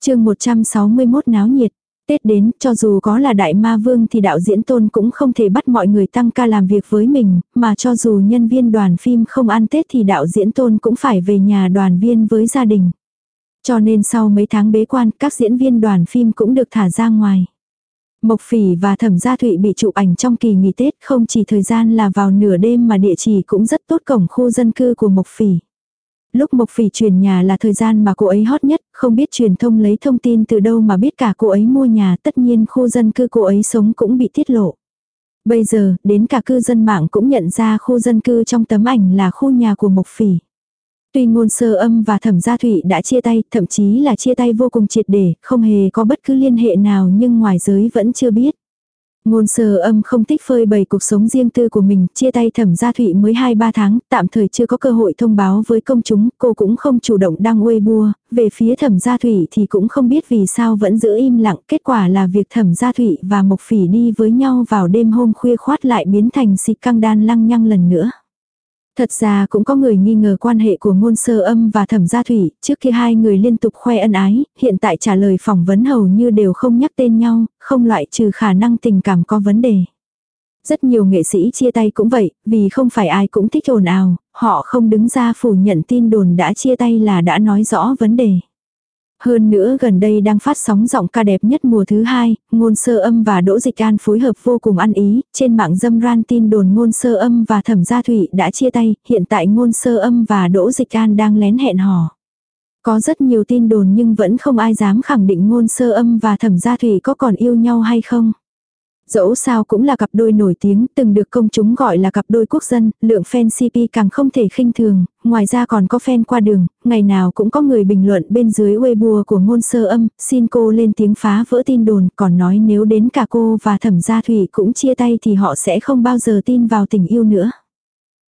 chương 161 náo nhiệt. Tết đến, cho dù có là đại ma vương thì đạo diễn tôn cũng không thể bắt mọi người tăng ca làm việc với mình, mà cho dù nhân viên đoàn phim không ăn Tết thì đạo diễn tôn cũng phải về nhà đoàn viên với gia đình. Cho nên sau mấy tháng bế quan, các diễn viên đoàn phim cũng được thả ra ngoài. Mộc Phỉ và Thẩm Gia Thụy bị chụp ảnh trong kỳ nghỉ Tết không chỉ thời gian là vào nửa đêm mà địa chỉ cũng rất tốt cổng khu dân cư của Mộc Phỉ. Lúc Mộc Phỉ chuyển nhà là thời gian mà cô ấy hot nhất, không biết truyền thông lấy thông tin từ đâu mà biết cả cô ấy mua nhà tất nhiên khu dân cư cô ấy sống cũng bị tiết lộ. Bây giờ, đến cả cư dân mạng cũng nhận ra khu dân cư trong tấm ảnh là khu nhà của Mộc Phỉ. Tuy ngôn sơ âm và thẩm gia thủy đã chia tay, thậm chí là chia tay vô cùng triệt để, không hề có bất cứ liên hệ nào nhưng ngoài giới vẫn chưa biết. Ngôn sơ âm không thích phơi bày cuộc sống riêng tư của mình, chia tay thẩm gia thụy mới 2-3 tháng, tạm thời chưa có cơ hội thông báo với công chúng, cô cũng không chủ động đăng Weibo, về phía thẩm gia thụy thì cũng không biết vì sao vẫn giữ im lặng, kết quả là việc thẩm gia thụy và mộc phỉ đi với nhau vào đêm hôm khuya khoát lại biến thành xịt căng đan lăng nhăng lần nữa. Thật ra cũng có người nghi ngờ quan hệ của ngôn sơ âm và thẩm gia thủy, trước khi hai người liên tục khoe ân ái, hiện tại trả lời phỏng vấn hầu như đều không nhắc tên nhau, không loại trừ khả năng tình cảm có vấn đề. Rất nhiều nghệ sĩ chia tay cũng vậy, vì không phải ai cũng thích ồn ào, họ không đứng ra phủ nhận tin đồn đã chia tay là đã nói rõ vấn đề. Hơn nữa gần đây đang phát sóng giọng ca đẹp nhất mùa thứ hai, ngôn sơ âm và đỗ dịch an phối hợp vô cùng ăn ý, trên mạng dâm ran tin đồn ngôn sơ âm và thẩm gia thủy đã chia tay, hiện tại ngôn sơ âm và đỗ dịch an đang lén hẹn hò. Có rất nhiều tin đồn nhưng vẫn không ai dám khẳng định ngôn sơ âm và thẩm gia thủy có còn yêu nhau hay không. Dẫu sao cũng là cặp đôi nổi tiếng, từng được công chúng gọi là cặp đôi quốc dân, lượng fan CP càng không thể khinh thường, ngoài ra còn có fan qua đường, ngày nào cũng có người bình luận bên dưới Weibo của ngôn sơ âm, xin cô lên tiếng phá vỡ tin đồn, còn nói nếu đến cả cô và thẩm gia thủy cũng chia tay thì họ sẽ không bao giờ tin vào tình yêu nữa.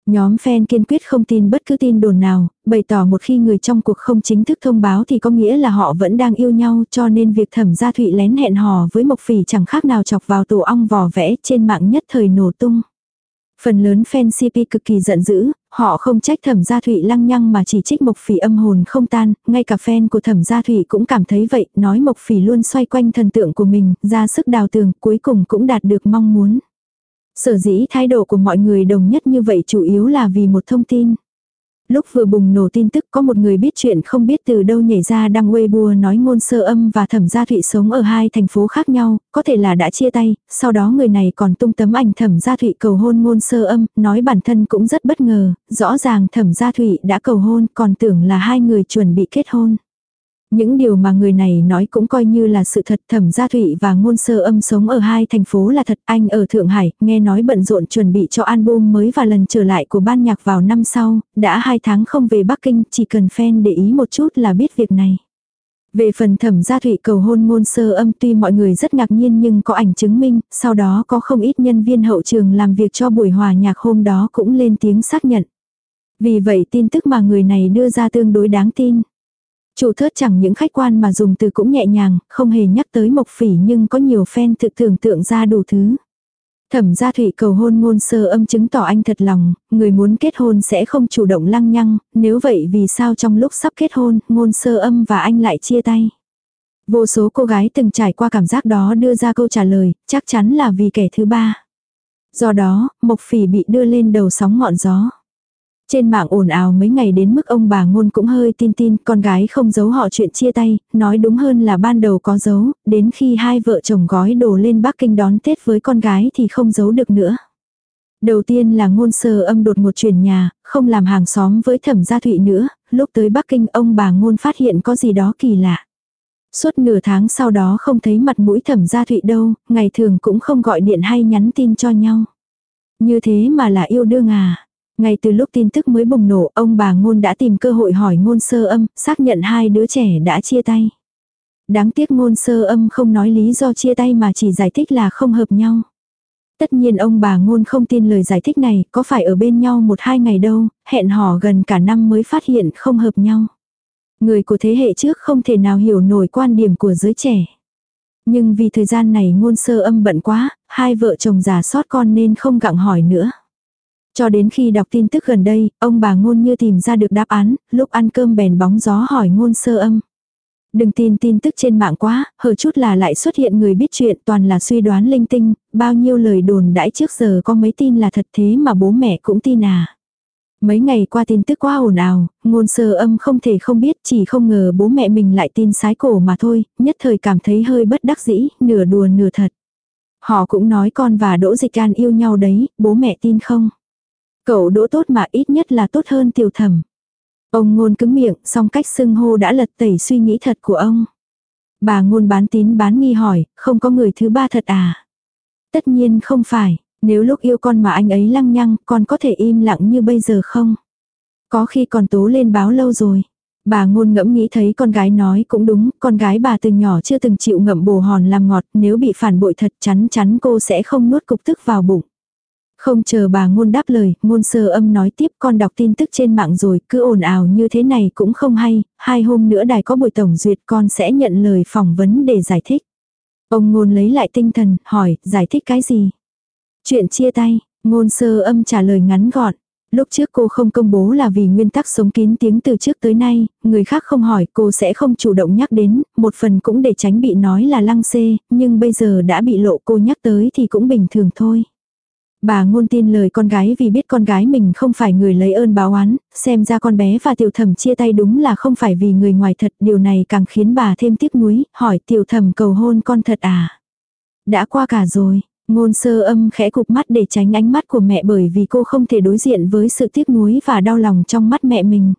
Nhóm fan kiên quyết không tin bất cứ tin đồn nào, bày tỏ một khi người trong cuộc không chính thức thông báo thì có nghĩa là họ vẫn đang yêu nhau cho nên việc thẩm gia thụy lén hẹn hò với Mộc Phỉ chẳng khác nào chọc vào tổ ong vò vẽ trên mạng nhất thời nổ tung. Phần lớn fan CP cực kỳ giận dữ, họ không trách thẩm gia thụy lăng nhăng mà chỉ trích Mộc Phỉ âm hồn không tan, ngay cả fan của thẩm gia thụy cũng cảm thấy vậy, nói Mộc Phỉ luôn xoay quanh thần tượng của mình, ra sức đào tường, cuối cùng cũng đạt được mong muốn. Sở dĩ thái độ của mọi người đồng nhất như vậy chủ yếu là vì một thông tin. Lúc vừa bùng nổ tin tức có một người biết chuyện không biết từ đâu nhảy ra đăng Weibo nói ngôn sơ âm và thẩm gia thụy sống ở hai thành phố khác nhau, có thể là đã chia tay, sau đó người này còn tung tấm ảnh thẩm gia thụy cầu hôn ngôn sơ âm, nói bản thân cũng rất bất ngờ, rõ ràng thẩm gia thụy đã cầu hôn còn tưởng là hai người chuẩn bị kết hôn. Những điều mà người này nói cũng coi như là sự thật thẩm gia thụy và ngôn sơ âm sống ở hai thành phố là thật anh ở Thượng Hải, nghe nói bận rộn chuẩn bị cho album mới và lần trở lại của ban nhạc vào năm sau, đã hai tháng không về Bắc Kinh, chỉ cần fan để ý một chút là biết việc này. Về phần thẩm gia thụy cầu hôn ngôn sơ âm tuy mọi người rất ngạc nhiên nhưng có ảnh chứng minh, sau đó có không ít nhân viên hậu trường làm việc cho buổi hòa nhạc hôm đó cũng lên tiếng xác nhận. Vì vậy tin tức mà người này đưa ra tương đối đáng tin. Chủ thớt chẳng những khách quan mà dùng từ cũng nhẹ nhàng, không hề nhắc tới mộc phỉ nhưng có nhiều fan thực tưởng tượng ra đủ thứ. Thẩm gia thủy cầu hôn ngôn sơ âm chứng tỏ anh thật lòng, người muốn kết hôn sẽ không chủ động lăng nhăng, nếu vậy vì sao trong lúc sắp kết hôn, ngôn sơ âm và anh lại chia tay. Vô số cô gái từng trải qua cảm giác đó đưa ra câu trả lời, chắc chắn là vì kẻ thứ ba. Do đó, Mộc Phỉ bị đưa lên đầu sóng ngọn gió. Trên mạng ồn ào mấy ngày đến mức ông bà ngôn cũng hơi tin tin, con gái không giấu họ chuyện chia tay, nói đúng hơn là ban đầu có giấu, đến khi hai vợ chồng gói đồ lên Bắc Kinh đón Tết với con gái thì không giấu được nữa. Đầu tiên là ngôn sơ âm đột một chuyển nhà, không làm hàng xóm với thẩm gia thụy nữa, lúc tới Bắc Kinh ông bà ngôn phát hiện có gì đó kỳ lạ. Suốt nửa tháng sau đó không thấy mặt mũi thẩm gia thụy đâu, ngày thường cũng không gọi điện hay nhắn tin cho nhau. Như thế mà là yêu đương à. Ngay từ lúc tin tức mới bùng nổ, ông bà ngôn đã tìm cơ hội hỏi ngôn sơ âm, xác nhận hai đứa trẻ đã chia tay. Đáng tiếc ngôn sơ âm không nói lý do chia tay mà chỉ giải thích là không hợp nhau. Tất nhiên ông bà ngôn không tin lời giải thích này, có phải ở bên nhau một hai ngày đâu, hẹn hò gần cả năm mới phát hiện không hợp nhau. Người của thế hệ trước không thể nào hiểu nổi quan điểm của giới trẻ. Nhưng vì thời gian này ngôn sơ âm bận quá, hai vợ chồng già sót con nên không gặng hỏi nữa. Cho đến khi đọc tin tức gần đây, ông bà ngôn như tìm ra được đáp án, lúc ăn cơm bèn bóng gió hỏi ngôn sơ âm. Đừng tin tin tức trên mạng quá, hờ chút là lại xuất hiện người biết chuyện toàn là suy đoán linh tinh, bao nhiêu lời đồn đãi trước giờ có mấy tin là thật thế mà bố mẹ cũng tin à. Mấy ngày qua tin tức quá ồn ào, ngôn sơ âm không thể không biết chỉ không ngờ bố mẹ mình lại tin sái cổ mà thôi, nhất thời cảm thấy hơi bất đắc dĩ, nửa đùa nửa thật. Họ cũng nói con và Đỗ Dịch An yêu nhau đấy, bố mẹ tin không? Cậu đỗ tốt mà ít nhất là tốt hơn tiểu thẩm. Ông ngôn cứng miệng, song cách xưng hô đã lật tẩy suy nghĩ thật của ông. Bà ngôn bán tín bán nghi hỏi, không có người thứ ba thật à? Tất nhiên không phải, nếu lúc yêu con mà anh ấy lăng nhăng, con có thể im lặng như bây giờ không? Có khi còn tố lên báo lâu rồi. Bà ngôn ngẫm nghĩ thấy con gái nói cũng đúng, con gái bà từ nhỏ chưa từng chịu ngậm bồ hòn làm ngọt, nếu bị phản bội thật chắn chắn cô sẽ không nuốt cục tức vào bụng. Không chờ bà ngôn đáp lời, ngôn sơ âm nói tiếp con đọc tin tức trên mạng rồi, cứ ồn ào như thế này cũng không hay, hai hôm nữa đài có buổi tổng duyệt con sẽ nhận lời phỏng vấn để giải thích. Ông ngôn lấy lại tinh thần, hỏi, giải thích cái gì? Chuyện chia tay, ngôn sơ âm trả lời ngắn gọn. Lúc trước cô không công bố là vì nguyên tắc sống kín tiếng từ trước tới nay, người khác không hỏi cô sẽ không chủ động nhắc đến, một phần cũng để tránh bị nói là lăng xê, nhưng bây giờ đã bị lộ cô nhắc tới thì cũng bình thường thôi. Bà ngôn tin lời con gái vì biết con gái mình không phải người lấy ơn báo oán, xem ra con bé và tiểu thẩm chia tay đúng là không phải vì người ngoài thật, điều này càng khiến bà thêm tiếc nuối, hỏi tiểu thẩm cầu hôn con thật à. Đã qua cả rồi, ngôn sơ âm khẽ cục mắt để tránh ánh mắt của mẹ bởi vì cô không thể đối diện với sự tiếc nuối và đau lòng trong mắt mẹ mình.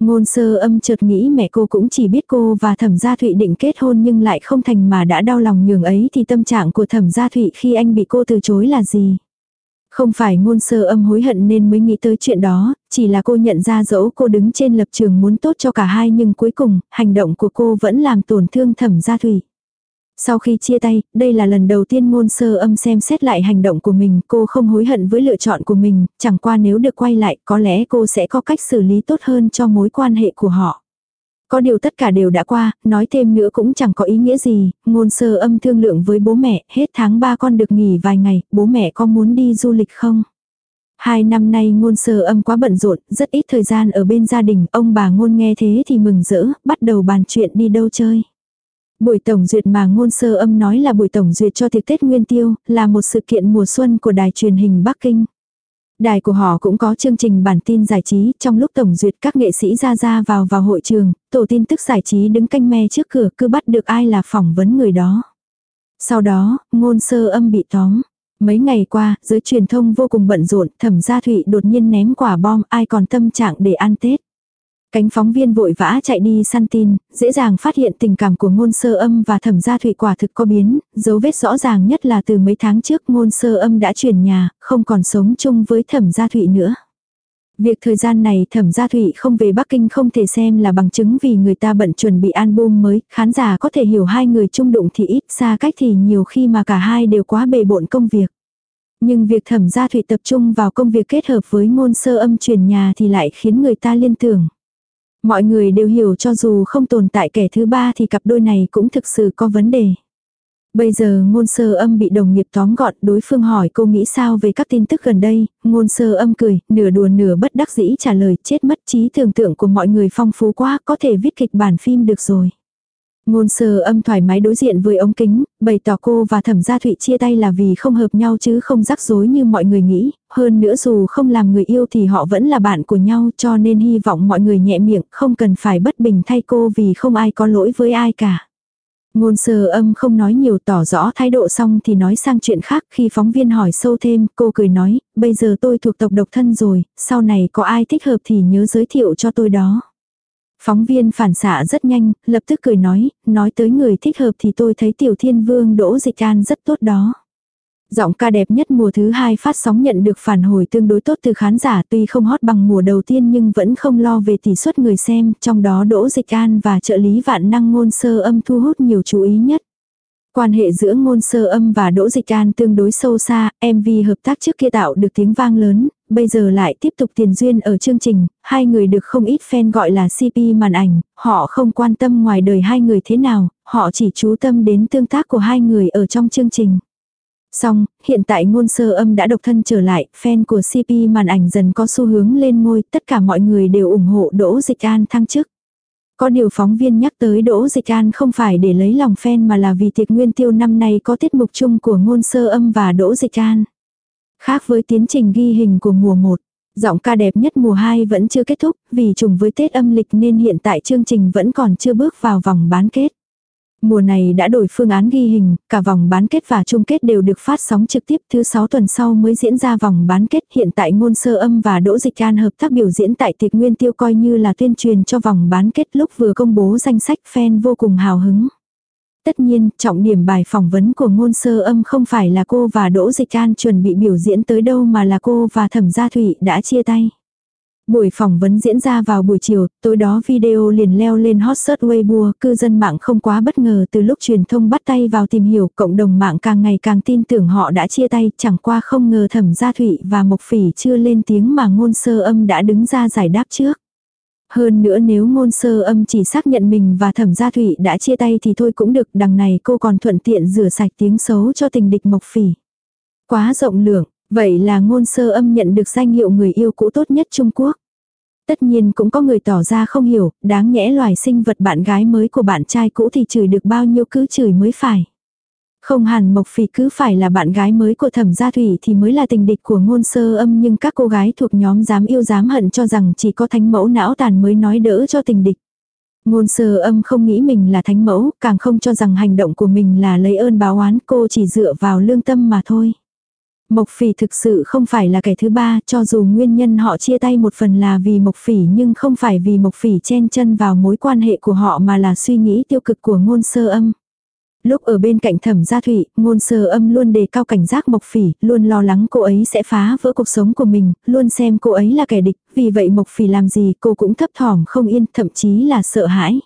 Ngôn sơ âm chợt nghĩ mẹ cô cũng chỉ biết cô và thẩm gia thụy định kết hôn nhưng lại không thành mà đã đau lòng nhường ấy thì tâm trạng của thẩm gia thụy khi anh bị cô từ chối là gì. Không phải ngôn sơ âm hối hận nên mới nghĩ tới chuyện đó, chỉ là cô nhận ra dẫu cô đứng trên lập trường muốn tốt cho cả hai nhưng cuối cùng, hành động của cô vẫn làm tổn thương thẩm gia thủy. Sau khi chia tay, đây là lần đầu tiên ngôn sơ âm xem xét lại hành động của mình, cô không hối hận với lựa chọn của mình, chẳng qua nếu được quay lại, có lẽ cô sẽ có cách xử lý tốt hơn cho mối quan hệ của họ. Có điều tất cả đều đã qua, nói thêm nữa cũng chẳng có ý nghĩa gì, ngôn sơ âm thương lượng với bố mẹ, hết tháng 3 con được nghỉ vài ngày, bố mẹ có muốn đi du lịch không? Hai năm nay ngôn sơ âm quá bận rộn, rất ít thời gian ở bên gia đình, ông bà ngôn nghe thế thì mừng rỡ, bắt đầu bàn chuyện đi đâu chơi. Buổi tổng duyệt mà ngôn sơ âm nói là buổi tổng duyệt cho tiệc Tết Nguyên Tiêu, là một sự kiện mùa xuân của đài truyền hình Bắc Kinh. Đài của họ cũng có chương trình bản tin giải trí, trong lúc tổng duyệt các nghệ sĩ ra ra vào vào hội trường, tổ tin tức giải trí đứng canh me trước cửa cứ bắt được ai là phỏng vấn người đó. Sau đó, ngôn sơ âm bị tóm. Mấy ngày qua, giới truyền thông vô cùng bận rộn, thẩm gia thụy đột nhiên ném quả bom, ai còn tâm trạng để ăn Tết. Cánh phóng viên vội vã chạy đi săn tin, dễ dàng phát hiện tình cảm của ngôn sơ âm và thẩm gia thụy quả thực có biến, dấu vết rõ ràng nhất là từ mấy tháng trước ngôn sơ âm đã chuyển nhà, không còn sống chung với thẩm gia thụy nữa. Việc thời gian này thẩm gia thụy không về Bắc Kinh không thể xem là bằng chứng vì người ta bận chuẩn bị album mới, khán giả có thể hiểu hai người chung đụng thì ít, xa cách thì nhiều khi mà cả hai đều quá bề bộn công việc. Nhưng việc thẩm gia thụy tập trung vào công việc kết hợp với ngôn sơ âm chuyển nhà thì lại khiến người ta liên tưởng. Mọi người đều hiểu cho dù không tồn tại kẻ thứ ba thì cặp đôi này cũng thực sự có vấn đề. Bây giờ ngôn sơ âm bị đồng nghiệp tóm gọn đối phương hỏi cô nghĩ sao về các tin tức gần đây, ngôn sơ âm cười, nửa đùa nửa bất đắc dĩ trả lời chết mất trí tưởng tượng của mọi người phong phú quá có thể viết kịch bản phim được rồi. Ngôn sơ âm thoải mái đối diện với ống kính, bày tỏ cô và thẩm gia thụy chia tay là vì không hợp nhau chứ không rắc rối như mọi người nghĩ, hơn nữa dù không làm người yêu thì họ vẫn là bạn của nhau cho nên hy vọng mọi người nhẹ miệng, không cần phải bất bình thay cô vì không ai có lỗi với ai cả. Ngôn sơ âm không nói nhiều tỏ rõ thái độ xong thì nói sang chuyện khác khi phóng viên hỏi sâu thêm, cô cười nói, bây giờ tôi thuộc tộc độc thân rồi, sau này có ai thích hợp thì nhớ giới thiệu cho tôi đó. Phóng viên phản xạ rất nhanh, lập tức cười nói, nói tới người thích hợp thì tôi thấy tiểu thiên vương đỗ dịch an rất tốt đó. Giọng ca đẹp nhất mùa thứ hai phát sóng nhận được phản hồi tương đối tốt từ khán giả tuy không hot bằng mùa đầu tiên nhưng vẫn không lo về tỷ suất người xem, trong đó Đỗ Dịch An và trợ lý vạn năng ngôn sơ âm thu hút nhiều chú ý nhất. Quan hệ giữa ngôn sơ âm và Đỗ Dịch An tương đối sâu xa, MV hợp tác trước kia tạo được tiếng vang lớn, bây giờ lại tiếp tục tiền duyên ở chương trình, hai người được không ít fan gọi là CP màn ảnh, họ không quan tâm ngoài đời hai người thế nào, họ chỉ chú tâm đến tương tác của hai người ở trong chương trình. Xong, hiện tại ngôn sơ âm đã độc thân trở lại, fan của CP màn ảnh dần có xu hướng lên ngôi, tất cả mọi người đều ủng hộ Đỗ Dịch An thăng chức. Có điều phóng viên nhắc tới Đỗ Dịch An không phải để lấy lòng fan mà là vì tiệc nguyên tiêu năm nay có tiết mục chung của ngôn sơ âm và Đỗ Dịch An. Khác với tiến trình ghi hình của mùa 1, giọng ca đẹp nhất mùa 2 vẫn chưa kết thúc, vì trùng với Tết âm lịch nên hiện tại chương trình vẫn còn chưa bước vào vòng bán kết. Mùa này đã đổi phương án ghi hình, cả vòng bán kết và chung kết đều được phát sóng trực tiếp thứ 6 tuần sau mới diễn ra vòng bán kết. Hiện tại ngôn sơ âm và Đỗ Dịch An hợp tác biểu diễn tại tiệc nguyên tiêu coi như là tuyên truyền cho vòng bán kết lúc vừa công bố danh sách fan vô cùng hào hứng. Tất nhiên, trọng điểm bài phỏng vấn của ngôn sơ âm không phải là cô và Đỗ Dịch An chuẩn bị biểu diễn tới đâu mà là cô và Thẩm Gia Thụy đã chia tay. Buổi phỏng vấn diễn ra vào buổi chiều, tối đó video liền leo lên hot search Weibo, cư dân mạng không quá bất ngờ từ lúc truyền thông bắt tay vào tìm hiểu, cộng đồng mạng càng ngày càng tin tưởng họ đã chia tay, chẳng qua không ngờ Thẩm Gia Thụy và Mộc Phỉ chưa lên tiếng mà ngôn sơ âm đã đứng ra giải đáp trước. Hơn nữa nếu ngôn sơ âm chỉ xác nhận mình và thẩm gia thủy đã chia tay thì thôi cũng được, đằng này cô còn thuận tiện rửa sạch tiếng xấu cho tình địch mộc phỉ. Quá rộng lượng, vậy là ngôn sơ âm nhận được danh hiệu người yêu cũ tốt nhất Trung Quốc. Tất nhiên cũng có người tỏ ra không hiểu, đáng nhẽ loài sinh vật bạn gái mới của bạn trai cũ thì chửi được bao nhiêu cứ chửi mới phải. Không hẳn Mộc Phỉ cứ phải là bạn gái mới của Thẩm Gia Thủy thì mới là tình địch của ngôn sơ âm nhưng các cô gái thuộc nhóm dám yêu dám hận cho rằng chỉ có thánh mẫu não tàn mới nói đỡ cho tình địch. Ngôn sơ âm không nghĩ mình là thánh mẫu, càng không cho rằng hành động của mình là lấy ơn báo oán cô chỉ dựa vào lương tâm mà thôi. Mộc phỉ thực sự không phải là kẻ thứ ba, cho dù nguyên nhân họ chia tay một phần là vì mộc phỉ nhưng không phải vì mộc phỉ chen chân vào mối quan hệ của họ mà là suy nghĩ tiêu cực của ngôn sơ âm. Lúc ở bên cạnh thẩm gia thủy, ngôn sơ âm luôn đề cao cảnh giác mộc phỉ, luôn lo lắng cô ấy sẽ phá vỡ cuộc sống của mình, luôn xem cô ấy là kẻ địch, vì vậy mộc phỉ làm gì cô cũng thấp thỏm không yên, thậm chí là sợ hãi.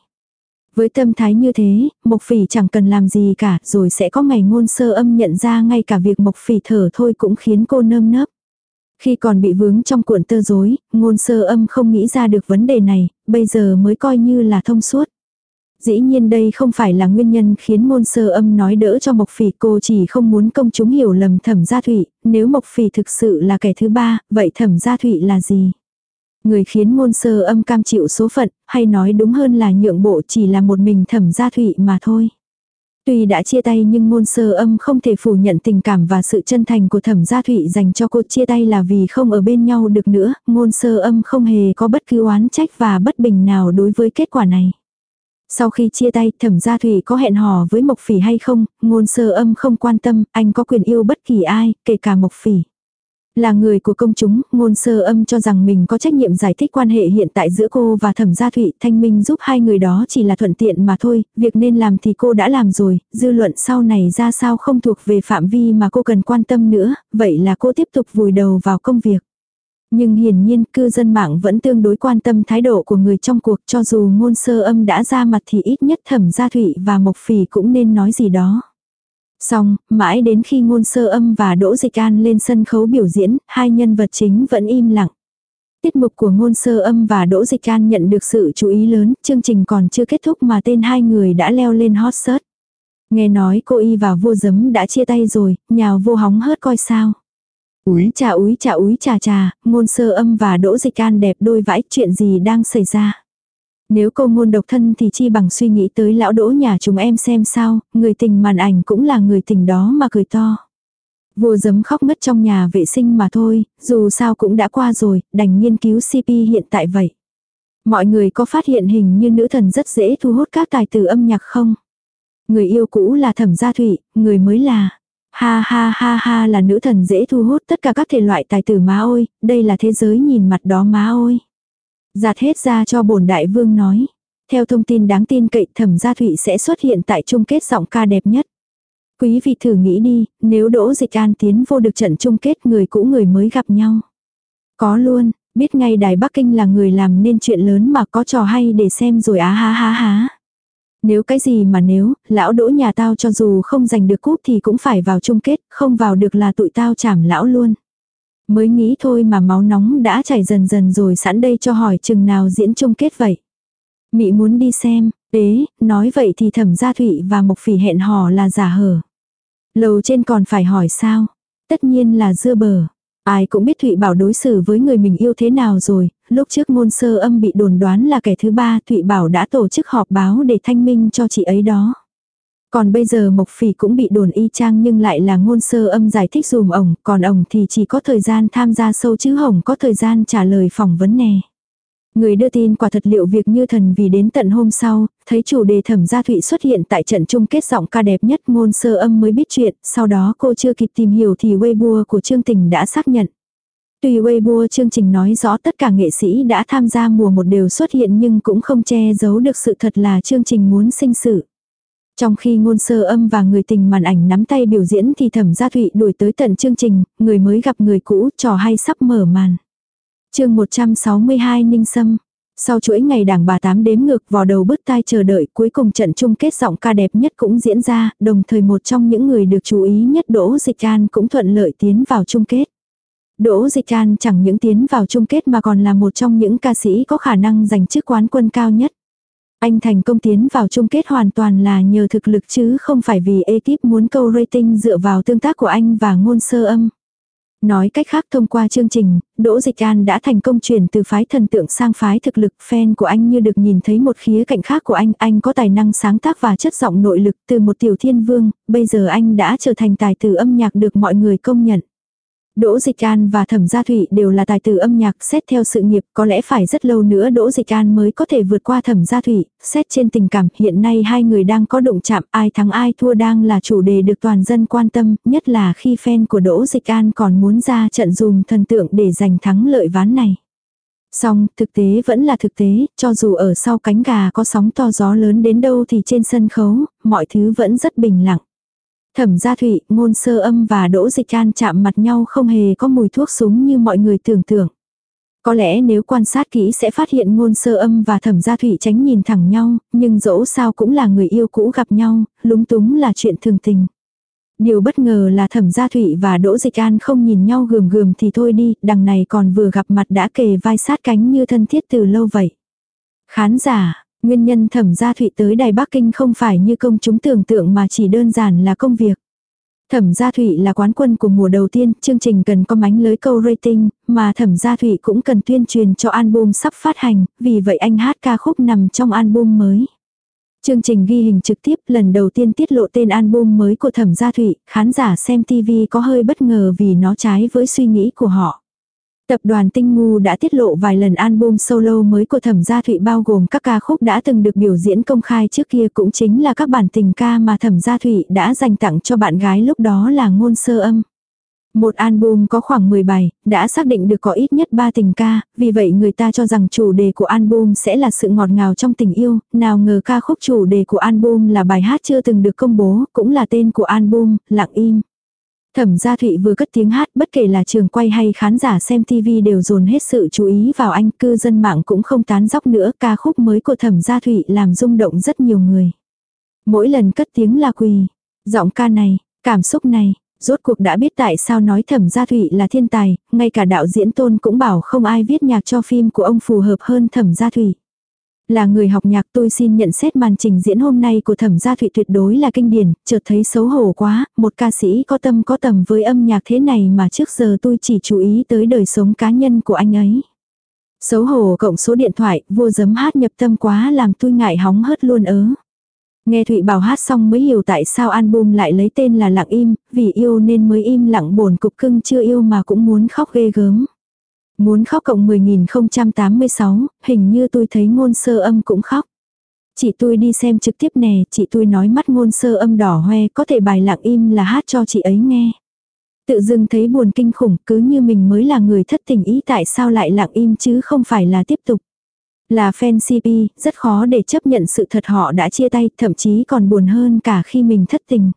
Với tâm thái như thế, Mộc Phỉ chẳng cần làm gì cả, rồi sẽ có ngày ngôn sơ âm nhận ra ngay cả việc Mộc Phỉ thở thôi cũng khiến cô nơm nớp. Khi còn bị vướng trong cuộn tơ rối, ngôn sơ âm không nghĩ ra được vấn đề này, bây giờ mới coi như là thông suốt. Dĩ nhiên đây không phải là nguyên nhân khiến môn sơ âm nói đỡ cho Mộc Phỉ cô chỉ không muốn công chúng hiểu lầm thẩm gia thụy, nếu Mộc Phỉ thực sự là kẻ thứ ba, vậy thẩm gia thụy là gì? Người khiến môn sơ âm cam chịu số phận, hay nói đúng hơn là nhượng bộ chỉ là một mình thẩm gia thụy mà thôi. Tuy đã chia tay nhưng môn sơ âm không thể phủ nhận tình cảm và sự chân thành của thẩm gia thụy dành cho cô chia tay là vì không ở bên nhau được nữa, môn sơ âm không hề có bất cứ oán trách và bất bình nào đối với kết quả này. Sau khi chia tay, thẩm gia thủy có hẹn hò với Mộc Phỉ hay không, ngôn sơ âm không quan tâm, anh có quyền yêu bất kỳ ai, kể cả Mộc Phỉ. Là người của công chúng, ngôn sơ âm cho rằng mình có trách nhiệm giải thích quan hệ hiện tại giữa cô và thẩm gia thụy thanh minh giúp hai người đó chỉ là thuận tiện mà thôi, việc nên làm thì cô đã làm rồi, dư luận sau này ra sao không thuộc về phạm vi mà cô cần quan tâm nữa, vậy là cô tiếp tục vùi đầu vào công việc. Nhưng hiển nhiên cư dân mạng vẫn tương đối quan tâm thái độ của người trong cuộc cho dù ngôn sơ âm đã ra mặt thì ít nhất thẩm gia thụy và mộc phỉ cũng nên nói gì đó. Xong, mãi đến khi ngôn sơ âm và Đỗ Dịch An lên sân khấu biểu diễn, hai nhân vật chính vẫn im lặng. Tiết mục của ngôn sơ âm và Đỗ Dịch An nhận được sự chú ý lớn, chương trình còn chưa kết thúc mà tên hai người đã leo lên hot search. Nghe nói cô y và vua giấm đã chia tay rồi, nhào vô hóng hớt coi sao. Úi trà úi trà úi trà trà, ngôn sơ âm và Đỗ Dịch An đẹp đôi vãi chuyện gì đang xảy ra. Nếu cô ngôn độc thân thì chi bằng suy nghĩ tới lão đỗ nhà chúng em xem sao, người tình màn ảnh cũng là người tình đó mà cười to. Vua giấm khóc ngất trong nhà vệ sinh mà thôi, dù sao cũng đã qua rồi, đành nghiên cứu CP hiện tại vậy. Mọi người có phát hiện hình như nữ thần rất dễ thu hút các tài tử âm nhạc không? Người yêu cũ là thẩm gia thụy, người mới là... Ha ha ha ha là nữ thần dễ thu hút tất cả các thể loại tài tử má ôi, đây là thế giới nhìn mặt đó má ôi. Giạt hết ra cho bổn đại vương nói. Theo thông tin đáng tin cậy thẩm gia thụy sẽ xuất hiện tại chung kết giọng ca đẹp nhất. Quý vị thử nghĩ đi, nếu Đỗ Dịch An tiến vô được trận chung kết người cũ người mới gặp nhau. Có luôn, biết ngay Đài Bắc Kinh là người làm nên chuyện lớn mà có trò hay để xem rồi á ha ha ha. Nếu cái gì mà nếu, lão đỗ nhà tao cho dù không giành được cúp thì cũng phải vào chung kết, không vào được là tụi tao chảm lão luôn. Mới nghĩ thôi mà máu nóng đã chảy dần dần rồi sẵn đây cho hỏi chừng nào diễn chung kết vậy. Mị muốn đi xem, ế, nói vậy thì thẩm gia thụy và mộc phỉ hẹn hò là giả hở. Lầu trên còn phải hỏi sao? Tất nhiên là dưa bờ. Ai cũng biết Thụy Bảo đối xử với người mình yêu thế nào rồi, lúc trước ngôn sơ âm bị đồn đoán là kẻ thứ ba Thụy Bảo đã tổ chức họp báo để thanh minh cho chị ấy đó. Còn bây giờ Mộc Phỉ cũng bị đồn y chang nhưng lại là ngôn sơ âm giải thích dùm ổng, còn ổng thì chỉ có thời gian tham gia sâu chứ hổng có thời gian trả lời phỏng vấn nè. Người đưa tin quả thật liệu việc như thần vì đến tận hôm sau, thấy chủ đề thẩm gia thụy xuất hiện tại trận chung kết giọng ca đẹp nhất ngôn sơ âm mới biết chuyện, sau đó cô chưa kịp tìm hiểu thì Weibo của chương trình đã xác nhận. Tuy Weibo chương trình nói rõ tất cả nghệ sĩ đã tham gia mùa một đều xuất hiện nhưng cũng không che giấu được sự thật là chương trình muốn sinh sự. Trong khi ngôn sơ âm và người tình màn ảnh nắm tay biểu diễn thì thẩm gia thụy đuổi tới tận chương trình, người mới gặp người cũ, trò hay sắp mở màn chương 162 Ninh Sâm. Sau chuỗi ngày đảng bà tám đếm ngược vò đầu bứt tai chờ đợi cuối cùng trận chung kết giọng ca đẹp nhất cũng diễn ra, đồng thời một trong những người được chú ý nhất Đỗ Dịch An cũng thuận lợi tiến vào chung kết. Đỗ Dịch An chẳng những tiến vào chung kết mà còn là một trong những ca sĩ có khả năng giành chức quán quân cao nhất. Anh thành công tiến vào chung kết hoàn toàn là nhờ thực lực chứ không phải vì ekip muốn câu rating dựa vào tương tác của anh và ngôn sơ âm. Nói cách khác thông qua chương trình, Đỗ Dịch An đã thành công chuyển từ phái thần tượng sang phái thực lực. Fan của anh như được nhìn thấy một khía cạnh khác của anh. Anh có tài năng sáng tác và chất giọng nội lực từ một tiểu thiên vương. Bây giờ anh đã trở thành tài tử âm nhạc được mọi người công nhận. Đỗ Dịch An và Thẩm Gia Thụy đều là tài tử âm nhạc, xét theo sự nghiệp có lẽ phải rất lâu nữa Đỗ Dịch An mới có thể vượt qua Thẩm Gia Thụy, xét trên tình cảm hiện nay hai người đang có đụng chạm ai thắng ai thua đang là chủ đề được toàn dân quan tâm, nhất là khi fan của Đỗ Dịch An còn muốn ra trận dùm thần tượng để giành thắng lợi ván này. Song, thực tế vẫn là thực tế, cho dù ở sau cánh gà có sóng to gió lớn đến đâu thì trên sân khấu, mọi thứ vẫn rất bình lặng. Thẩm gia thụy, ngôn sơ âm và đỗ dịch an chạm mặt nhau không hề có mùi thuốc súng như mọi người tưởng tượng. Có lẽ nếu quan sát kỹ sẽ phát hiện ngôn sơ âm và thẩm gia thụy tránh nhìn thẳng nhau, nhưng dẫu sao cũng là người yêu cũ gặp nhau, lúng túng là chuyện thường tình. Điều bất ngờ là thẩm gia thụy và đỗ dịch an không nhìn nhau gườm gườm thì thôi đi, đằng này còn vừa gặp mặt đã kề vai sát cánh như thân thiết từ lâu vậy. Khán giả, Nguyên nhân thẩm gia thụy tới Đài Bắc Kinh không phải như công chúng tưởng tượng mà chỉ đơn giản là công việc. Thẩm Gia Thụy là quán quân của mùa đầu tiên, chương trình cần có mánh lưới câu rating, mà Thẩm Gia Thụy cũng cần tuyên truyền cho album sắp phát hành, vì vậy anh hát ca khúc nằm trong album mới. Chương trình ghi hình trực tiếp lần đầu tiên tiết lộ tên album mới của Thẩm Gia Thụy, khán giả xem TV có hơi bất ngờ vì nó trái với suy nghĩ của họ. Tập đoàn Tinh Ngu đã tiết lộ vài lần album solo mới của Thẩm Gia Thụy bao gồm các ca khúc đã từng được biểu diễn công khai trước kia cũng chính là các bản tình ca mà Thẩm Gia Thụy đã dành tặng cho bạn gái lúc đó là ngôn sơ âm. Một album có khoảng 10 bài, đã xác định được có ít nhất 3 tình ca, vì vậy người ta cho rằng chủ đề của album sẽ là sự ngọt ngào trong tình yêu, nào ngờ ca khúc chủ đề của album là bài hát chưa từng được công bố, cũng là tên của album, Lặng Im. Thẩm gia Thụy vừa cất tiếng hát bất kể là trường quay hay khán giả xem TV đều dồn hết sự chú ý vào anh cư dân mạng cũng không tán dóc nữa ca khúc mới của thẩm gia Thụy làm rung động rất nhiều người. Mỗi lần cất tiếng là quỳ, giọng ca này, cảm xúc này, rốt cuộc đã biết tại sao nói thẩm gia Thụy là thiên tài, ngay cả đạo diễn tôn cũng bảo không ai viết nhạc cho phim của ông phù hợp hơn thẩm gia Thụy. Là người học nhạc tôi xin nhận xét màn trình diễn hôm nay của thẩm gia thụy tuyệt đối là kinh điển, chợt thấy xấu hổ quá, một ca sĩ có tâm có tầm với âm nhạc thế này mà trước giờ tôi chỉ chú ý tới đời sống cá nhân của anh ấy. Xấu hổ cộng số điện thoại, vua giấm hát nhập tâm quá làm tôi ngại hóng hớt luôn ớ. Nghe Thụy Bảo hát xong mới hiểu tại sao album lại lấy tên là Lặng Im, vì yêu nên mới im lặng bồn cục cưng chưa yêu mà cũng muốn khóc ghê gớm. Muốn khóc cộng 10.086, hình như tôi thấy ngôn sơ âm cũng khóc. Chị tôi đi xem trực tiếp nè, chị tôi nói mắt ngôn sơ âm đỏ hoe có thể bài lặng im là hát cho chị ấy nghe. Tự dưng thấy buồn kinh khủng cứ như mình mới là người thất tình ý tại sao lại lặng im chứ không phải là tiếp tục. Là fan CP, rất khó để chấp nhận sự thật họ đã chia tay, thậm chí còn buồn hơn cả khi mình thất tình.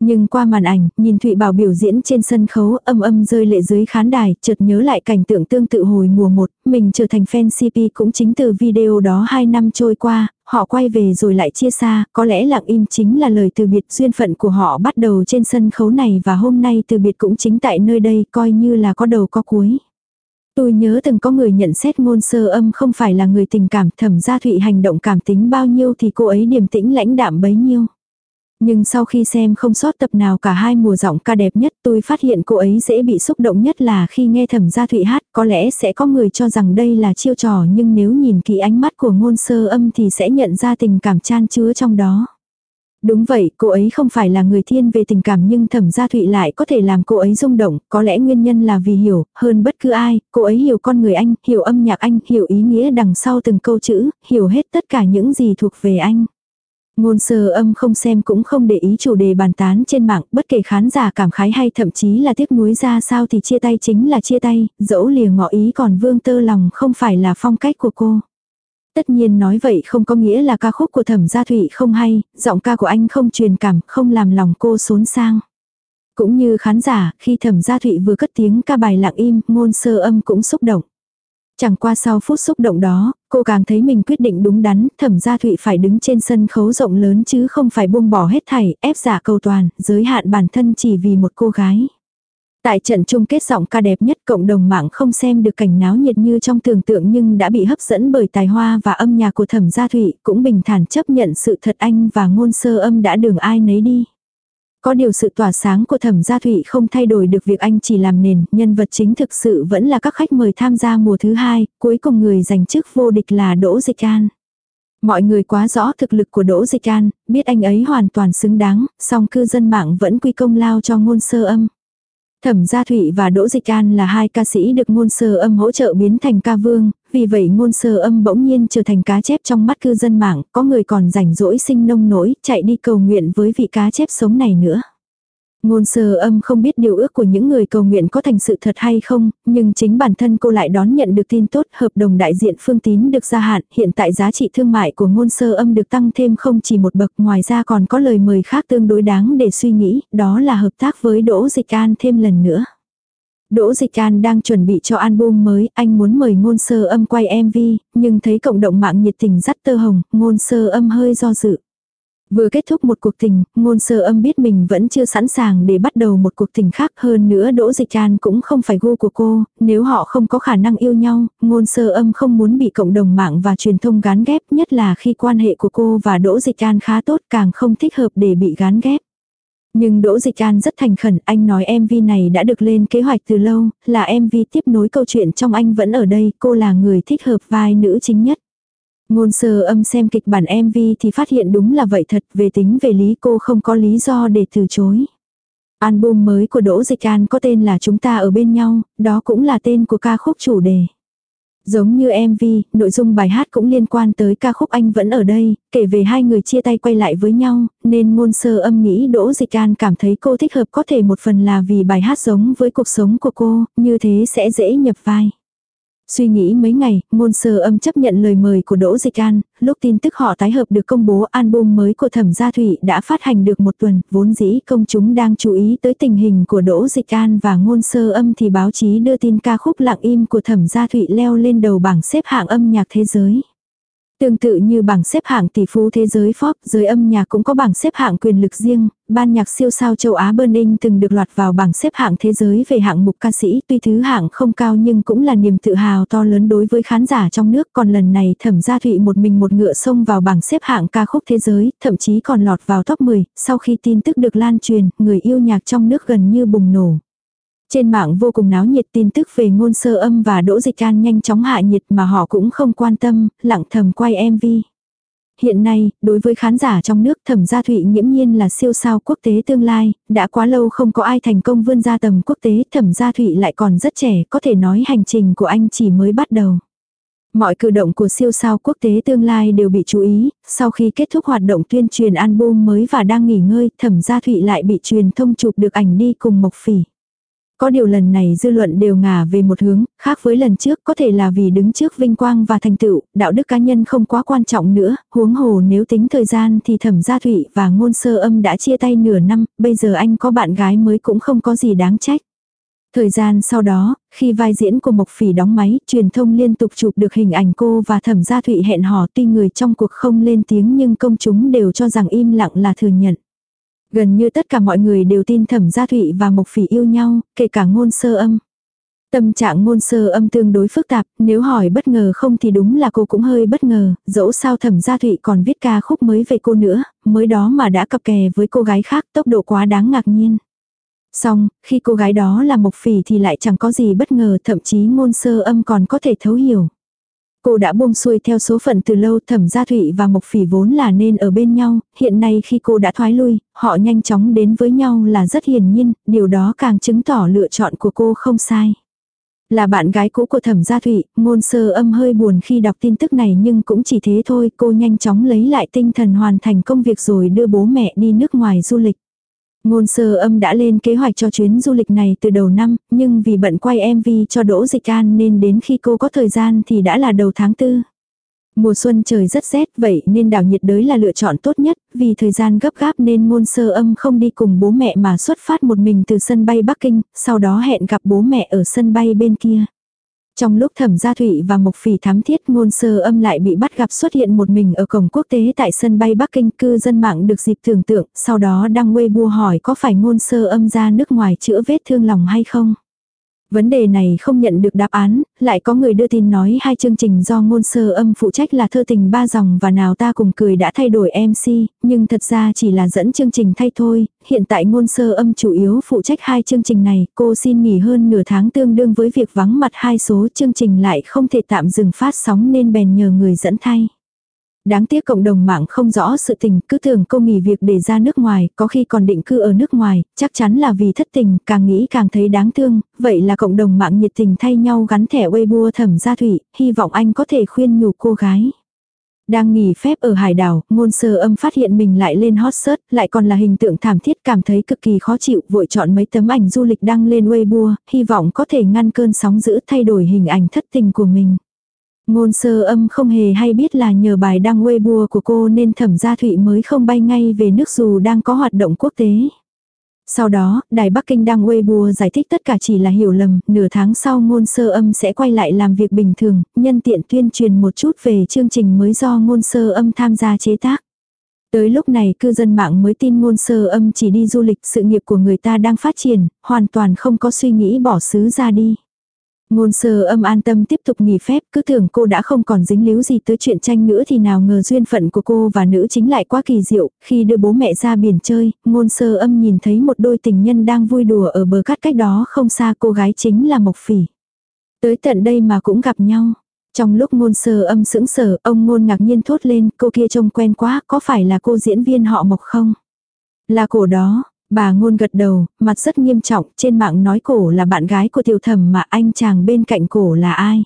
Nhưng qua màn ảnh, nhìn Thụy Bảo biểu diễn trên sân khấu âm âm rơi lệ dưới khán đài, chợt nhớ lại cảnh tượng tương tự hồi mùa 1, mình trở thành fan CP cũng chính từ video đó 2 năm trôi qua, họ quay về rồi lại chia xa, có lẽ lặng im chính là lời từ biệt duyên phận của họ bắt đầu trên sân khấu này và hôm nay từ biệt cũng chính tại nơi đây coi như là có đầu có cuối. Tôi nhớ từng có người nhận xét ngôn sơ âm không phải là người tình cảm thẩm gia thụy hành động cảm tính bao nhiêu thì cô ấy điềm tĩnh lãnh đạm bấy nhiêu. Nhưng sau khi xem không sót tập nào cả hai mùa giọng ca đẹp nhất tôi phát hiện cô ấy dễ bị xúc động nhất là khi nghe thẩm gia thụy hát có lẽ sẽ có người cho rằng đây là chiêu trò nhưng nếu nhìn kỹ ánh mắt của ngôn sơ âm thì sẽ nhận ra tình cảm chan chứa trong đó. Đúng vậy, cô ấy không phải là người thiên về tình cảm nhưng thẩm gia thụy lại có thể làm cô ấy rung động, có lẽ nguyên nhân là vì hiểu, hơn bất cứ ai, cô ấy hiểu con người anh, hiểu âm nhạc anh, hiểu ý nghĩa đằng sau từng câu chữ, hiểu hết tất cả những gì thuộc về anh. Ngôn sơ âm không xem cũng không để ý chủ đề bàn tán trên mạng, bất kể khán giả cảm khái hay thậm chí là tiếc nuối ra sao thì chia tay chính là chia tay, dẫu lìa ngọ ý còn vương tơ lòng không phải là phong cách của cô. Tất nhiên nói vậy không có nghĩa là ca khúc của thẩm gia thụy không hay, giọng ca của anh không truyền cảm, không làm lòng cô xốn sang. Cũng như khán giả, khi thẩm gia thụy vừa cất tiếng ca bài lặng im, ngôn sơ âm cũng xúc động. Chẳng qua sau phút xúc động đó, cô càng thấy mình quyết định đúng đắn, thẩm gia thụy phải đứng trên sân khấu rộng lớn chứ không phải buông bỏ hết thảy, ép giả cầu toàn, giới hạn bản thân chỉ vì một cô gái. Tại trận chung kết giọng ca đẹp nhất cộng đồng mạng không xem được cảnh náo nhiệt như trong tưởng tượng nhưng đã bị hấp dẫn bởi tài hoa và âm nhạc của thẩm gia thụy cũng bình thản chấp nhận sự thật anh và ngôn sơ âm đã đường ai nấy đi. Có điều sự tỏa sáng của thẩm gia thụy không thay đổi được việc anh chỉ làm nền, nhân vật chính thực sự vẫn là các khách mời tham gia mùa thứ hai, cuối cùng người giành chức vô địch là Đỗ Dịch An. Mọi người quá rõ thực lực của Đỗ Dịch An, biết anh ấy hoàn toàn xứng đáng, song cư dân mạng vẫn quy công lao cho ngôn sơ âm. Thẩm Gia Thụy và Đỗ Dịch An là hai ca sĩ được ngôn sơ âm hỗ trợ biến thành ca vương, vì vậy ngôn sơ âm bỗng nhiên trở thành cá chép trong mắt cư dân mạng, có người còn rảnh rỗi sinh nông nỗi, chạy đi cầu nguyện với vị cá chép sống này nữa. Ngôn sơ âm không biết điều ước của những người cầu nguyện có thành sự thật hay không, nhưng chính bản thân cô lại đón nhận được tin tốt hợp đồng đại diện phương tín được gia hạn, hiện tại giá trị thương mại của ngôn sơ âm được tăng thêm không chỉ một bậc ngoài ra còn có lời mời khác tương đối đáng để suy nghĩ, đó là hợp tác với Đỗ Dịch An thêm lần nữa. Đỗ Dịch An đang chuẩn bị cho album mới, anh muốn mời ngôn sơ âm quay MV, nhưng thấy cộng đồng mạng nhiệt tình dắt tơ hồng, ngôn sơ âm hơi do dự. Vừa kết thúc một cuộc tình, ngôn sơ âm biết mình vẫn chưa sẵn sàng để bắt đầu một cuộc tình khác hơn nữa Đỗ Dịch An cũng không phải gu của cô, nếu họ không có khả năng yêu nhau, ngôn sơ âm không muốn bị cộng đồng mạng và truyền thông gán ghép nhất là khi quan hệ của cô và Đỗ Dịch An khá tốt càng không thích hợp để bị gán ghép. Nhưng Đỗ Dịch An rất thành khẩn, anh nói MV này đã được lên kế hoạch từ lâu, là MV tiếp nối câu chuyện trong anh vẫn ở đây, cô là người thích hợp vai nữ chính nhất. Ngôn sơ âm xem kịch bản MV thì phát hiện đúng là vậy thật, về tính về lý cô không có lý do để từ chối. Album mới của Đỗ Dịch An có tên là Chúng ta ở bên nhau, đó cũng là tên của ca khúc chủ đề. Giống như MV, nội dung bài hát cũng liên quan tới ca khúc Anh vẫn ở đây, kể về hai người chia tay quay lại với nhau, nên ngôn sơ âm nghĩ Đỗ Dịch An cảm thấy cô thích hợp có thể một phần là vì bài hát giống với cuộc sống của cô, như thế sẽ dễ nhập vai. Suy nghĩ mấy ngày, ngôn sơ âm chấp nhận lời mời của Đỗ Dịch An, lúc tin tức họ tái hợp được công bố album mới của Thẩm Gia Thụy đã phát hành được một tuần, vốn dĩ công chúng đang chú ý tới tình hình của Đỗ Dịch An và ngôn sơ âm thì báo chí đưa tin ca khúc lặng im của Thẩm Gia Thụy leo lên đầu bảng xếp hạng âm nhạc thế giới. Tương tự như bảng xếp hạng tỷ phú thế giới Forbes, giới âm nhạc cũng có bảng xếp hạng quyền lực riêng, ban nhạc siêu sao châu Á Burning từng được loạt vào bảng xếp hạng thế giới về hạng mục ca sĩ, tuy thứ hạng không cao nhưng cũng là niềm tự hào to lớn đối với khán giả trong nước, còn lần này Thẩm Gia Thụy một mình một ngựa xông vào bảng xếp hạng ca khúc thế giới, thậm chí còn lọt vào top 10, sau khi tin tức được lan truyền, người yêu nhạc trong nước gần như bùng nổ. Trên mạng vô cùng náo nhiệt tin tức về ngôn sơ âm và đỗ dịch an nhanh chóng hạ nhiệt mà họ cũng không quan tâm, lặng thầm quay MV. Hiện nay, đối với khán giả trong nước thẩm gia thụy nghiễm nhiên là siêu sao quốc tế tương lai, đã quá lâu không có ai thành công vươn ra tầm quốc tế, thẩm gia thụy lại còn rất trẻ, có thể nói hành trình của anh chỉ mới bắt đầu. Mọi cử động của siêu sao quốc tế tương lai đều bị chú ý, sau khi kết thúc hoạt động tuyên truyền album mới và đang nghỉ ngơi, thẩm gia thụy lại bị truyền thông chụp được ảnh đi cùng Mộc Phỉ. Có điều lần này dư luận đều ngả về một hướng, khác với lần trước có thể là vì đứng trước vinh quang và thành tựu, đạo đức cá nhân không quá quan trọng nữa, huống hồ nếu tính thời gian thì thẩm gia thụy và ngôn sơ âm đã chia tay nửa năm, bây giờ anh có bạn gái mới cũng không có gì đáng trách. Thời gian sau đó, khi vai diễn của Mộc Phỉ đóng máy, truyền thông liên tục chụp được hình ảnh cô và Thẩm Gia Thụy hẹn hò tuy người trong cuộc không lên tiếng nhưng công chúng đều cho rằng im lặng là thừa nhận. Gần như tất cả mọi người đều tin Thẩm Gia Thụy và Mộc Phỉ yêu nhau, kể cả ngôn sơ âm. Tâm trạng ngôn sơ âm tương đối phức tạp, nếu hỏi bất ngờ không thì đúng là cô cũng hơi bất ngờ, dẫu sao thẩm gia thụy còn viết ca khúc mới về cô nữa, mới đó mà đã cặp kè với cô gái khác tốc độ quá đáng ngạc nhiên. Xong, khi cô gái đó là Mộc Phỉ thì lại chẳng có gì bất ngờ thậm chí ngôn sơ âm còn có thể thấu hiểu. Cô đã buông xuôi theo số phận từ lâu thẩm gia thụy và Mộc Phỉ vốn là nên ở bên nhau, hiện nay khi cô đã thoái lui, họ nhanh chóng đến với nhau là rất hiển nhiên, điều đó càng chứng tỏ lựa chọn của cô không sai. Là bạn gái cũ của thẩm gia thụy, ngôn sơ âm hơi buồn khi đọc tin tức này nhưng cũng chỉ thế thôi, cô nhanh chóng lấy lại tinh thần hoàn thành công việc rồi đưa bố mẹ đi nước ngoài du lịch. Ngôn sơ âm đã lên kế hoạch cho chuyến du lịch này từ đầu năm, nhưng vì bận quay MV cho Đỗ Dịch An nên đến khi cô có thời gian thì đã là đầu tháng tư. Mùa xuân trời rất rét vậy nên đảo nhiệt đới là lựa chọn tốt nhất, vì thời gian gấp gáp nên ngôn sơ âm không đi cùng bố mẹ mà xuất phát một mình từ sân bay Bắc Kinh, sau đó hẹn gặp bố mẹ ở sân bay bên kia. Trong lúc thẩm gia thụy và mộc phỉ thám thiết ngôn sơ âm lại bị bắt gặp xuất hiện một mình ở cổng quốc tế tại sân bay Bắc Kinh cư dân mạng được dịp tưởng tượng, sau đó đăng Weibo hỏi có phải ngôn sơ âm ra nước ngoài chữa vết thương lòng hay không. Vấn đề này không nhận được đáp án, lại có người đưa tin nói hai chương trình do ngôn sơ âm phụ trách là thơ tình ba dòng và nào ta cùng cười đã thay đổi MC, nhưng thật ra chỉ là dẫn chương trình thay thôi, hiện tại ngôn sơ âm chủ yếu phụ trách hai chương trình này, cô xin nghỉ hơn nửa tháng tương đương với việc vắng mặt hai số chương trình lại không thể tạm dừng phát sóng nên bèn nhờ người dẫn thay. Đáng tiếc cộng đồng mạng không rõ sự tình, cứ tưởng cô nghỉ việc để ra nước ngoài, có khi còn định cư ở nước ngoài, chắc chắn là vì thất tình, càng nghĩ càng thấy đáng thương, vậy là cộng đồng mạng nhiệt tình thay nhau gắn thẻ Weibo thẩm gia thủy, hy vọng anh có thể khuyên nhủ cô gái. Đang nghỉ phép ở hải đảo, ngôn sơ âm phát hiện mình lại lên hot search, lại còn là hình tượng thảm thiết cảm thấy cực kỳ khó chịu, vội chọn mấy tấm ảnh du lịch đăng lên Weibo, hy vọng có thể ngăn cơn sóng dữ thay đổi hình ảnh thất tình của mình. Ngôn sơ âm không hề hay biết là nhờ bài đăng Weibo của cô nên thẩm gia thụy mới không bay ngay về nước dù đang có hoạt động quốc tế. Sau đó, Đài Bắc Kinh đăng Weibo giải thích tất cả chỉ là hiểu lầm, nửa tháng sau ngôn sơ âm sẽ quay lại làm việc bình thường, nhân tiện tuyên truyền một chút về chương trình mới do ngôn sơ âm tham gia chế tác. Tới lúc này cư dân mạng mới tin ngôn sơ âm chỉ đi du lịch sự nghiệp của người ta đang phát triển, hoàn toàn không có suy nghĩ bỏ xứ ra đi. Ngôn sơ âm an tâm tiếp tục nghỉ phép, cứ tưởng cô đã không còn dính líu gì tới chuyện tranh nữa thì nào ngờ duyên phận của cô và nữ chính lại quá kỳ diệu, khi đưa bố mẹ ra biển chơi, ngôn sơ âm nhìn thấy một đôi tình nhân đang vui đùa ở bờ cát cách đó không xa cô gái chính là Mộc Phỉ. Tới tận đây mà cũng gặp nhau. Trong lúc ngôn sơ âm sững sờ, ông ngôn ngạc nhiên thốt lên, cô kia trông quen quá, có phải là cô diễn viên họ Mộc không? Là cổ đó, Bà ngôn gật đầu, mặt rất nghiêm trọng, trên mạng nói cổ là bạn gái của tiểu thẩm mà anh chàng bên cạnh cổ là ai.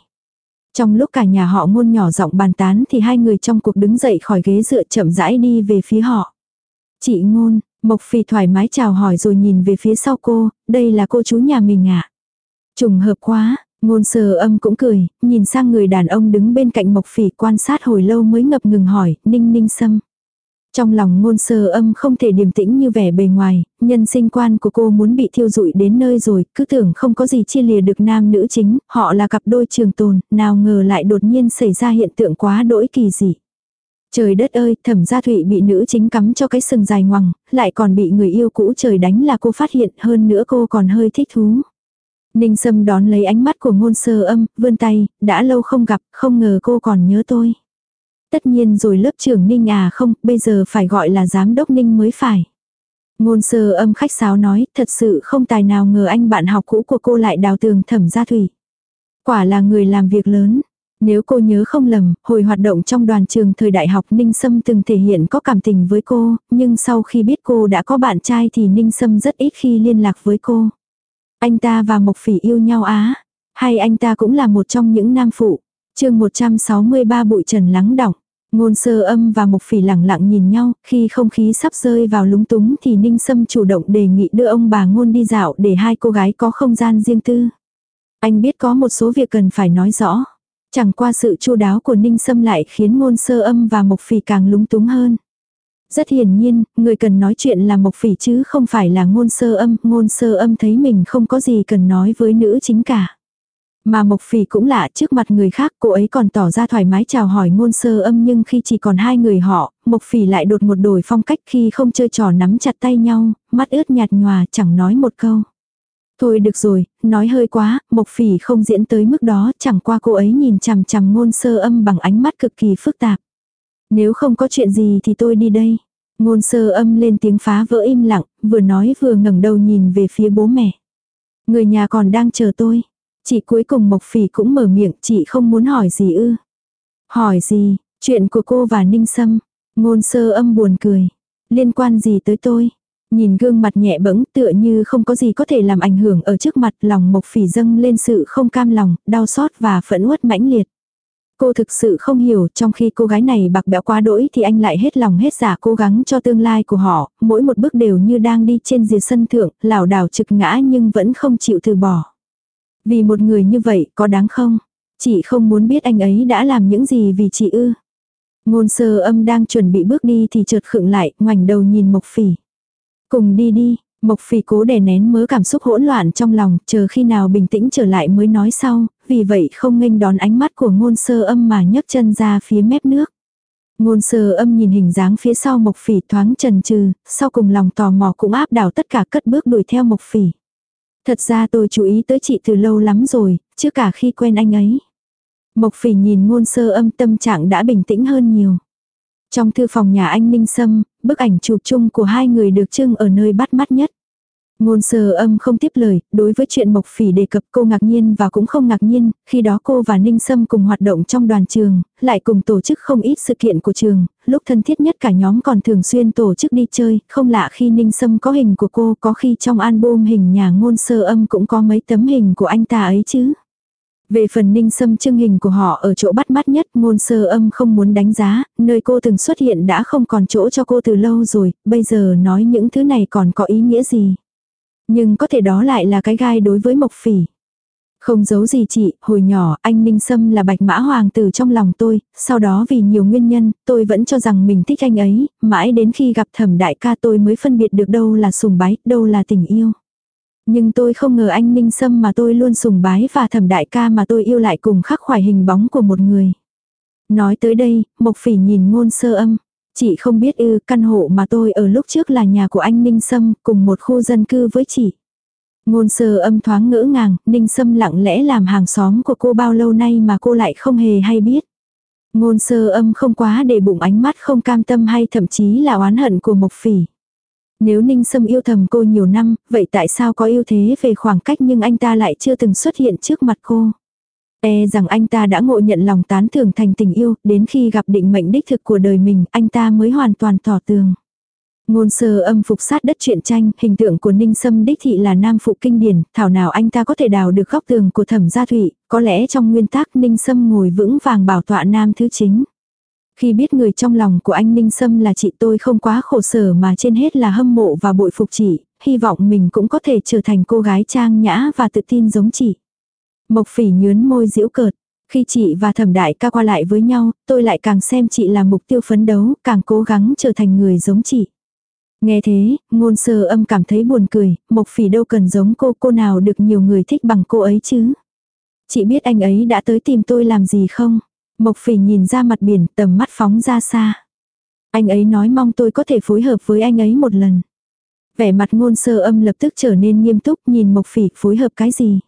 Trong lúc cả nhà họ ngôn nhỏ giọng bàn tán thì hai người trong cuộc đứng dậy khỏi ghế dựa chậm rãi đi về phía họ. Chị ngôn, Mộc Phi thoải mái chào hỏi rồi nhìn về phía sau cô, đây là cô chú nhà mình ạ. À? Trùng hợp quá, ngôn sờ âm cũng cười, nhìn sang người đàn ông đứng bên cạnh Mộc Phì quan sát hồi lâu mới ngập ngừng hỏi, ninh ninh xâm. Trong lòng ngôn sơ âm không thể điềm tĩnh như vẻ bề ngoài, nhân sinh quan của cô muốn bị thiêu rụi đến nơi rồi, cứ tưởng không có gì chia lìa được nam nữ chính, họ là cặp đôi trường tồn, nào ngờ lại đột nhiên xảy ra hiện tượng quá đỗi kỳ dị. Trời đất ơi, thẩm gia thụy bị nữ chính cắm cho cái sừng dài ngoằng, lại còn bị người yêu cũ trời đánh là cô phát hiện hơn nữa cô còn hơi thích thú. Ninh Sâm đón lấy ánh mắt của ngôn sơ âm, vươn tay, đã lâu không gặp, không ngờ cô còn nhớ tôi. Tất nhiên rồi lớp trưởng Ninh à không, bây giờ phải gọi là giám đốc Ninh mới phải. Ngôn sơ âm khách sáo nói, thật sự không tài nào ngờ anh bạn học cũ của cô lại đào tường thẩm gia thủy. Quả là người làm việc lớn. Nếu cô nhớ không lầm, hồi hoạt động trong đoàn trường thời đại học Ninh Sâm từng thể hiện có cảm tình với cô, nhưng sau khi biết cô đã có bạn trai thì Ninh Sâm rất ít khi liên lạc với cô. Anh ta và Mộc Phỉ yêu nhau á? Hay anh ta cũng là một trong những nam phụ? Chương 163 bụi trần lắng đọng. Ngôn sơ âm và Mộc Phỉ lặng lặng nhìn nhau, khi không khí sắp rơi vào lúng túng thì Ninh Sâm chủ động đề nghị đưa ông bà ngôn đi dạo để hai cô gái có không gian riêng tư. Anh biết có một số việc cần phải nói rõ. Chẳng qua sự chu đáo của Ninh Sâm lại khiến ngôn sơ âm và Mộc Phỉ càng lúng túng hơn. Rất hiển nhiên, người cần nói chuyện là Mộc Phỉ chứ không phải là ngôn sơ âm. Ngôn sơ âm thấy mình không có gì cần nói với nữ chính cả. Mà Mộc Phỉ cũng lạ trước mặt người khác cô ấy còn tỏ ra thoải mái chào hỏi ngôn sơ âm nhưng khi chỉ còn hai người họ, Mộc Phỉ lại đột một đổi phong cách khi không chơi trò nắm chặt tay nhau, mắt ướt nhạt nhòa chẳng nói một câu. Thôi được rồi, nói hơi quá, Mộc Phỉ không diễn tới mức đó chẳng qua cô ấy nhìn chằm chằm ngôn sơ âm bằng ánh mắt cực kỳ phức tạp. Nếu không có chuyện gì thì tôi đi đây. Ngôn sơ âm lên tiếng phá vỡ im lặng, vừa nói vừa ngẩng đầu nhìn về phía bố mẹ. Người nhà còn đang chờ tôi. Chị cuối cùng Mộc Phỉ cũng mở miệng, chị không muốn hỏi gì ư. Hỏi gì, chuyện của cô và Ninh Sâm. Ngôn sơ âm buồn cười. Liên quan gì tới tôi? Nhìn gương mặt nhẹ bẫng tựa như không có gì có thể làm ảnh hưởng ở trước mặt lòng Mộc Phỉ dâng lên sự không cam lòng, đau xót và phẫn uất mãnh liệt. Cô thực sự không hiểu, trong khi cô gái này bạc bẽo quá đỗi thì anh lại hết lòng hết giả cố gắng cho tương lai của họ, mỗi một bước đều như đang đi trên dìa sân thượng, lảo đảo trực ngã nhưng vẫn không chịu từ bỏ. Vì một người như vậy có đáng không? Chị không muốn biết anh ấy đã làm những gì vì chị ư. Ngôn sơ âm đang chuẩn bị bước đi thì chợt khựng lại, ngoảnh đầu nhìn Mộc Phỉ. Cùng đi đi, Mộc Phỉ cố đè nén mớ cảm xúc hỗn loạn trong lòng, chờ khi nào bình tĩnh trở lại mới nói sau, vì vậy không nghênh đón ánh mắt của ngôn sơ âm mà nhấc chân ra phía mép nước. Ngôn sơ âm nhìn hình dáng phía sau Mộc Phỉ thoáng trần trừ, sau cùng lòng tò mò cũng áp đảo tất cả cất bước đuổi theo Mộc Phỉ. Thật ra tôi chú ý tới chị từ lâu lắm rồi, trước cả khi quen anh ấy. Mộc phỉ nhìn ngôn sơ âm tâm trạng đã bình tĩnh hơn nhiều. Trong thư phòng nhà anh Ninh Sâm, bức ảnh chụp chung của hai người được trưng ở nơi bắt mắt nhất. Ngôn sơ âm không tiếp lời, đối với chuyện Mộc Phỉ đề cập cô ngạc nhiên và cũng không ngạc nhiên, khi đó cô và Ninh Sâm cùng hoạt động trong đoàn trường, lại cùng tổ chức không ít sự kiện của trường, lúc thân thiết nhất cả nhóm còn thường xuyên tổ chức đi chơi, không lạ khi Ninh Sâm có hình của cô, có khi trong album hình nhà ngôn sơ âm cũng có mấy tấm hình của anh ta ấy chứ. Về phần ninh sâm trưng hình của họ ở chỗ bắt mắt nhất, ngôn sơ âm không muốn đánh giá, nơi cô từng xuất hiện đã không còn chỗ cho cô từ lâu rồi, bây giờ nói những thứ này còn có ý nghĩa gì. Nhưng có thể đó lại là cái gai đối với Mộc Phỉ. Không giấu gì chị, hồi nhỏ anh Ninh Sâm là bạch mã hoàng tử trong lòng tôi, sau đó vì nhiều nguyên nhân, tôi vẫn cho rằng mình thích anh ấy, mãi đến khi gặp thẩm đại ca tôi mới phân biệt được đâu là sùng bái, đâu là tình yêu. Nhưng tôi không ngờ anh Ninh Sâm mà tôi luôn sùng bái và thẩm đại ca mà tôi yêu lại cùng khắc khoải hình bóng của một người. Nói tới đây, Mộc Phỉ nhìn ngôn sơ âm. Chị không biết ư, căn hộ mà tôi ở lúc trước là nhà của anh Ninh Sâm, cùng một khu dân cư với chị. Ngôn sơ âm thoáng ngỡ ngàng, Ninh Sâm lặng lẽ làm hàng xóm của cô bao lâu nay mà cô lại không hề hay biết. Ngôn sơ âm không quá để bụng ánh mắt không cam tâm hay thậm chí là oán hận của Mộc Phỉ. Nếu Ninh Sâm yêu thầm cô nhiều năm, vậy tại sao có yêu thế về khoảng cách nhưng anh ta lại chưa từng xuất hiện trước mặt cô? E rằng anh ta đã ngộ nhận lòng tán thưởng thành tình yêu, đến khi gặp định mệnh đích thực của đời mình, anh ta mới hoàn toàn tỏ tường. Ngôn sơ âm phục sát đất truyện tranh, hình tượng của Ninh Sâm đích thị là nam phụ kinh điển, thảo nào anh ta có thể đào được góc tường của thẩm gia thụy, có lẽ trong nguyên tắc Ninh Sâm ngồi vững vàng bảo tọa nam thứ chính. Khi biết người trong lòng của anh Ninh Sâm là chị tôi không quá khổ sở mà trên hết là hâm mộ và bội phục chị, hy vọng mình cũng có thể trở thành cô gái trang nhã và tự tin giống chị. Mộc phỉ nhướn môi giễu cợt. Khi chị và thẩm đại ca qua lại với nhau, tôi lại càng xem chị là mục tiêu phấn đấu, càng cố gắng trở thành người giống chị. Nghe thế, ngôn sơ âm cảm thấy buồn cười, mộc phỉ đâu cần giống cô, cô nào được nhiều người thích bằng cô ấy chứ. Chị biết anh ấy đã tới tìm tôi làm gì không? Mộc phỉ nhìn ra mặt biển, tầm mắt phóng ra xa. Anh ấy nói mong tôi có thể phối hợp với anh ấy một lần. Vẻ mặt ngôn sơ âm lập tức trở nên nghiêm túc nhìn Mộc phỉ phối hợp cái gì.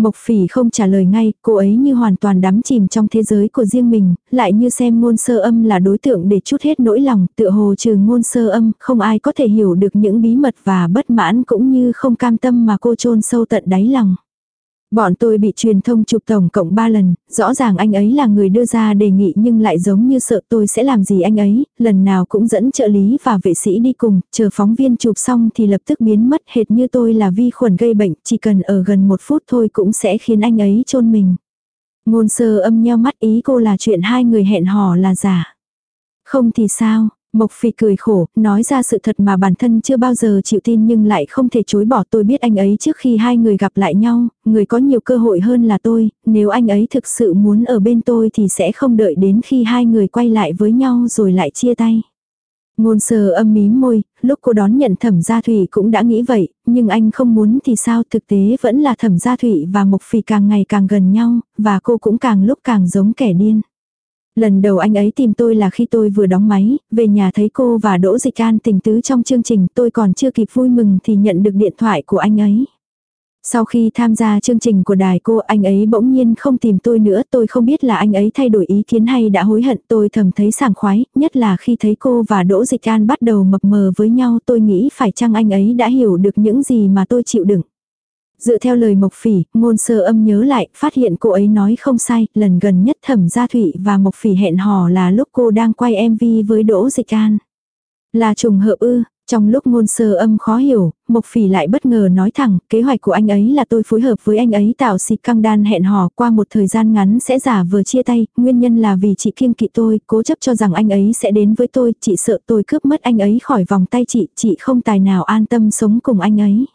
Mộc phỉ không trả lời ngay, cô ấy như hoàn toàn đắm chìm trong thế giới của riêng mình, lại như xem ngôn sơ âm là đối tượng để chút hết nỗi lòng, tựa hồ trừ ngôn sơ âm, không ai có thể hiểu được những bí mật và bất mãn cũng như không cam tâm mà cô chôn sâu tận đáy lòng. Bọn tôi bị truyền thông chụp tổng cộng 3 lần, rõ ràng anh ấy là người đưa ra đề nghị nhưng lại giống như sợ tôi sẽ làm gì anh ấy, lần nào cũng dẫn trợ lý và vệ sĩ đi cùng, chờ phóng viên chụp xong thì lập tức biến mất hệt như tôi là vi khuẩn gây bệnh, chỉ cần ở gần một phút thôi cũng sẽ khiến anh ấy chôn mình. Ngôn sơ âm nheo mắt ý cô là chuyện hai người hẹn hò là giả. Không thì sao, Mộc Phi cười khổ, nói ra sự thật mà bản thân chưa bao giờ chịu tin nhưng lại không thể chối bỏ tôi biết anh ấy trước khi hai người gặp lại nhau, người có nhiều cơ hội hơn là tôi, nếu anh ấy thực sự muốn ở bên tôi thì sẽ không đợi đến khi hai người quay lại với nhau rồi lại chia tay. Ngôn sơ âm mím môi, lúc cô đón nhận thẩm gia thủy cũng đã nghĩ vậy, nhưng anh không muốn thì sao thực tế vẫn là thẩm gia thủy và Mộc Phi càng ngày càng gần nhau, và cô cũng càng lúc càng giống kẻ điên. Lần đầu anh ấy tìm tôi là khi tôi vừa đóng máy, về nhà thấy cô và Đỗ Dịch An tình tứ trong chương trình tôi còn chưa kịp vui mừng thì nhận được điện thoại của anh ấy. Sau khi tham gia chương trình của đài cô anh ấy bỗng nhiên không tìm tôi nữa tôi không biết là anh ấy thay đổi ý kiến hay đã hối hận tôi thầm thấy sảng khoái, nhất là khi thấy cô và Đỗ Dịch An bắt đầu mập mờ với nhau tôi nghĩ phải chăng anh ấy đã hiểu được những gì mà tôi chịu đựng. Dựa theo lời Mộc Phỉ, ngôn sơ âm nhớ lại, phát hiện cô ấy nói không sai, lần gần nhất Thẩm Gia Thụy và Mộc Phỉ hẹn hò là lúc cô đang quay MV với Đỗ Dịch An. Là trùng hợp ư, trong lúc ngôn sơ âm khó hiểu, Mộc Phỉ lại bất ngờ nói thẳng, kế hoạch của anh ấy là tôi phối hợp với anh ấy tạo xịt căng đan hẹn hò qua một thời gian ngắn sẽ giả vừa chia tay, nguyên nhân là vì chị kiêng kỵ tôi, cố chấp cho rằng anh ấy sẽ đến với tôi, chị sợ tôi cướp mất anh ấy khỏi vòng tay chị, chị không tài nào an tâm sống cùng anh ấy.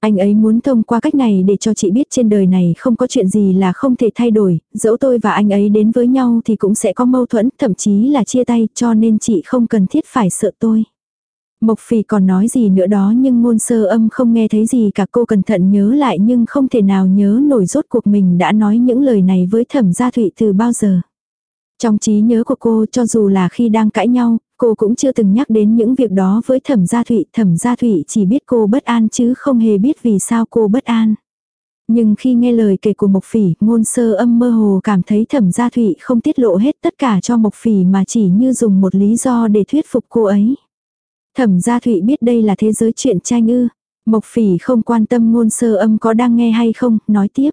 Anh ấy muốn thông qua cách này để cho chị biết trên đời này không có chuyện gì là không thể thay đổi, dẫu tôi và anh ấy đến với nhau thì cũng sẽ có mâu thuẫn, thậm chí là chia tay, cho nên chị không cần thiết phải sợ tôi. Mộc phì còn nói gì nữa đó nhưng ngôn sơ âm không nghe thấy gì cả cô cẩn thận nhớ lại nhưng không thể nào nhớ nổi rốt cuộc mình đã nói những lời này với thẩm gia thụy từ bao giờ. Trong trí nhớ của cô cho dù là khi đang cãi nhau, Cô cũng chưa từng nhắc đến những việc đó với thẩm gia thụy, thẩm gia thụy chỉ biết cô bất an chứ không hề biết vì sao cô bất an. Nhưng khi nghe lời kể của Mộc Phỉ, ngôn sơ âm mơ hồ cảm thấy thẩm gia thụy không tiết lộ hết tất cả cho Mộc Phỉ mà chỉ như dùng một lý do để thuyết phục cô ấy. Thẩm gia thụy biết đây là thế giới chuyện tranh ư. Mộc Phỉ không quan tâm ngôn sơ âm có đang nghe hay không, nói tiếp.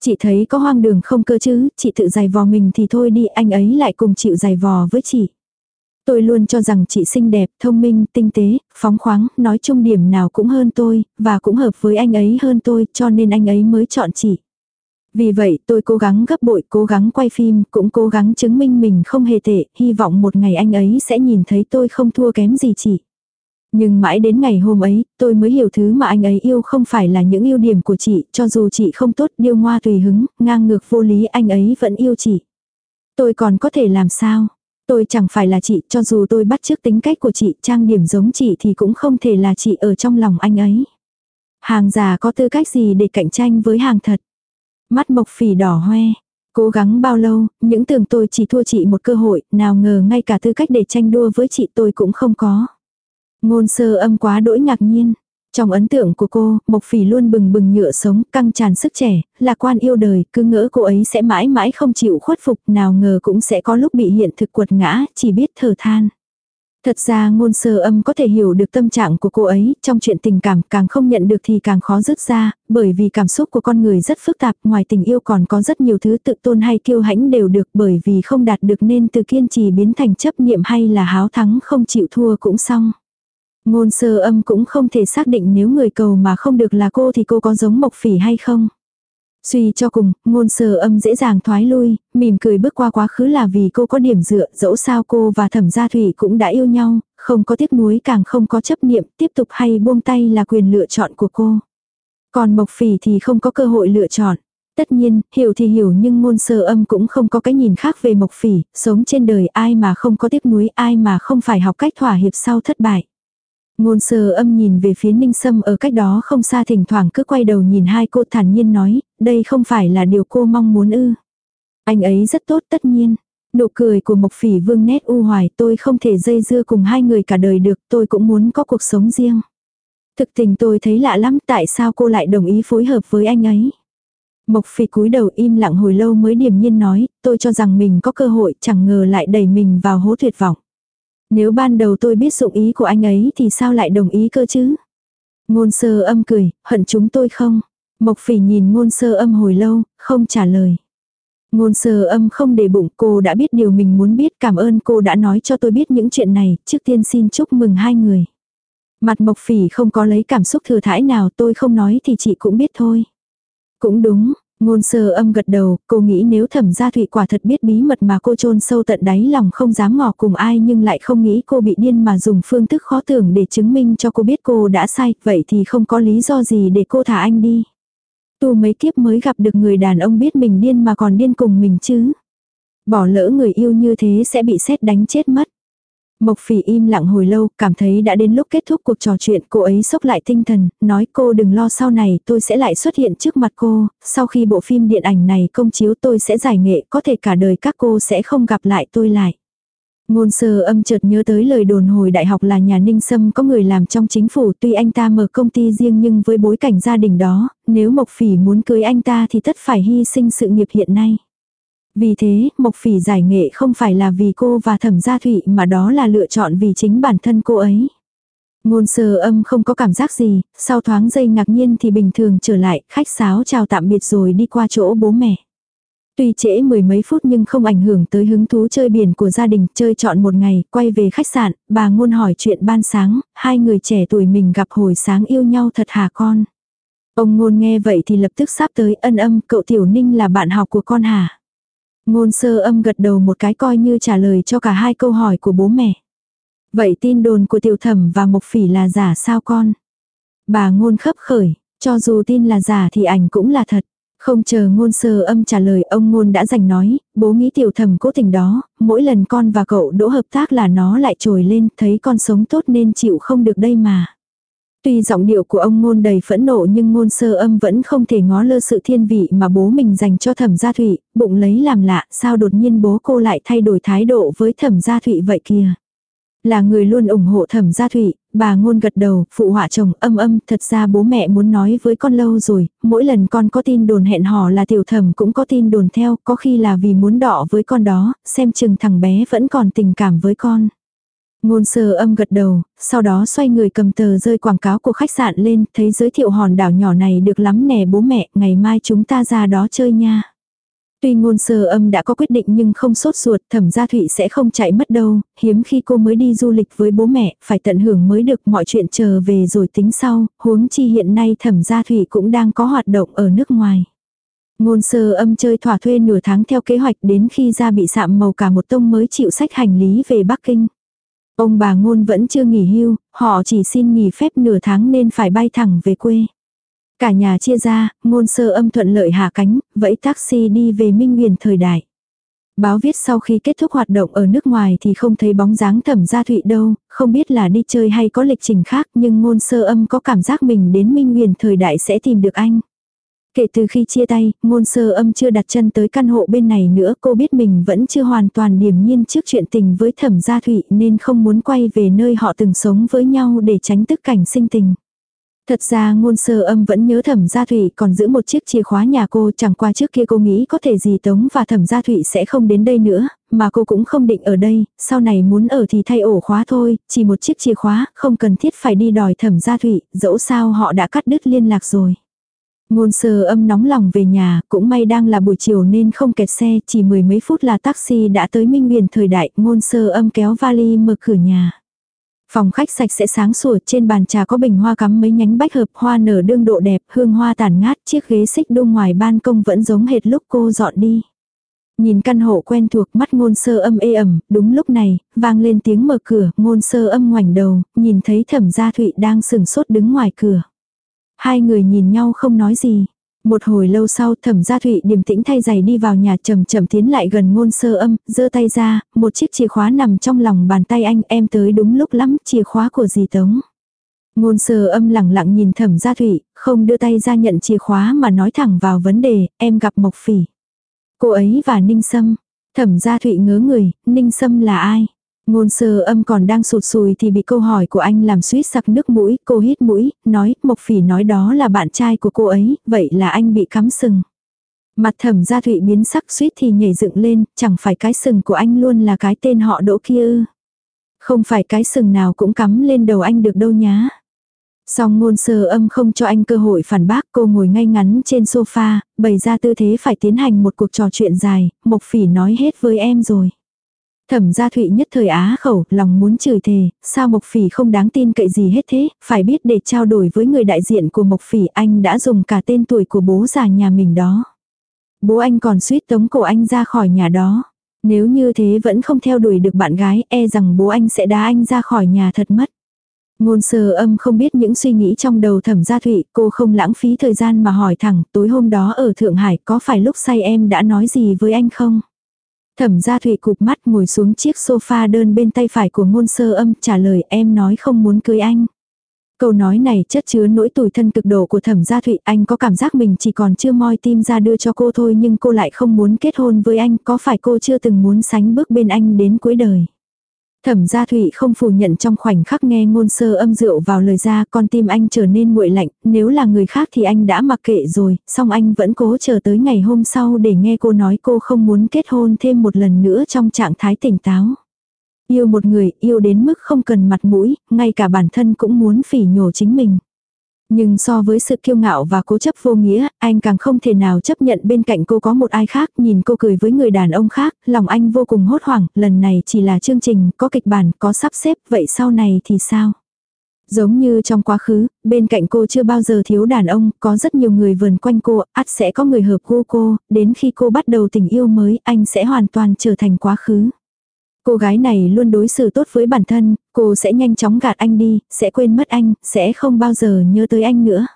Chị thấy có hoang đường không cơ chứ, chị tự giày vò mình thì thôi đi, anh ấy lại cùng chịu giày vò với chị. Tôi luôn cho rằng chị xinh đẹp, thông minh, tinh tế, phóng khoáng, nói chung điểm nào cũng hơn tôi, và cũng hợp với anh ấy hơn tôi, cho nên anh ấy mới chọn chị. Vì vậy tôi cố gắng gấp bội, cố gắng quay phim, cũng cố gắng chứng minh mình không hề tệ, hy vọng một ngày anh ấy sẽ nhìn thấy tôi không thua kém gì chị. Nhưng mãi đến ngày hôm ấy, tôi mới hiểu thứ mà anh ấy yêu không phải là những ưu điểm của chị, cho dù chị không tốt, điêu ngoa tùy hứng, ngang ngược vô lý anh ấy vẫn yêu chị. Tôi còn có thể làm sao? Tôi chẳng phải là chị, cho dù tôi bắt chước tính cách của chị, trang điểm giống chị thì cũng không thể là chị ở trong lòng anh ấy. Hàng giả có tư cách gì để cạnh tranh với hàng thật? Mắt mộc phỉ đỏ hoe. Cố gắng bao lâu, những tưởng tôi chỉ thua chị một cơ hội, nào ngờ ngay cả tư cách để tranh đua với chị tôi cũng không có. Ngôn sơ âm quá đỗi ngạc nhiên. Trong ấn tượng của cô, Mộc Phỉ luôn bừng bừng nhựa sống, căng tràn sức trẻ, là quan yêu đời, cứ ngỡ cô ấy sẽ mãi mãi không chịu khuất phục, nào ngờ cũng sẽ có lúc bị hiện thực quật ngã, chỉ biết thở than. Thật ra ngôn sơ âm có thể hiểu được tâm trạng của cô ấy, trong chuyện tình cảm càng không nhận được thì càng khó dứt ra, bởi vì cảm xúc của con người rất phức tạp, ngoài tình yêu còn có rất nhiều thứ tự tôn hay kiêu hãnh đều được bởi vì không đạt được nên từ kiên trì biến thành chấp niệm hay là háo thắng không chịu thua cũng xong. Ngôn sơ âm cũng không thể xác định nếu người cầu mà không được là cô thì cô có giống mộc phỉ hay không. Suy cho cùng, ngôn sơ âm dễ dàng thoái lui, mỉm cười bước qua quá khứ là vì cô có điểm dựa, dẫu sao cô và thẩm gia thủy cũng đã yêu nhau, không có tiếc nuối càng không có chấp niệm, tiếp tục hay buông tay là quyền lựa chọn của cô. Còn mộc phỉ thì không có cơ hội lựa chọn. Tất nhiên, hiểu thì hiểu nhưng ngôn sơ âm cũng không có cái nhìn khác về mộc phỉ, sống trên đời ai mà không có tiếc nuối, ai mà không phải học cách thỏa hiệp sau thất bại. Ngôn sơ âm nhìn về phía ninh sâm ở cách đó không xa thỉnh thoảng cứ quay đầu nhìn hai cô thản nhiên nói, đây không phải là điều cô mong muốn ư. Anh ấy rất tốt tất nhiên. Nụ cười của Mộc Phỉ Vương nét u hoài tôi không thể dây dưa cùng hai người cả đời được tôi cũng muốn có cuộc sống riêng. Thực tình tôi thấy lạ lắm tại sao cô lại đồng ý phối hợp với anh ấy. Mộc phỉ cúi đầu im lặng hồi lâu mới điềm nhiên nói, tôi cho rằng mình có cơ hội chẳng ngờ lại đẩy mình vào hố tuyệt vọng. Nếu ban đầu tôi biết dụng ý của anh ấy thì sao lại đồng ý cơ chứ? Ngôn sơ âm cười, hận chúng tôi không? Mộc phỉ nhìn ngôn sơ âm hồi lâu, không trả lời. Ngôn sơ âm không để bụng cô đã biết điều mình muốn biết cảm ơn cô đã nói cho tôi biết những chuyện này, trước tiên xin chúc mừng hai người. Mặt mộc phỉ không có lấy cảm xúc thừa thãi nào tôi không nói thì chị cũng biết thôi. Cũng đúng, ngôn sơ âm gật đầu, cô nghĩ nếu thẩm gia thụy quả thật biết bí mật mà cô chôn sâu tận đáy lòng không dám ngỏ cùng ai nhưng lại không nghĩ cô bị điên mà dùng phương thức khó tưởng để chứng minh cho cô biết cô đã sai, vậy thì không có lý do gì để cô thả anh đi. Tu mấy kiếp mới gặp được người đàn ông biết mình điên mà còn điên cùng mình chứ. Bỏ lỡ người yêu như thế sẽ bị xét đánh chết mất. Mộc phỉ im lặng hồi lâu, cảm thấy đã đến lúc kết thúc cuộc trò chuyện, cô ấy sốc lại tinh thần, nói cô đừng lo sau này tôi sẽ lại xuất hiện trước mặt cô, sau khi bộ phim điện ảnh này công chiếu tôi sẽ giải nghệ, có thể cả đời các cô sẽ không gặp lại tôi lại. Ngôn sơ âm chợt nhớ tới lời đồn hồi đại học là nhà Ninh Sâm có người làm trong chính phủ tuy anh ta mở công ty riêng nhưng với bối cảnh gia đình đó, nếu Mộc Phỉ muốn cưới anh ta thì tất phải hy sinh sự nghiệp hiện nay. Vì thế, Mộc Phỉ giải nghệ không phải là vì cô và Thẩm Gia Thụy mà đó là lựa chọn vì chính bản thân cô ấy. Ngôn sơ âm không có cảm giác gì, sau thoáng giây ngạc nhiên thì bình thường trở lại, khách sáo chào tạm biệt rồi đi qua chỗ bố mẹ. Tuy trễ mười mấy phút nhưng không ảnh hưởng tới hứng thú chơi biển của gia đình, chơi chọn một ngày, quay về khách sạn, bà ngôn hỏi chuyện ban sáng, hai người trẻ tuổi mình gặp hồi sáng yêu nhau thật hả con. Ông ngôn nghe vậy thì lập tức sắp tới ân âm, cậu tiểu ninh là bạn học của con hả. Ngôn sơ âm gật đầu một cái coi như trả lời cho cả hai câu hỏi của bố mẹ. Vậy tin đồn của tiểu thẩm và mộc phỉ là giả sao con? Bà ngôn khấp khởi, cho dù tin là giả thì ảnh cũng là thật. Không chờ ngôn sơ âm trả lời ông ngôn đã giành nói, bố nghĩ tiểu Thẩm cố tình đó, mỗi lần con và cậu đỗ hợp tác là nó lại trồi lên, thấy con sống tốt nên chịu không được đây mà. Tuy giọng điệu của ông ngôn đầy phẫn nộ nhưng ngôn sơ âm vẫn không thể ngó lơ sự thiên vị mà bố mình dành cho thẩm gia thụy, bụng lấy làm lạ, sao đột nhiên bố cô lại thay đổi thái độ với thẩm gia thụy vậy kìa. Là người luôn ủng hộ thẩm gia thụy, bà ngôn gật đầu, phụ họa chồng âm âm, thật ra bố mẹ muốn nói với con lâu rồi, mỗi lần con có tin đồn hẹn hò là tiểu thẩm cũng có tin đồn theo, có khi là vì muốn đọ với con đó, xem chừng thằng bé vẫn còn tình cảm với con. Ngôn sơ âm gật đầu, sau đó xoay người cầm tờ rơi quảng cáo của khách sạn lên, thấy giới thiệu hòn đảo nhỏ này được lắm nè bố mẹ, ngày mai chúng ta ra đó chơi nha. Tuy ngôn sơ âm đã có quyết định nhưng không sốt ruột, thẩm gia thụy sẽ không chạy mất đâu, hiếm khi cô mới đi du lịch với bố mẹ, phải tận hưởng mới được mọi chuyện chờ về rồi tính sau, huống chi hiện nay thẩm gia thụy cũng đang có hoạt động ở nước ngoài. Ngôn sơ âm chơi thỏa thuê nửa tháng theo kế hoạch đến khi ra bị sạm màu cả một tông mới chịu sách hành lý về Bắc Kinh. Ông bà ngôn vẫn chưa nghỉ hưu, họ chỉ xin nghỉ phép nửa tháng nên phải bay thẳng về quê. Cả nhà chia ra, ngôn sơ âm thuận lợi hạ cánh, vẫy taxi đi về Minh Nguyền thời đại. Báo viết sau khi kết thúc hoạt động ở nước ngoài thì không thấy bóng dáng thẩm gia thụy đâu, không biết là đi chơi hay có lịch trình khác nhưng ngôn sơ âm có cảm giác mình đến Minh Nguyền thời đại sẽ tìm được anh. Kể từ khi chia tay, ngôn sơ âm chưa đặt chân tới căn hộ bên này nữa cô biết mình vẫn chưa hoàn toàn điềm nhiên trước chuyện tình với thẩm gia thụy nên không muốn quay về nơi họ từng sống với nhau để tránh tức cảnh sinh tình. Thật ra ngôn sơ âm vẫn nhớ thẩm gia thủy còn giữ một chiếc chìa khóa nhà cô chẳng qua trước kia cô nghĩ có thể gì tống và thẩm gia thủy sẽ không đến đây nữa, mà cô cũng không định ở đây, sau này muốn ở thì thay ổ khóa thôi, chỉ một chiếc chìa khóa, không cần thiết phải đi đòi thẩm gia thủy, dẫu sao họ đã cắt đứt liên lạc rồi. Ngôn sơ âm nóng lòng về nhà, cũng may đang là buổi chiều nên không kẹt xe, chỉ mười mấy phút là taxi đã tới Minh Huyền thời đại, ngôn sơ âm kéo vali mở cửa nhà. Phòng khách sạch sẽ sáng sủa, trên bàn trà có bình hoa cắm mấy nhánh bách hợp, hoa nở đương độ đẹp, hương hoa tàn ngát, chiếc ghế xích đu ngoài ban công vẫn giống hệt lúc cô dọn đi. Nhìn căn hộ quen thuộc mắt ngôn sơ âm ê ẩm, đúng lúc này, vang lên tiếng mở cửa, ngôn sơ âm ngoảnh đầu, nhìn thấy thẩm gia thụy đang sừng sốt đứng ngoài cửa. Hai người nhìn nhau không nói gì. Một hồi lâu sau thẩm gia thụy điềm tĩnh thay giày đi vào nhà chậm chậm tiến lại gần ngôn sơ âm, giơ tay ra, một chiếc chìa khóa nằm trong lòng bàn tay anh em tới đúng lúc lắm, chìa khóa của dì tống. Ngôn sơ âm lặng lặng nhìn thẩm gia thụy, không đưa tay ra nhận chìa khóa mà nói thẳng vào vấn đề, em gặp mộc phỉ. Cô ấy và ninh sâm. Thẩm gia thụy ngớ người, ninh sâm là ai? Ngôn sơ âm còn đang sụt sùi thì bị câu hỏi của anh làm suýt sặc nước mũi, cô hít mũi, nói, Mộc Phỉ nói đó là bạn trai của cô ấy, vậy là anh bị cắm sừng. Mặt thẩm gia thụy biến sắc suýt thì nhảy dựng lên, chẳng phải cái sừng của anh luôn là cái tên họ đỗ kia ư. Không phải cái sừng nào cũng cắm lên đầu anh được đâu nhá. Song ngôn sơ âm không cho anh cơ hội phản bác cô ngồi ngay ngắn trên sofa, bày ra tư thế phải tiến hành một cuộc trò chuyện dài, Mộc Phỉ nói hết với em rồi. Thẩm gia thụy nhất thời á khẩu, lòng muốn chửi thề, sao Mộc Phỉ không đáng tin cậy gì hết thế, phải biết để trao đổi với người đại diện của Mộc Phỉ anh đã dùng cả tên tuổi của bố già nhà mình đó. Bố anh còn suýt tống cổ anh ra khỏi nhà đó. Nếu như thế vẫn không theo đuổi được bạn gái, e rằng bố anh sẽ đá anh ra khỏi nhà thật mất. Ngôn sơ âm không biết những suy nghĩ trong đầu thẩm gia thụy, cô không lãng phí thời gian mà hỏi thẳng, tối hôm đó ở Thượng Hải có phải lúc say em đã nói gì với anh không? Thẩm gia Thủy cụp mắt ngồi xuống chiếc sofa đơn bên tay phải của ngôn sơ âm trả lời em nói không muốn cưới anh. Câu nói này chất chứa nỗi tủi thân cực độ của thẩm gia thụy, anh có cảm giác mình chỉ còn chưa moi tim ra đưa cho cô thôi nhưng cô lại không muốn kết hôn với anh, có phải cô chưa từng muốn sánh bước bên anh đến cuối đời. Thẩm gia thụy không phủ nhận trong khoảnh khắc nghe ngôn sơ âm rượu vào lời ra con tim anh trở nên nguội lạnh, nếu là người khác thì anh đã mặc kệ rồi, song anh vẫn cố chờ tới ngày hôm sau để nghe cô nói cô không muốn kết hôn thêm một lần nữa trong trạng thái tỉnh táo. Yêu một người, yêu đến mức không cần mặt mũi, ngay cả bản thân cũng muốn phỉ nhổ chính mình. Nhưng so với sự kiêu ngạo và cố chấp vô nghĩa, anh càng không thể nào chấp nhận bên cạnh cô có một ai khác, nhìn cô cười với người đàn ông khác, lòng anh vô cùng hốt hoảng, lần này chỉ là chương trình, có kịch bản, có sắp xếp, vậy sau này thì sao? Giống như trong quá khứ, bên cạnh cô chưa bao giờ thiếu đàn ông, có rất nhiều người vườn quanh cô, ắt sẽ có người hợp cô cô, đến khi cô bắt đầu tình yêu mới, anh sẽ hoàn toàn trở thành quá khứ. Cô gái này luôn đối xử tốt với bản thân, cô sẽ nhanh chóng gạt anh đi, sẽ quên mất anh, sẽ không bao giờ nhớ tới anh nữa.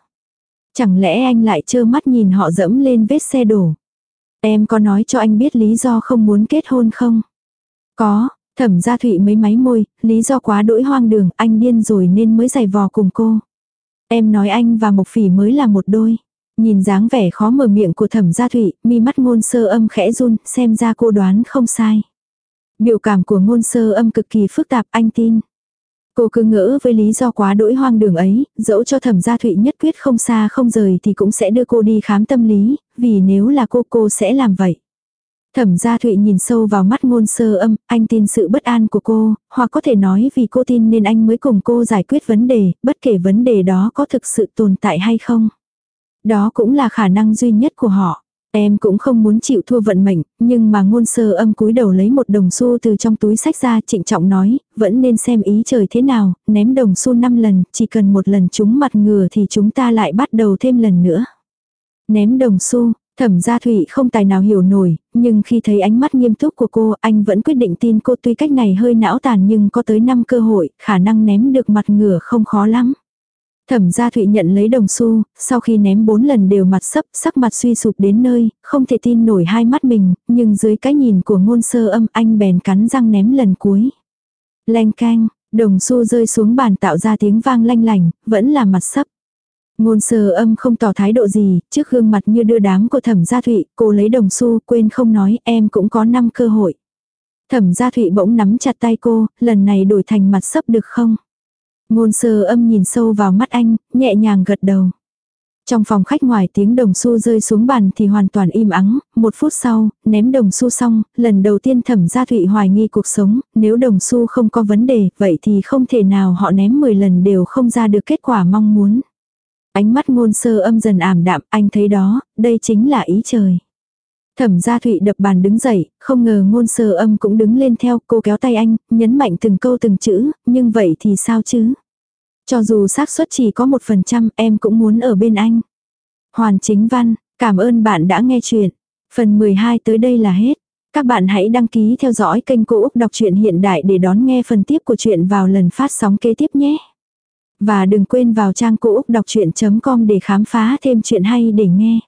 Chẳng lẽ anh lại trơ mắt nhìn họ dẫm lên vết xe đổ. Em có nói cho anh biết lý do không muốn kết hôn không? Có, thẩm gia thụy mấy máy môi, lý do quá đỗi hoang đường, anh điên rồi nên mới giày vò cùng cô. Em nói anh và Mộc Phỉ mới là một đôi. Nhìn dáng vẻ khó mở miệng của thẩm gia thụy, mi mắt ngôn sơ âm khẽ run, xem ra cô đoán không sai. Biểu cảm của ngôn sơ âm cực kỳ phức tạp anh tin. Cô cứ ngỡ với lý do quá đỗi hoang đường ấy, dẫu cho thẩm gia thụy nhất quyết không xa không rời thì cũng sẽ đưa cô đi khám tâm lý, vì nếu là cô cô sẽ làm vậy. Thẩm gia thụy nhìn sâu vào mắt ngôn sơ âm, anh tin sự bất an của cô, hoặc có thể nói vì cô tin nên anh mới cùng cô giải quyết vấn đề, bất kể vấn đề đó có thực sự tồn tại hay không. Đó cũng là khả năng duy nhất của họ. Em cũng không muốn chịu thua vận mệnh, nhưng mà ngôn sơ âm cúi đầu lấy một đồng xu từ trong túi sách ra trịnh trọng nói, vẫn nên xem ý trời thế nào, ném đồng xu 5 lần, chỉ cần một lần chúng mặt ngừa thì chúng ta lại bắt đầu thêm lần nữa. Ném đồng xu, thẩm gia thủy không tài nào hiểu nổi, nhưng khi thấy ánh mắt nghiêm túc của cô, anh vẫn quyết định tin cô tuy cách này hơi não tàn nhưng có tới 5 cơ hội, khả năng ném được mặt ngửa không khó lắm. Thẩm gia Thụy nhận lấy đồng xu, sau khi ném bốn lần đều mặt sấp, sắc mặt suy sụp đến nơi, không thể tin nổi hai mắt mình, nhưng dưới cái nhìn của ngôn sơ âm anh bèn cắn răng ném lần cuối. Leng canh, đồng xu rơi xuống bàn tạo ra tiếng vang lanh lành, vẫn là mặt sấp. Ngôn sơ âm không tỏ thái độ gì, trước gương mặt như đưa đám của thẩm gia thụy, cô lấy đồng xu, quên không nói, em cũng có năm cơ hội. Thẩm gia thụy bỗng nắm chặt tay cô, lần này đổi thành mặt sấp được không? Ngôn sơ âm nhìn sâu vào mắt anh, nhẹ nhàng gật đầu. Trong phòng khách ngoài tiếng đồng xu rơi xuống bàn thì hoàn toàn im ắng, một phút sau, ném đồng xu xong, lần đầu tiên thẩm gia thụy hoài nghi cuộc sống, nếu đồng xu không có vấn đề, vậy thì không thể nào họ ném 10 lần đều không ra được kết quả mong muốn. Ánh mắt ngôn sơ âm dần ảm đạm, anh thấy đó, đây chính là ý trời. Thẩm gia thụy đập bàn đứng dậy, không ngờ ngôn sơ âm cũng đứng lên theo, cô kéo tay anh, nhấn mạnh từng câu từng chữ, nhưng vậy thì sao chứ? Cho dù xác suất chỉ có một phần trăm, em cũng muốn ở bên anh. Hoàn chính văn, cảm ơn bạn đã nghe chuyện. Phần 12 tới đây là hết. Các bạn hãy đăng ký theo dõi kênh Cô Úc Đọc truyện Hiện Đại để đón nghe phần tiếp của chuyện vào lần phát sóng kế tiếp nhé. Và đừng quên vào trang cô úc đọc chuyện.com để khám phá thêm chuyện hay để nghe.